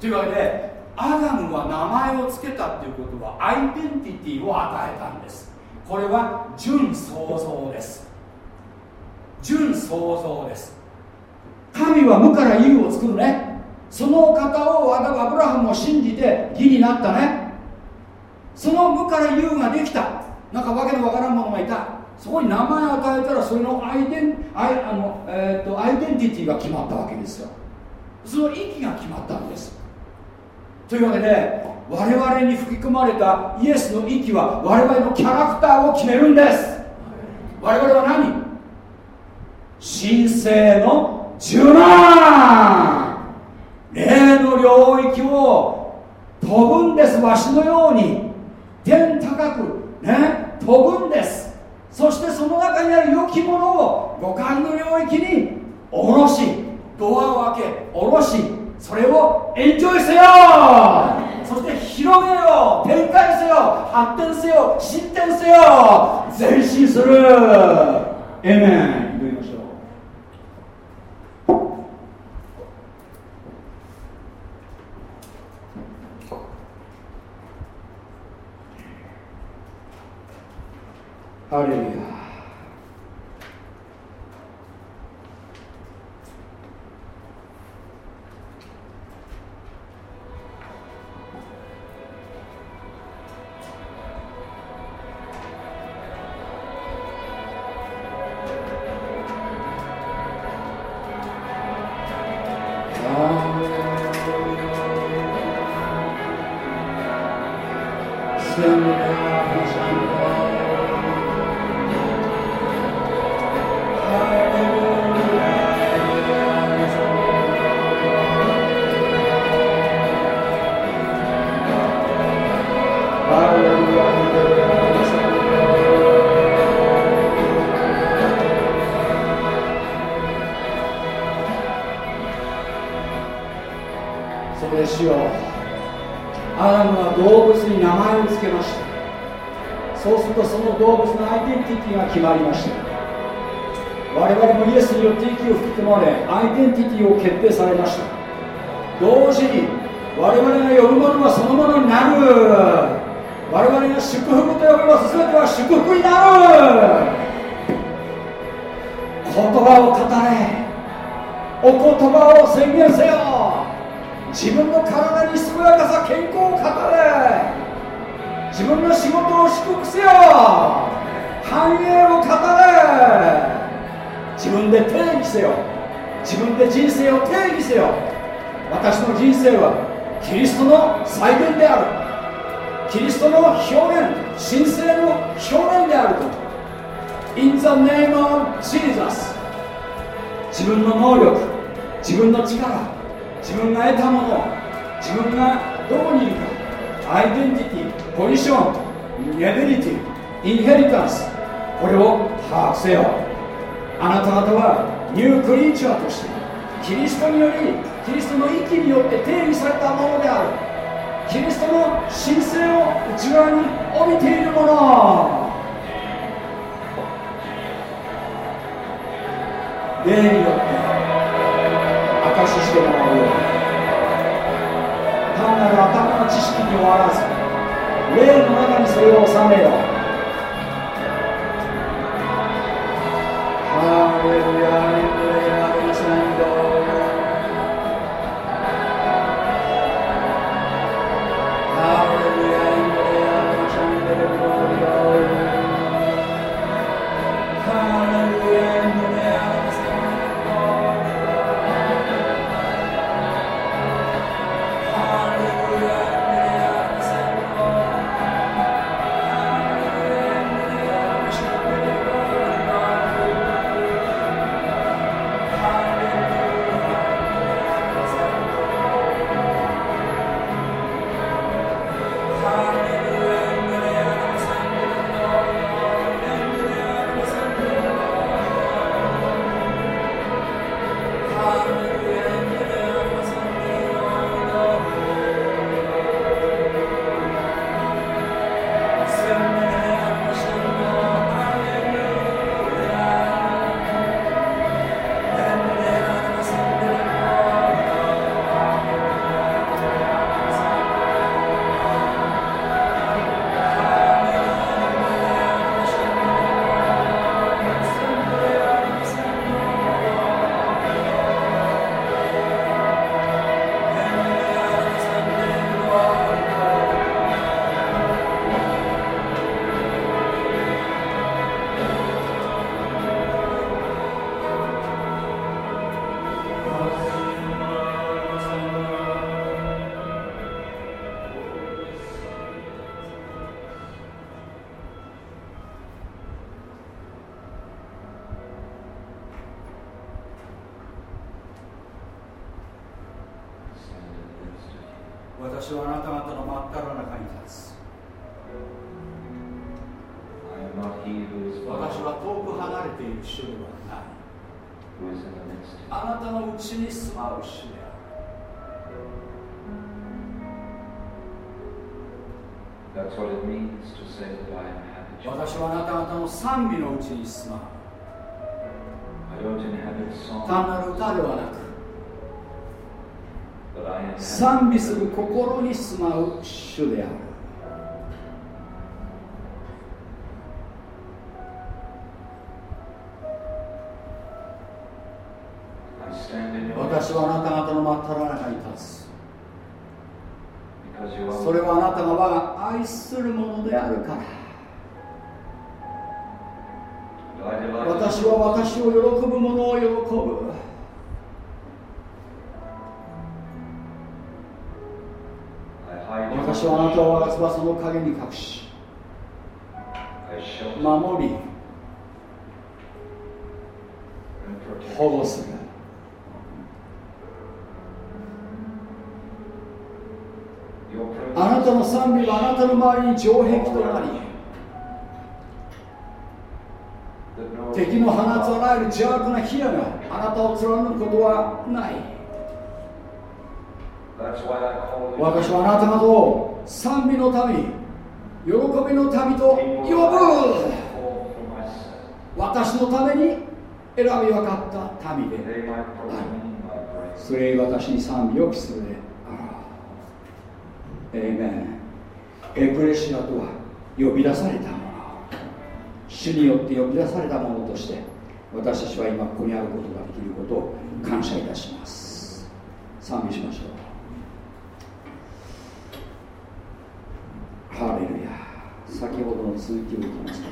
というわけでアダムは名前を付けたっていうことはアイデンティティを与えたんです。これは純創造です。純創造です。神は無から有を作るね。その方をアブラハムを信じて義になったね。その無から有ができた。なんかわけのわからんものがいた。そこに名前を与えたらそれのアイデンアイあの、えーと、アイデンティティが決まったわけですよ。その息が決まったんです。というわけで我々に吹き込まれたイエスの息は我々のキャラクターを決めるんです。我々は何？神聖の柔軟霊の領域を飛ぶんです。わしのように。天高くね飛ぶんです。そしてその中にある良きものを五感の領域に下ろしドアを開け下ろしそれをエンジョイせよ!そして広げよ!展開せよ!発展せよ!進展せよ!前進する!エメン祈りましょう。ハレルヤ主よアダムは動物に名前を付けました。そうするとその動物のアイデンティティが決まりました。我々もイエスによって息を吹き込まれアイデンティティを決定されました。同時に我々が呼ぶものはそのものになる。我々が祝福と呼べば全ては祝福になる。言葉を語れ。お言葉を宣言せよ。自分の体に健やかさ健康を語れ。自分の仕事を祝福せよ。繁栄を語れ。自分で定義せよ。自分で人生を定義せよ。私の人生はキリストの再現である。キリストの表現神聖の表現であると。In the name of Jesus 自分の能力自分の力。自分が得たもの自分がどこにいるかアイデンティティポジションエビリティインヘリタンスこれを把握せよ。あなた方はニュークリーチャーとしてキリストによりキリストの息によって定義されたものである。キリストの神聖を内側に帯びているもの。霊によって明かししてもらうように単なる頭の知識に終わらず霊の中にそれを収めよう。ハレルヤ私は翼の陰に隠し守り保護する。あなたの賛美はあなたの周りに城壁となり敵の放つあらゆる邪悪な火矢があなたを貫くことはない。私はあなた方を賛美のために喜びの民と呼ぶ。私のために選び分かった民で They might proclaim my praise. それ私に賛美を期するであらエイメンエクレシアとは呼び出されたもの。主によって呼び出されたものとして私たちは今ここにあることができることを感謝いたします。賛美しましょう。ハレルヤ先ほどの続きをいきますね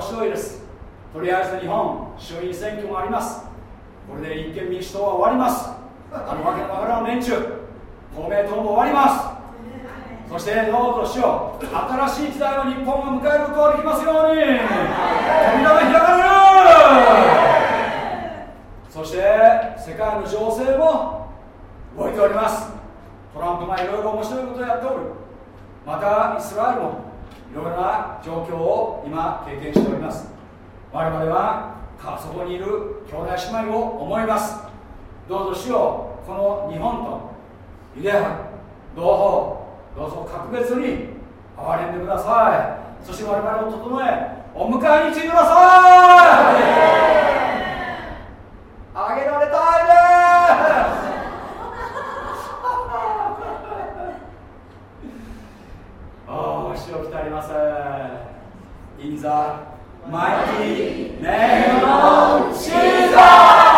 面白いです。とりあえず日本衆院選挙もあります。これで立憲民主党は終わります。あのわけのわからん連中公明党も終わります。そしてどうぞ主よ新しい時代を日本が迎えることができますように。扉が開かれる格別に憐れんでください。そして我々を整えお迎えに来てください。あげられたいです。おお主をたります。In the mighty name of Jesus